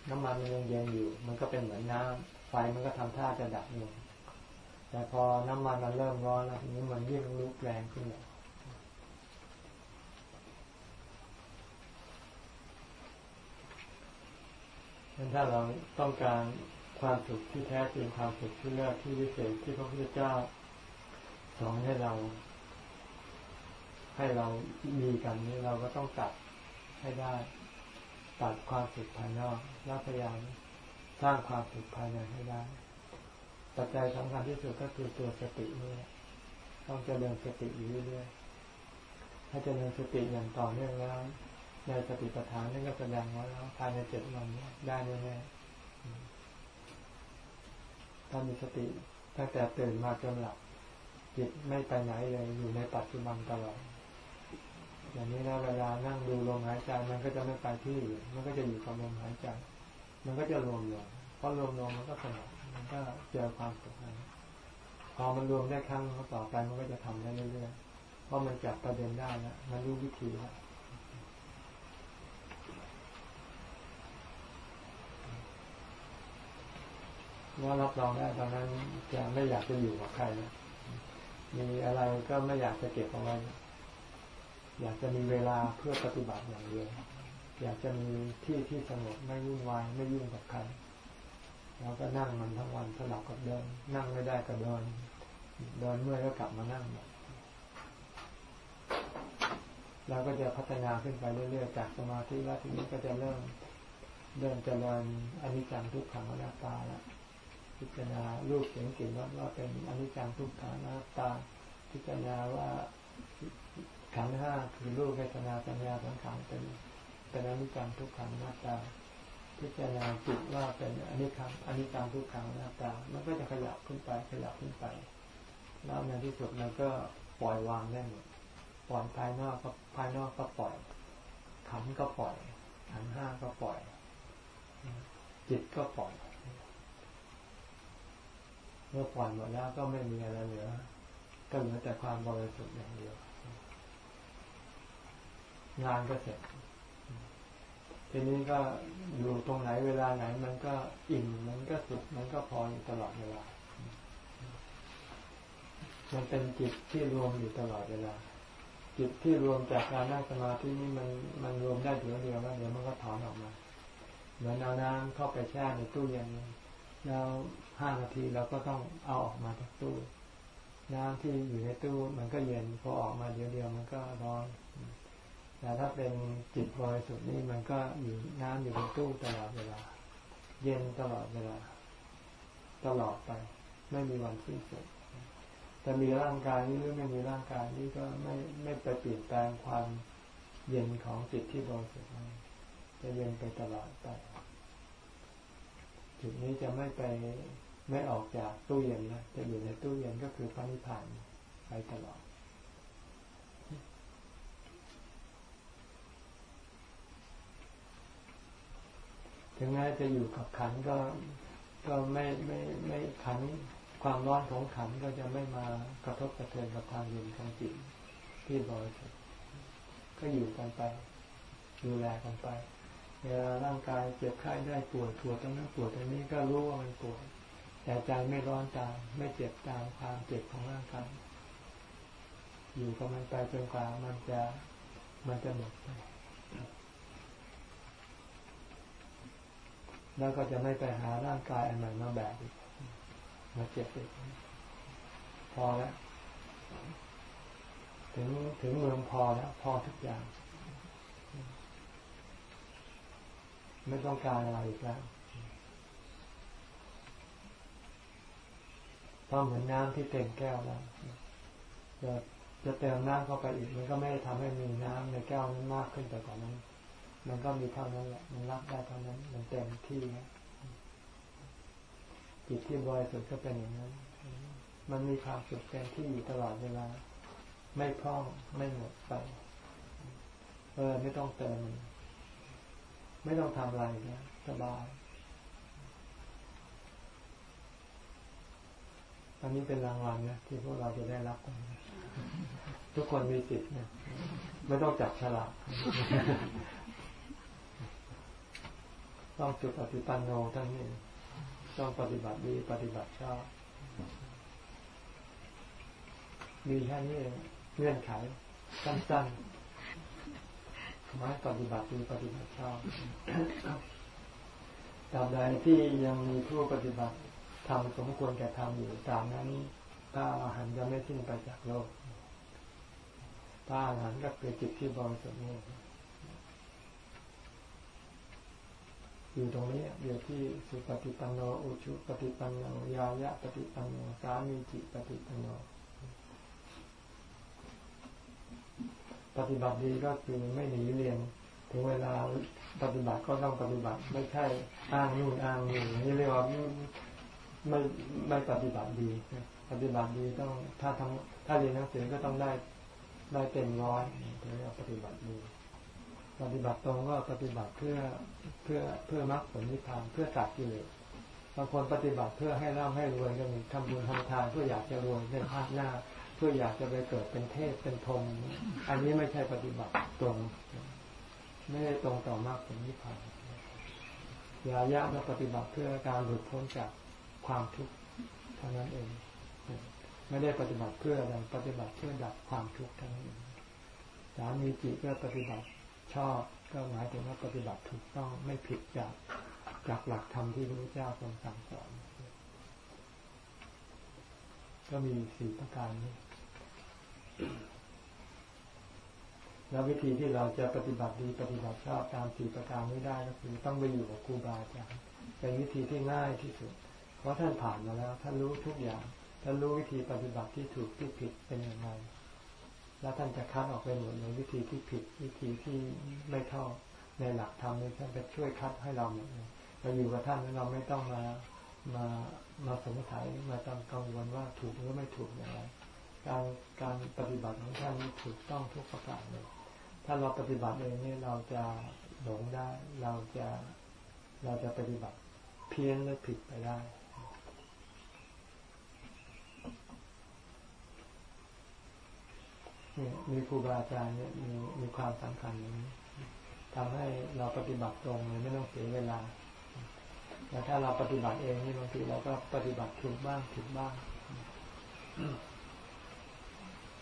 น้ำมันมันยังเย็นอยู่ มันก็เป็นเหมือนน้ำไฟมันก็ทำท่าจะดับลง แต่พอน้ำมันมันเริ่มร้อนแล้วทีนี้มันยิ่งลุกแรงขึ้นเลยถ้าเราต้องการความสุขที่แท้จริงความสุขที่เลิศที่วิเศษที่พระพุทธเจ้าสอนให้เรา ให้เรามีกันนี้เราก็ต้องตัดให้ได้ ตัดความสุขภายนอกแล้วพยายามสร้างความสุขภายในให้ได้ ปัจจัยสำคัญที่สุดก็คือตัวสตินี่ต้องเจริญสติอยู่เรื่อยๆถ้าเจริญสติอย่างต่อเนื่องแล้วในสติปัฏฐานนี่ก็แสดงว่าแล้วภายในเจ็ดวันได้แน่ๆถ้ามีสติตั้งแต่ตื่นมาจนหลับจิตไม่ไปไหนเลยอยู่ในปัจจุบันตลอดอย่างนี้นะเวลานั่งดูลมหายใจมันก็จะไม่ไปที่อื่นมันก็จะอยู่กับลมหายใจ มันก็จะรวมลงเพอรวมลงมันก็สงบ มันก็เจอความสุขนั้นพอมันรวมได้ครั้งต่อไปมันก็จะทำได้เรื่อยๆเพราะมันจับประเด็นได้แล้วมันรู้วิธีแล้วว่ารับรองได้ตอนนั้นจะไม่อยากจะอยู่กับใครแล้วมีอะไรก็ไม่อยากจะเก็บเอาไว้อยากจะมีเวลาเพื่อปฏิบัติอย่างเดียวอยากจะมีที่ที่สงบไม่วุ่นวายไม่ยุ่งกับใคร เราก็นั่งมันทั้งวันสลับกับเดิน นั่งไม่ได้ก็เดินเดินเมื่อยก็กลับมานั่งเราก็จะพัฒนาขึ้นไปเรื่อยๆจากสมาธิแล้วทีนี้ก็จะเริ่มเดินเจริญอนิจจังทุกขังอนัตตาแล้วพิจารณารูปเสียงกลิ่นรสว่าเป็นอนิจจังทุกขังอนัตตา พิจารณาว่าขันห้าคือรูปเวทนาสัญญาสังขารเป็นเป็นอนิจจังทุกขังอนัตตา พิจารณาจิตว่าเป็นอนิจจังอนิจจังทุกขังอนัตตา มันก็จะขยับขึ้นไปขยับขึ้นไป แล้วในที่สุดเราก็ปล่อยวางได้หมดปล่อยภายนอกก็ภายนอกก็ปล่อยขันก็ปล่อยขันห้าก็ปล่อย จิตก็ปล่อย เมื่อปล่อยหมดแล้วก็ไม่มีอะไรเหลือ ก็เหลือแต่ความบริสุทธิ์อย่างเดียวงานก็เสร็จ ทีนี้ก็อยู่ตรงไหนเวลาไหน มันก็อิ่มมันก็สุขมันก็พออยู่ตลอดเวลา มันเป็นจิตที่รวมอยู่ตลอดเวลา จิตที่รวมจากการนั่งสมาธินี่มันมันรวมได้เดียวเดียวแล้วเดี๋ยวมันก็ถอนออกมาเหมือนเอาน้ำเข้าไปแช่ในตู้เย็นแล้วห้านาทีเราก็ต้องเอาออกมาจากตู้ น้ำที่อยู่ในตู้มันก็เย็นพอออกมาเดียวเดียวมันก็ร้อน แต่ถ้าเป็นจิตบริสุทธิ์นี่มันก็อยู่น้ำอยู่ในตู้ตลอดเวลา เย็นตลอดเวลา ตลอดไป ไม่มีวันสิ้นสุดจะมีร่างกายนี้หรือไม่มีร่างกายนี้ก็ไม่ไม่ไปเปลี่ยนแปลงความเย็นของจิตที่บริสุทธิ์จะเย็นไปตลอดไปจุดนี้จะไม่ไปไม่ออกจากตู้เย็นนะจะอยู่ในตู้เย็นก็คือพระนิพพานไปตลอด ถึงแม้จะอยู่กับขันก็ก็ไม่ไม่ไม่ขันความร้อนของขันก็จะไม่มากระทบกระเทือนกับทางเย็นของจิตที่บริสุทธิ์ก็อยู่กันไปดูแลกันไปเวลาร่างกายเจ็บไข้ได้ปวดปวดตรงนั้นปวดตรงนี้ก็รู้ว่ามันปวดแต่ใจไม่ร้อนตามไม่เจ็บตามความเจ็บของร่างกายอยู่กับมันไปจนกว่ามันจะมันจะหมดไป แล้วก็จะไม่ไปหาร่างกายอันใหม่มาแบกอีกมาเจ็บอีกพอแล้ว ถึงถึงเมืองพอแล้วพอทุกอย่าง ไม่ต้องการอะไรอีกแล้วเพราเหมือนน้ำที่เต็มแก้วแล้วจะจะเติมน้ำเข้าไปอีก มันก็ไม่ได้ทำให้มีน้ำในแก้วนั้นมากขึ้นแต่ก่อนนั้น มันก็มีเท่านั้นแหละมันรับได้เท่านั้น มันเต็มที่จิตที่บริสุทธิ์ก็เป็นอย่างนั้น มันมีความสุขเต็มที่อยู่ตลอดเวลา ไม่พร่องไม่หมดไปเออไม่ต้องเติม ไม่ต้องทำอะไรนะสบายอันนี้เป็นรางวัลนะที่พวกเราจะได้รับกันทุกคนมีสิทธิ์นะไม่ต้องจับฉลาก ต้องจุดปฏิปันโนทั้งนี้ต้องปฏิบัติดีปฏิบัติชอบมีแค่นี้เองเงื่อนไขสั้นๆมาปฏิบัติดีปฏิบัติชอบตามใดที่ยังมีผู้ปฏิบัติทำสมควรแก่ทำอยู่ตามนั้นพระอาหารจะไม่สิ้นไปจากโลกพระอาหารก็คือจิตที่บริสุทธิ์นี่ อยู่ตรงนี้อยู่ที่สุปฏิปันโนอุชุปฏิปันโนยายะปฏิปันโนสามีจิปฏิปันโนปฏิบัติดีก็คือไม่หนีเรียนถึงเวลาปฏิบัติก็ต้องปฏิบัติ ไม่ใช่อ้างนู่นอ้างนี่นี่เรียกว่าไม่ไม่ปฏิบัติดีปฏิบัติดีต้องถ้าทำถ้าเรียนหนังสือก็ต้องได้ได้เต็มร้อยถึงจะปฏิบัติดี ปฏิบัติตรงก็ปฏิบัติเพื่อเพื่อเพื่อมรรคผลนิพพานเพื่อตัดกิเลสบางคนปฏิบัติเพื่อให้ร่ำให้รวยก็มีทำบุญทำทานเพื่ออยากจะรวยในภาคหน้า เพื่ออยากจะไปเกิดเป็นเทพเป็นพรหมอันนี้ไม่ใช่ปฏิบัติตรง ไม่ได้ตรงต่อมรรคผลนิพพานยายะมาปฏิบัติเพื่อการหลุดพ้นจากความทุกข์เท่านั้นเอง ไม่ได้ปฏิบัติเพื่ออะไรปฏิบัติเพื่อดับความทุกข์เท่านั้นเองสามีจิก็ปฏิบัติ ชอบก็หมายถึงว่าปฏิบัติถูกต้องไม่ผิดจากจากหลักธรรมที่พระพุทธเจ้าทรงสั่งสอนก็มีสี่ประการนี้ แล้ววิธีที่เราจะปฏิบัติดีปฏิบัติชอบตามสี่ประการนี้ได้ก็คือต้องไปอยู่กับครูบาอาจารย์เป็นวิธีที่ง่ายที่สุด เพราะท่านผ่านมาแล้วท่านรู้ทุกอย่างท่านรู้วิธีปฏิบัติที่ถูกที่ผิดเป็นยังไง แล้วท่านจะคัดออกไปหมดในวิธีที่ผิดวิธีที่ไม่เท่าในหลักธรรมนี่ท่านจะช่วยคัดให้เราหมดเลยเราอยู่กับท่านแล้วเราไม่ต้องมามามาสงสัยมาต้งกังวลว่าถูกหรือไม่ถูกอย่างไรการการปฏิบัติของท่านนี่ถูกต้องทุกประการเลย ถ้าเราปฏิบัติเองนี่เราจะหลงได้ เราจะเราจะปฏิบัติเพี้ยนหรือผิดไปได้ เนี่ยมีครูบาอาจารย์เนี่ยมีมีความสำคัญอย่างนี้ทำให้เราปฏิบัติตรงเลยไม่ต้องเสียเวลาแต่ถ้าเราปฏิบัติเองนี่บางทีเราก็ปฏิบัติถูกบ้างผิดบ้าง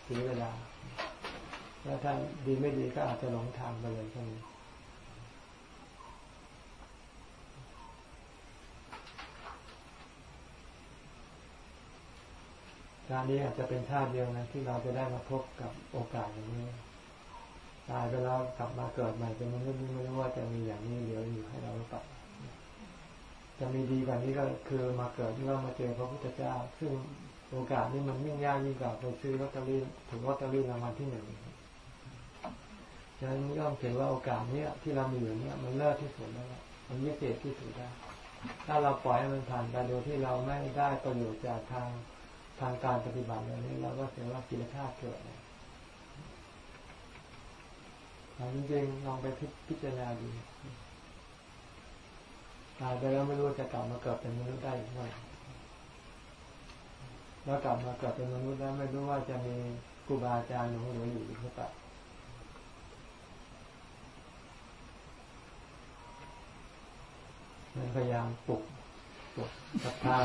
เสียเวลาแล้วถ้าดีไม่ดีก็อาจจะหลงทางไปเลยก็มี ชาตินี้อาจจะเป็นชาติเดียวนะที่เราจะได้มาพบกับโอกาสอย่างนี้ตายไปแล้วกลับมาเกิดใหม่เป็นมนุษย์นี่ไม่รู้ว่าจะมีอย่างนี้เหลืออยู่ให้เราหรือเปล่าจะมีดีกว่านี้ก็คือมาเกิดเรามาเจอพระพุทธเจ้า ซึ่งโอกาสนี้มันยิ่งยากยิ่งกว่าไปซื้อลอตเตอรี่ถึงลอตเตอรี่รางวัลที่หนึ่งฉะนั้นย่อมถือว่าโอกาสเนี้ยที่เรามีอยู่เนี้ยมันเลิศที่สุดแล้วมันวิเศษที่สุดแล้วถ้าเราปล่อยให้มันผ่านไปโดยที่เราไม่ได้ประโยชน์จากทาง ทางการปฏิบัติอย่างนี้เราก็เสียว่ากิเลสธาตุเกิดนะแต่จริงๆลองไปพิจารณาดูตายไปแล้วไม่รู้จะกลับมาเกิดเป็นมนุษย์ได้เมื่อไหร่แล้วกลับมาเกิดเป็นมนุษย์แล้วไม่รู้ว่าจะมีครูบาอาจารย์หลงเหลืออยู่หรือเปล่าพยายามปลุก ปลุกศรัทธา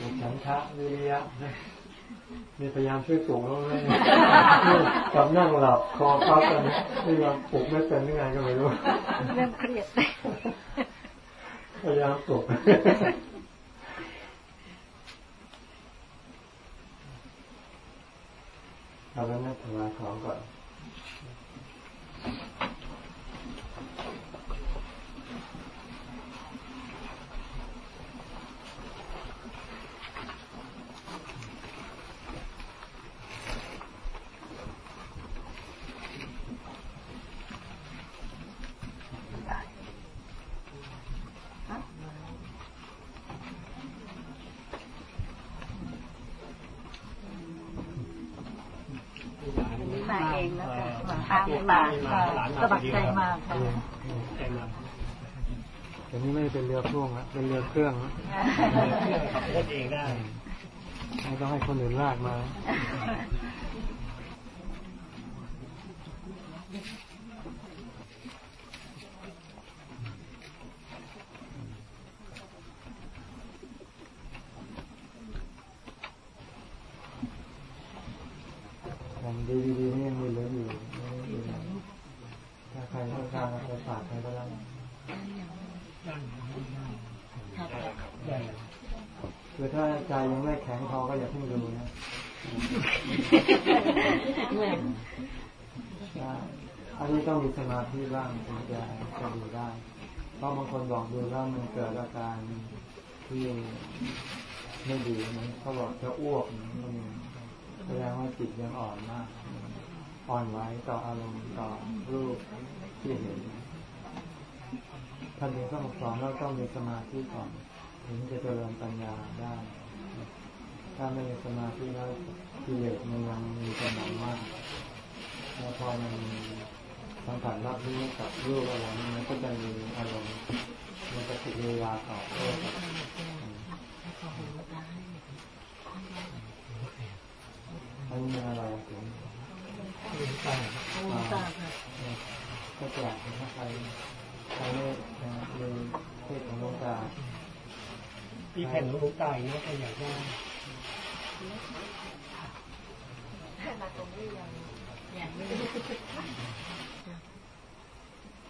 ปลุกฉันทะวิริยะนะนี่พยายามช่วยปลุกแล้วไม่กับนั่งหลับคอพับกันนี่เราปลุกไม่เป็นยังไงก็ไม่รู้เริ่มเครียดพยายามปลุกเอาแล้วนะถวายของก่อน มาเองนะคะมาตามมาค่ะ สมัครใจมากค่ะแต่นี่ไม่เป็นเรือพ่วงละเป็นเรือเครื่องอะขับรถเองได้ไม่ต้องให้คนอื่นลากมา อย่างดีดีๆนี่ยังมีเหลืออยู่ไม่ได้ดูนะถ้าใครต้องการเอาไปฝากใครก็ได้ ได้ คือถ้าใจยังไม่แข็งพอก็อย่าเพิ่งดูนะได้อันนี้ต้อง มาธิบ้างถึงจะจะดูได้ เพราะบางคนบอกดูแล้วมันเกิดอาการที่ไม่ดีเหมือนเขาบอกจะอ้วกมันก็มีแสดงว่าจิตยังอ่อนมาก อ่อนไหวต่ออารมณ์ต่อรูปที่เห็นท่านเองต้องสอนเราต้องมีสมาธิก่อน ถึงจะเจริญปัญญาได้ ถ้าไม่มีสมาธิแล้วกิเลสมันยังมีกำลังมากแล้วพอมัน สัมผัสรับรู้กับรูปอะไรนี่มันก็จะมีอารมณ์มันจะติดเวลาต่อโต้กับอันนี้อะไรถึงตาก็แปลกนะใครใครไม่ดูเทศของหลวงตาพี่แผ่นรู้ตายนะใครอยากได้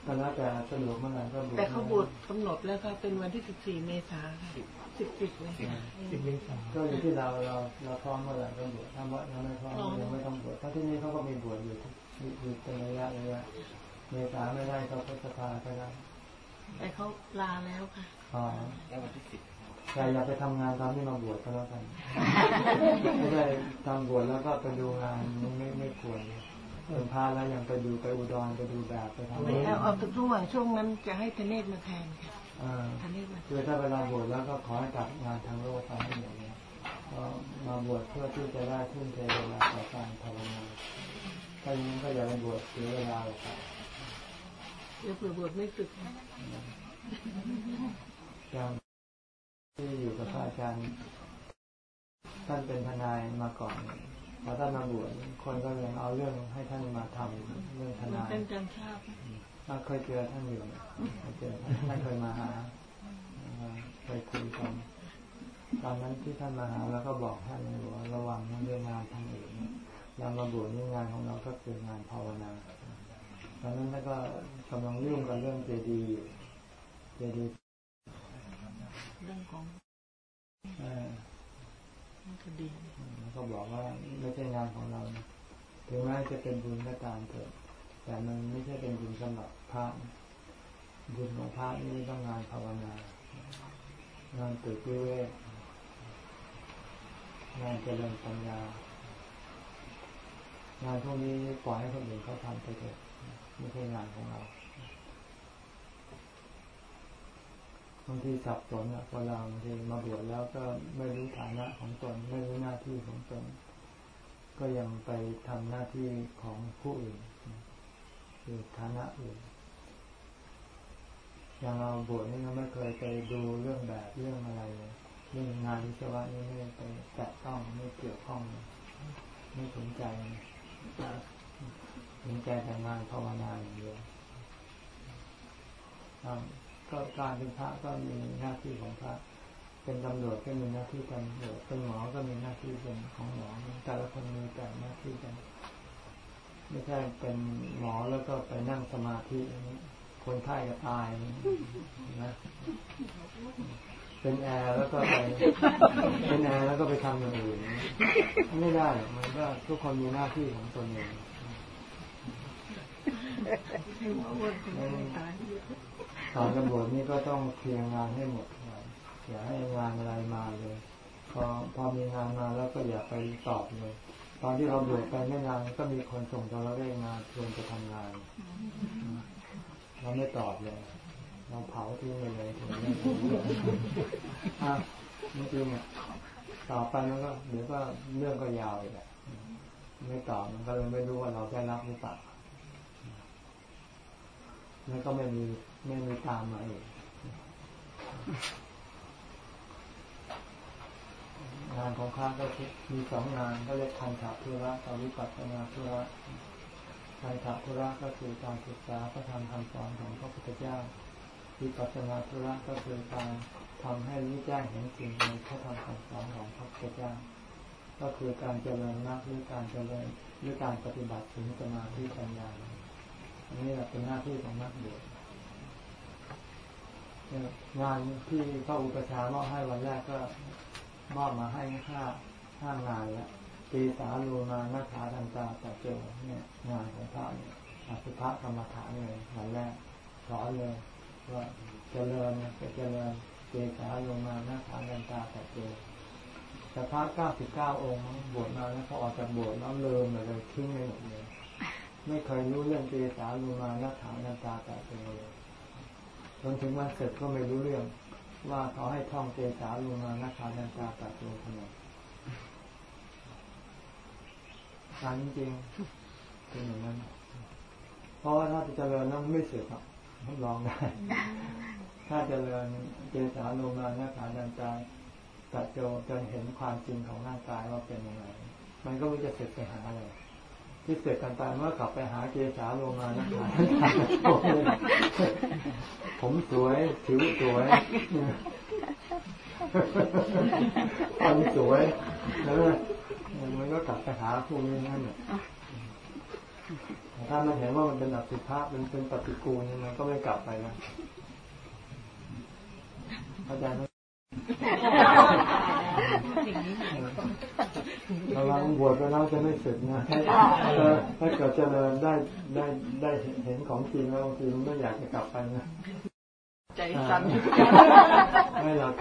ก็แล้วแต่สะดวกเมื่อไหร่ก็บวชแต่เขาบวชกำหนดแล้วก็เป็นวันที่14เมษาค่ะ10 10เมษาสิบเมษาก็อยู่ที่เราเราเราพร้อมเมื่อไหร่ก็บวชถ้าว่าเราไม่พร้อมยังไม่ต้องบวชเพราะที่นี่เขาก็มีบวชอยู่ทุกอยู่เป็นระยะระยะเมษาไม่ได้ก็พฤษภาก็ได้แต่เขาลาแล้วค่ะอ๋อแล้ววันที่สิบแต่อย่าไปทำงานตอนที่มาบวชก็แล้วกันไม่ได้ทำบวชแล้วก็ไปดูงานไม่ไม่ไม่ควรเป็นพระแล้วยังไปดูไปอุดรไปดูแบบไปทำไม่เอาเอาระหว่างช่วงนั้นจะให้ทเนศมาแทนค่ะเออทเนศมาคือถ้าเวลาบวชแล้วก็ขอให้ตัดงานทางโลกไปให้หมดเลยก็มาบวชเพื่อที่จะได้ทุ่มเทเวลาต่อการภาวนาถ้าอย่างนั้นก็อย่าไปบวชเสียเวลาเลยครับเดี๋ยวเผื่อบวชไม่สึกนะอย่างที่อยู่กับพระอาจารย์ท่านเป็นทนายมาก่อน พอท่านมาบวชคนก็ยังเอาเรื่องให้ท่านมาทำเรื่องทนายเป็นการทราบถ้าเคยเจอท่านอยู่เคยเจอท่านเคยมาหาเคยคุยกันตอนนั้นที่ท่านมาหาเราก็บอกท่านเลยว่าระวังเรื่องงานทางอื่นเนี่ยเรามาบวชนี่งานของเราก็คืองานภาวนาตอนนั้นท่านก็กำลังยุ่งกับเรื่องเจดีย์อยู่เจดีย์เรื่องของเอ่อคดีแล้ว ก็บอกว่าไม่ใช่งานของเรานะถึงแม้จะเป็นบุญก็ตามเถอะแต่มันไม่ใช่เป็นบุญสำหรับพระบุญของพระนี่ต้องงานภาวนางานตึกวิเวกงานเจริญปัญญางานพวกนี้ปล่อยให้คนอื่นเขาทำไปเถอะไม่ใช่งานของเรา บางทีสับสนอะพอเราบางทีมาบวชแล้วก็ไม่รู้ฐานะของตน ไม่รู้หน้าที่ของตน ก็ยังไปทำหน้าที่ของผู้อื่นคือฐานะอื่นอย่างเราบวชนี่เราไม่เคยไปดูเรื่องแบบเรื่องอะไรเลยเรื่องงานวิศวะนี่ไม่ไปแตะต้องไม่เกี่ยวข้องไม่สนใจสนใจแต่งานภาวนาอย่างเดียว ก็การเป็นพระก็มีหน้าที่ของพระ เป็นตำรวจก็มีหน้าที่ตำรวจเป็นหมอก็มีหน้าที่เป็นของหมอแต่ละคนมีแต่หน้าที่กันไม่ใช่เป็นหมอแล้วก็ไปนั่งสมาธิคนไข้ก็ตายนะเป็นแอร์แล้วก็ไปเป็นแอร์แล้วก็ไปทำอย่างอื่นไม่ได้หรอกมันก็ทุกคนมีหน้าที่ของตนเอง ตอนตำรวจนี่ก็ต้องเคลียร์งานให้หมดอย่าให้งานอะไรมาเลย พอพอมีงานมาแล้วก็อย่าไปตอบเลย ตอนที่เราบวชไปไม่นานก็มีคนส่งตัวเราได้งานชวนไปทำงานเราไม่ตอบเลยเราเผาทิ้งไปเลยถึงไม่รู้เรื่องอะจริงอะต่อไปมันก็เดี๋ยวก็เรื่องก็ยาวอีกแหละไม่ตอบมันก็เลยไม่รู้ว่าเราได้รับหรือเปล่าแล้วก็ไม่มี ไม่มีตามมาอีกงานของข้าก็คือมีสองงานก็เรียกคันถาธุระกับวิปัสสนาธุระคันถาธุระก็คือการศึกษาพระธรรมคำสอนของพระพุทธเจ้าวิปัสสนาธุระก็คือการทำให้รู้แจ้งเห็นจริงในพระธรรมคำสอนของพระพุทธเจ้า ก็คือการเจริญมรรคหรือการเจริญหรือการปฏิบัติถึงสมาธิปัญญาอันนี้เป็นหน้าที่ของนักบวช งานที่พระอุปชามอบให้วันแรกก็มอบมาให้ห้าห้างานแล้วตีสาลูมานาถาทันตาตะเจอเนี่ยงานของพระเนี่ยอสุภกรรมฐานเลยวันแรกสอนเลยว่าเจริญนะจะเจริญเจสาลงมาหน้าฐานดันตาแต่เจอแต่พเก้าสิบเก้าองค์บวชมาแล้วพอออกจากบวชแล้วเลิมเลยทิ้งไปหมดเลย ไม่เคยรู้เรื่องเจสาลงมาหน้าฐานดันตาแต่เจอเลย จนถึงวันเสร็จก็ไม่รู้เรื่อง ว่าเขาให้ท่องเจสาลงมาน้าฐานันตาต่เจอทำไมการจริงเป็นอย่างนั้น เพราะว่าถ้าจะเจริญแล้วไม่เสื่อมครับลองได้ ถ้าเจริญเจสาโลมานาขาดันใจตัดโจจนเห็นความจริงของร่างกายว่าเป็นยังไงมันก็ไม่จะเสร็จไปหาอะไร ที่เสร็จกันไปเมื่อกลับไปหาเจสาโลมานาขาดันใจผมสวยผิวสวยฟันสวยแล้วมันก็กลับไปหาพวกนี้นั่นแหละถ้ามันเห็นว่ามันเป็นอสุภะเป็นเป็นปฏิกูลเนี่ยมันก็ไม่กลับไปแล้วเข้าใจไหม เราลังบวชไปแล้วจะไม่สึกนะเออถ้าเกิดเจริญได้ได้ได้เห็นของจริงแล้วบางทีมันไม่อยากจะกลับไปนะใจสั่นไม่หรอก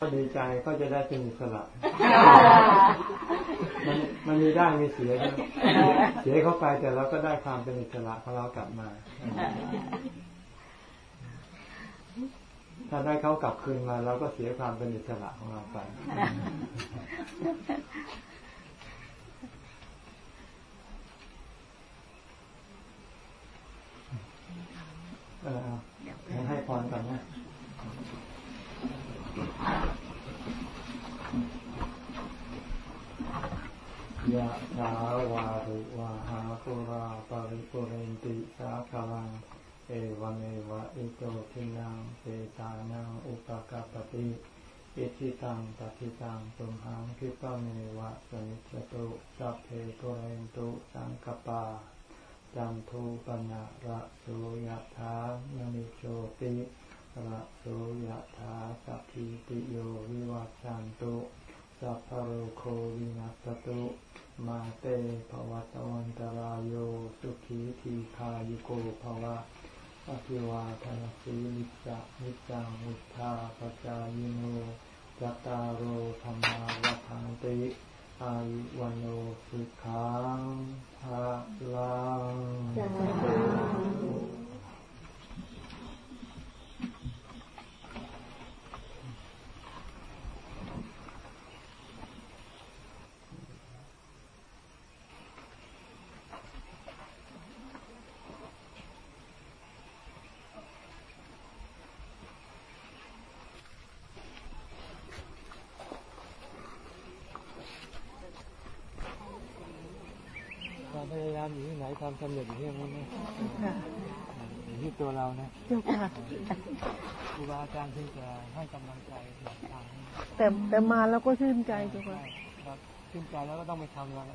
ก็ดีใจก็จะได้เป็นอิสระมันมันมีได้มีเสียใช่ไหมเสียเข้าไปแต่เราก็ได้ความเป็นอิสระของเรากลับมา ถ้าได้เขากลับคืนมาเราก็เสียความเป็นอิสระของเราไป เออให้พรก่อนนะยะถาวาริวาหาปุราปาริปุเรนติสาคารัง เอวังเอวะอิโตทินังเปตานังอุปกาปติอิทิตังปฏิตังตุมหังคิปะเมวะสมิจตุสัพเพปุเรนตุสังกปาจันทูปนะระโสยะถามณิโชติระโสยะถาสัพพิติโยวิวัชชันตุสัพพโรโควินัสตุมาเตภวัตวันตรายโยสุขีทีคายุโกภวะ อภิวาทนาสีลิสะนิจังมุทาปจายโนจัตตารโอธรรมาวัฏันติอายุวันโอสุขังภาลัง ความพยายามอยู่ที่ไหน ความสำเร็จอยู่ที่นั่นนะค่ะอยู่ที่ตัวเรานะเจ้าค่ะครูบาอาจารย์ที่จะให้กำลังใจหลักทางให้แต่แต่มาแล้วก็ชื่นใจเจ้าค่ะครับขึ้นใจแล้วก็ต้องไปทำแล้ว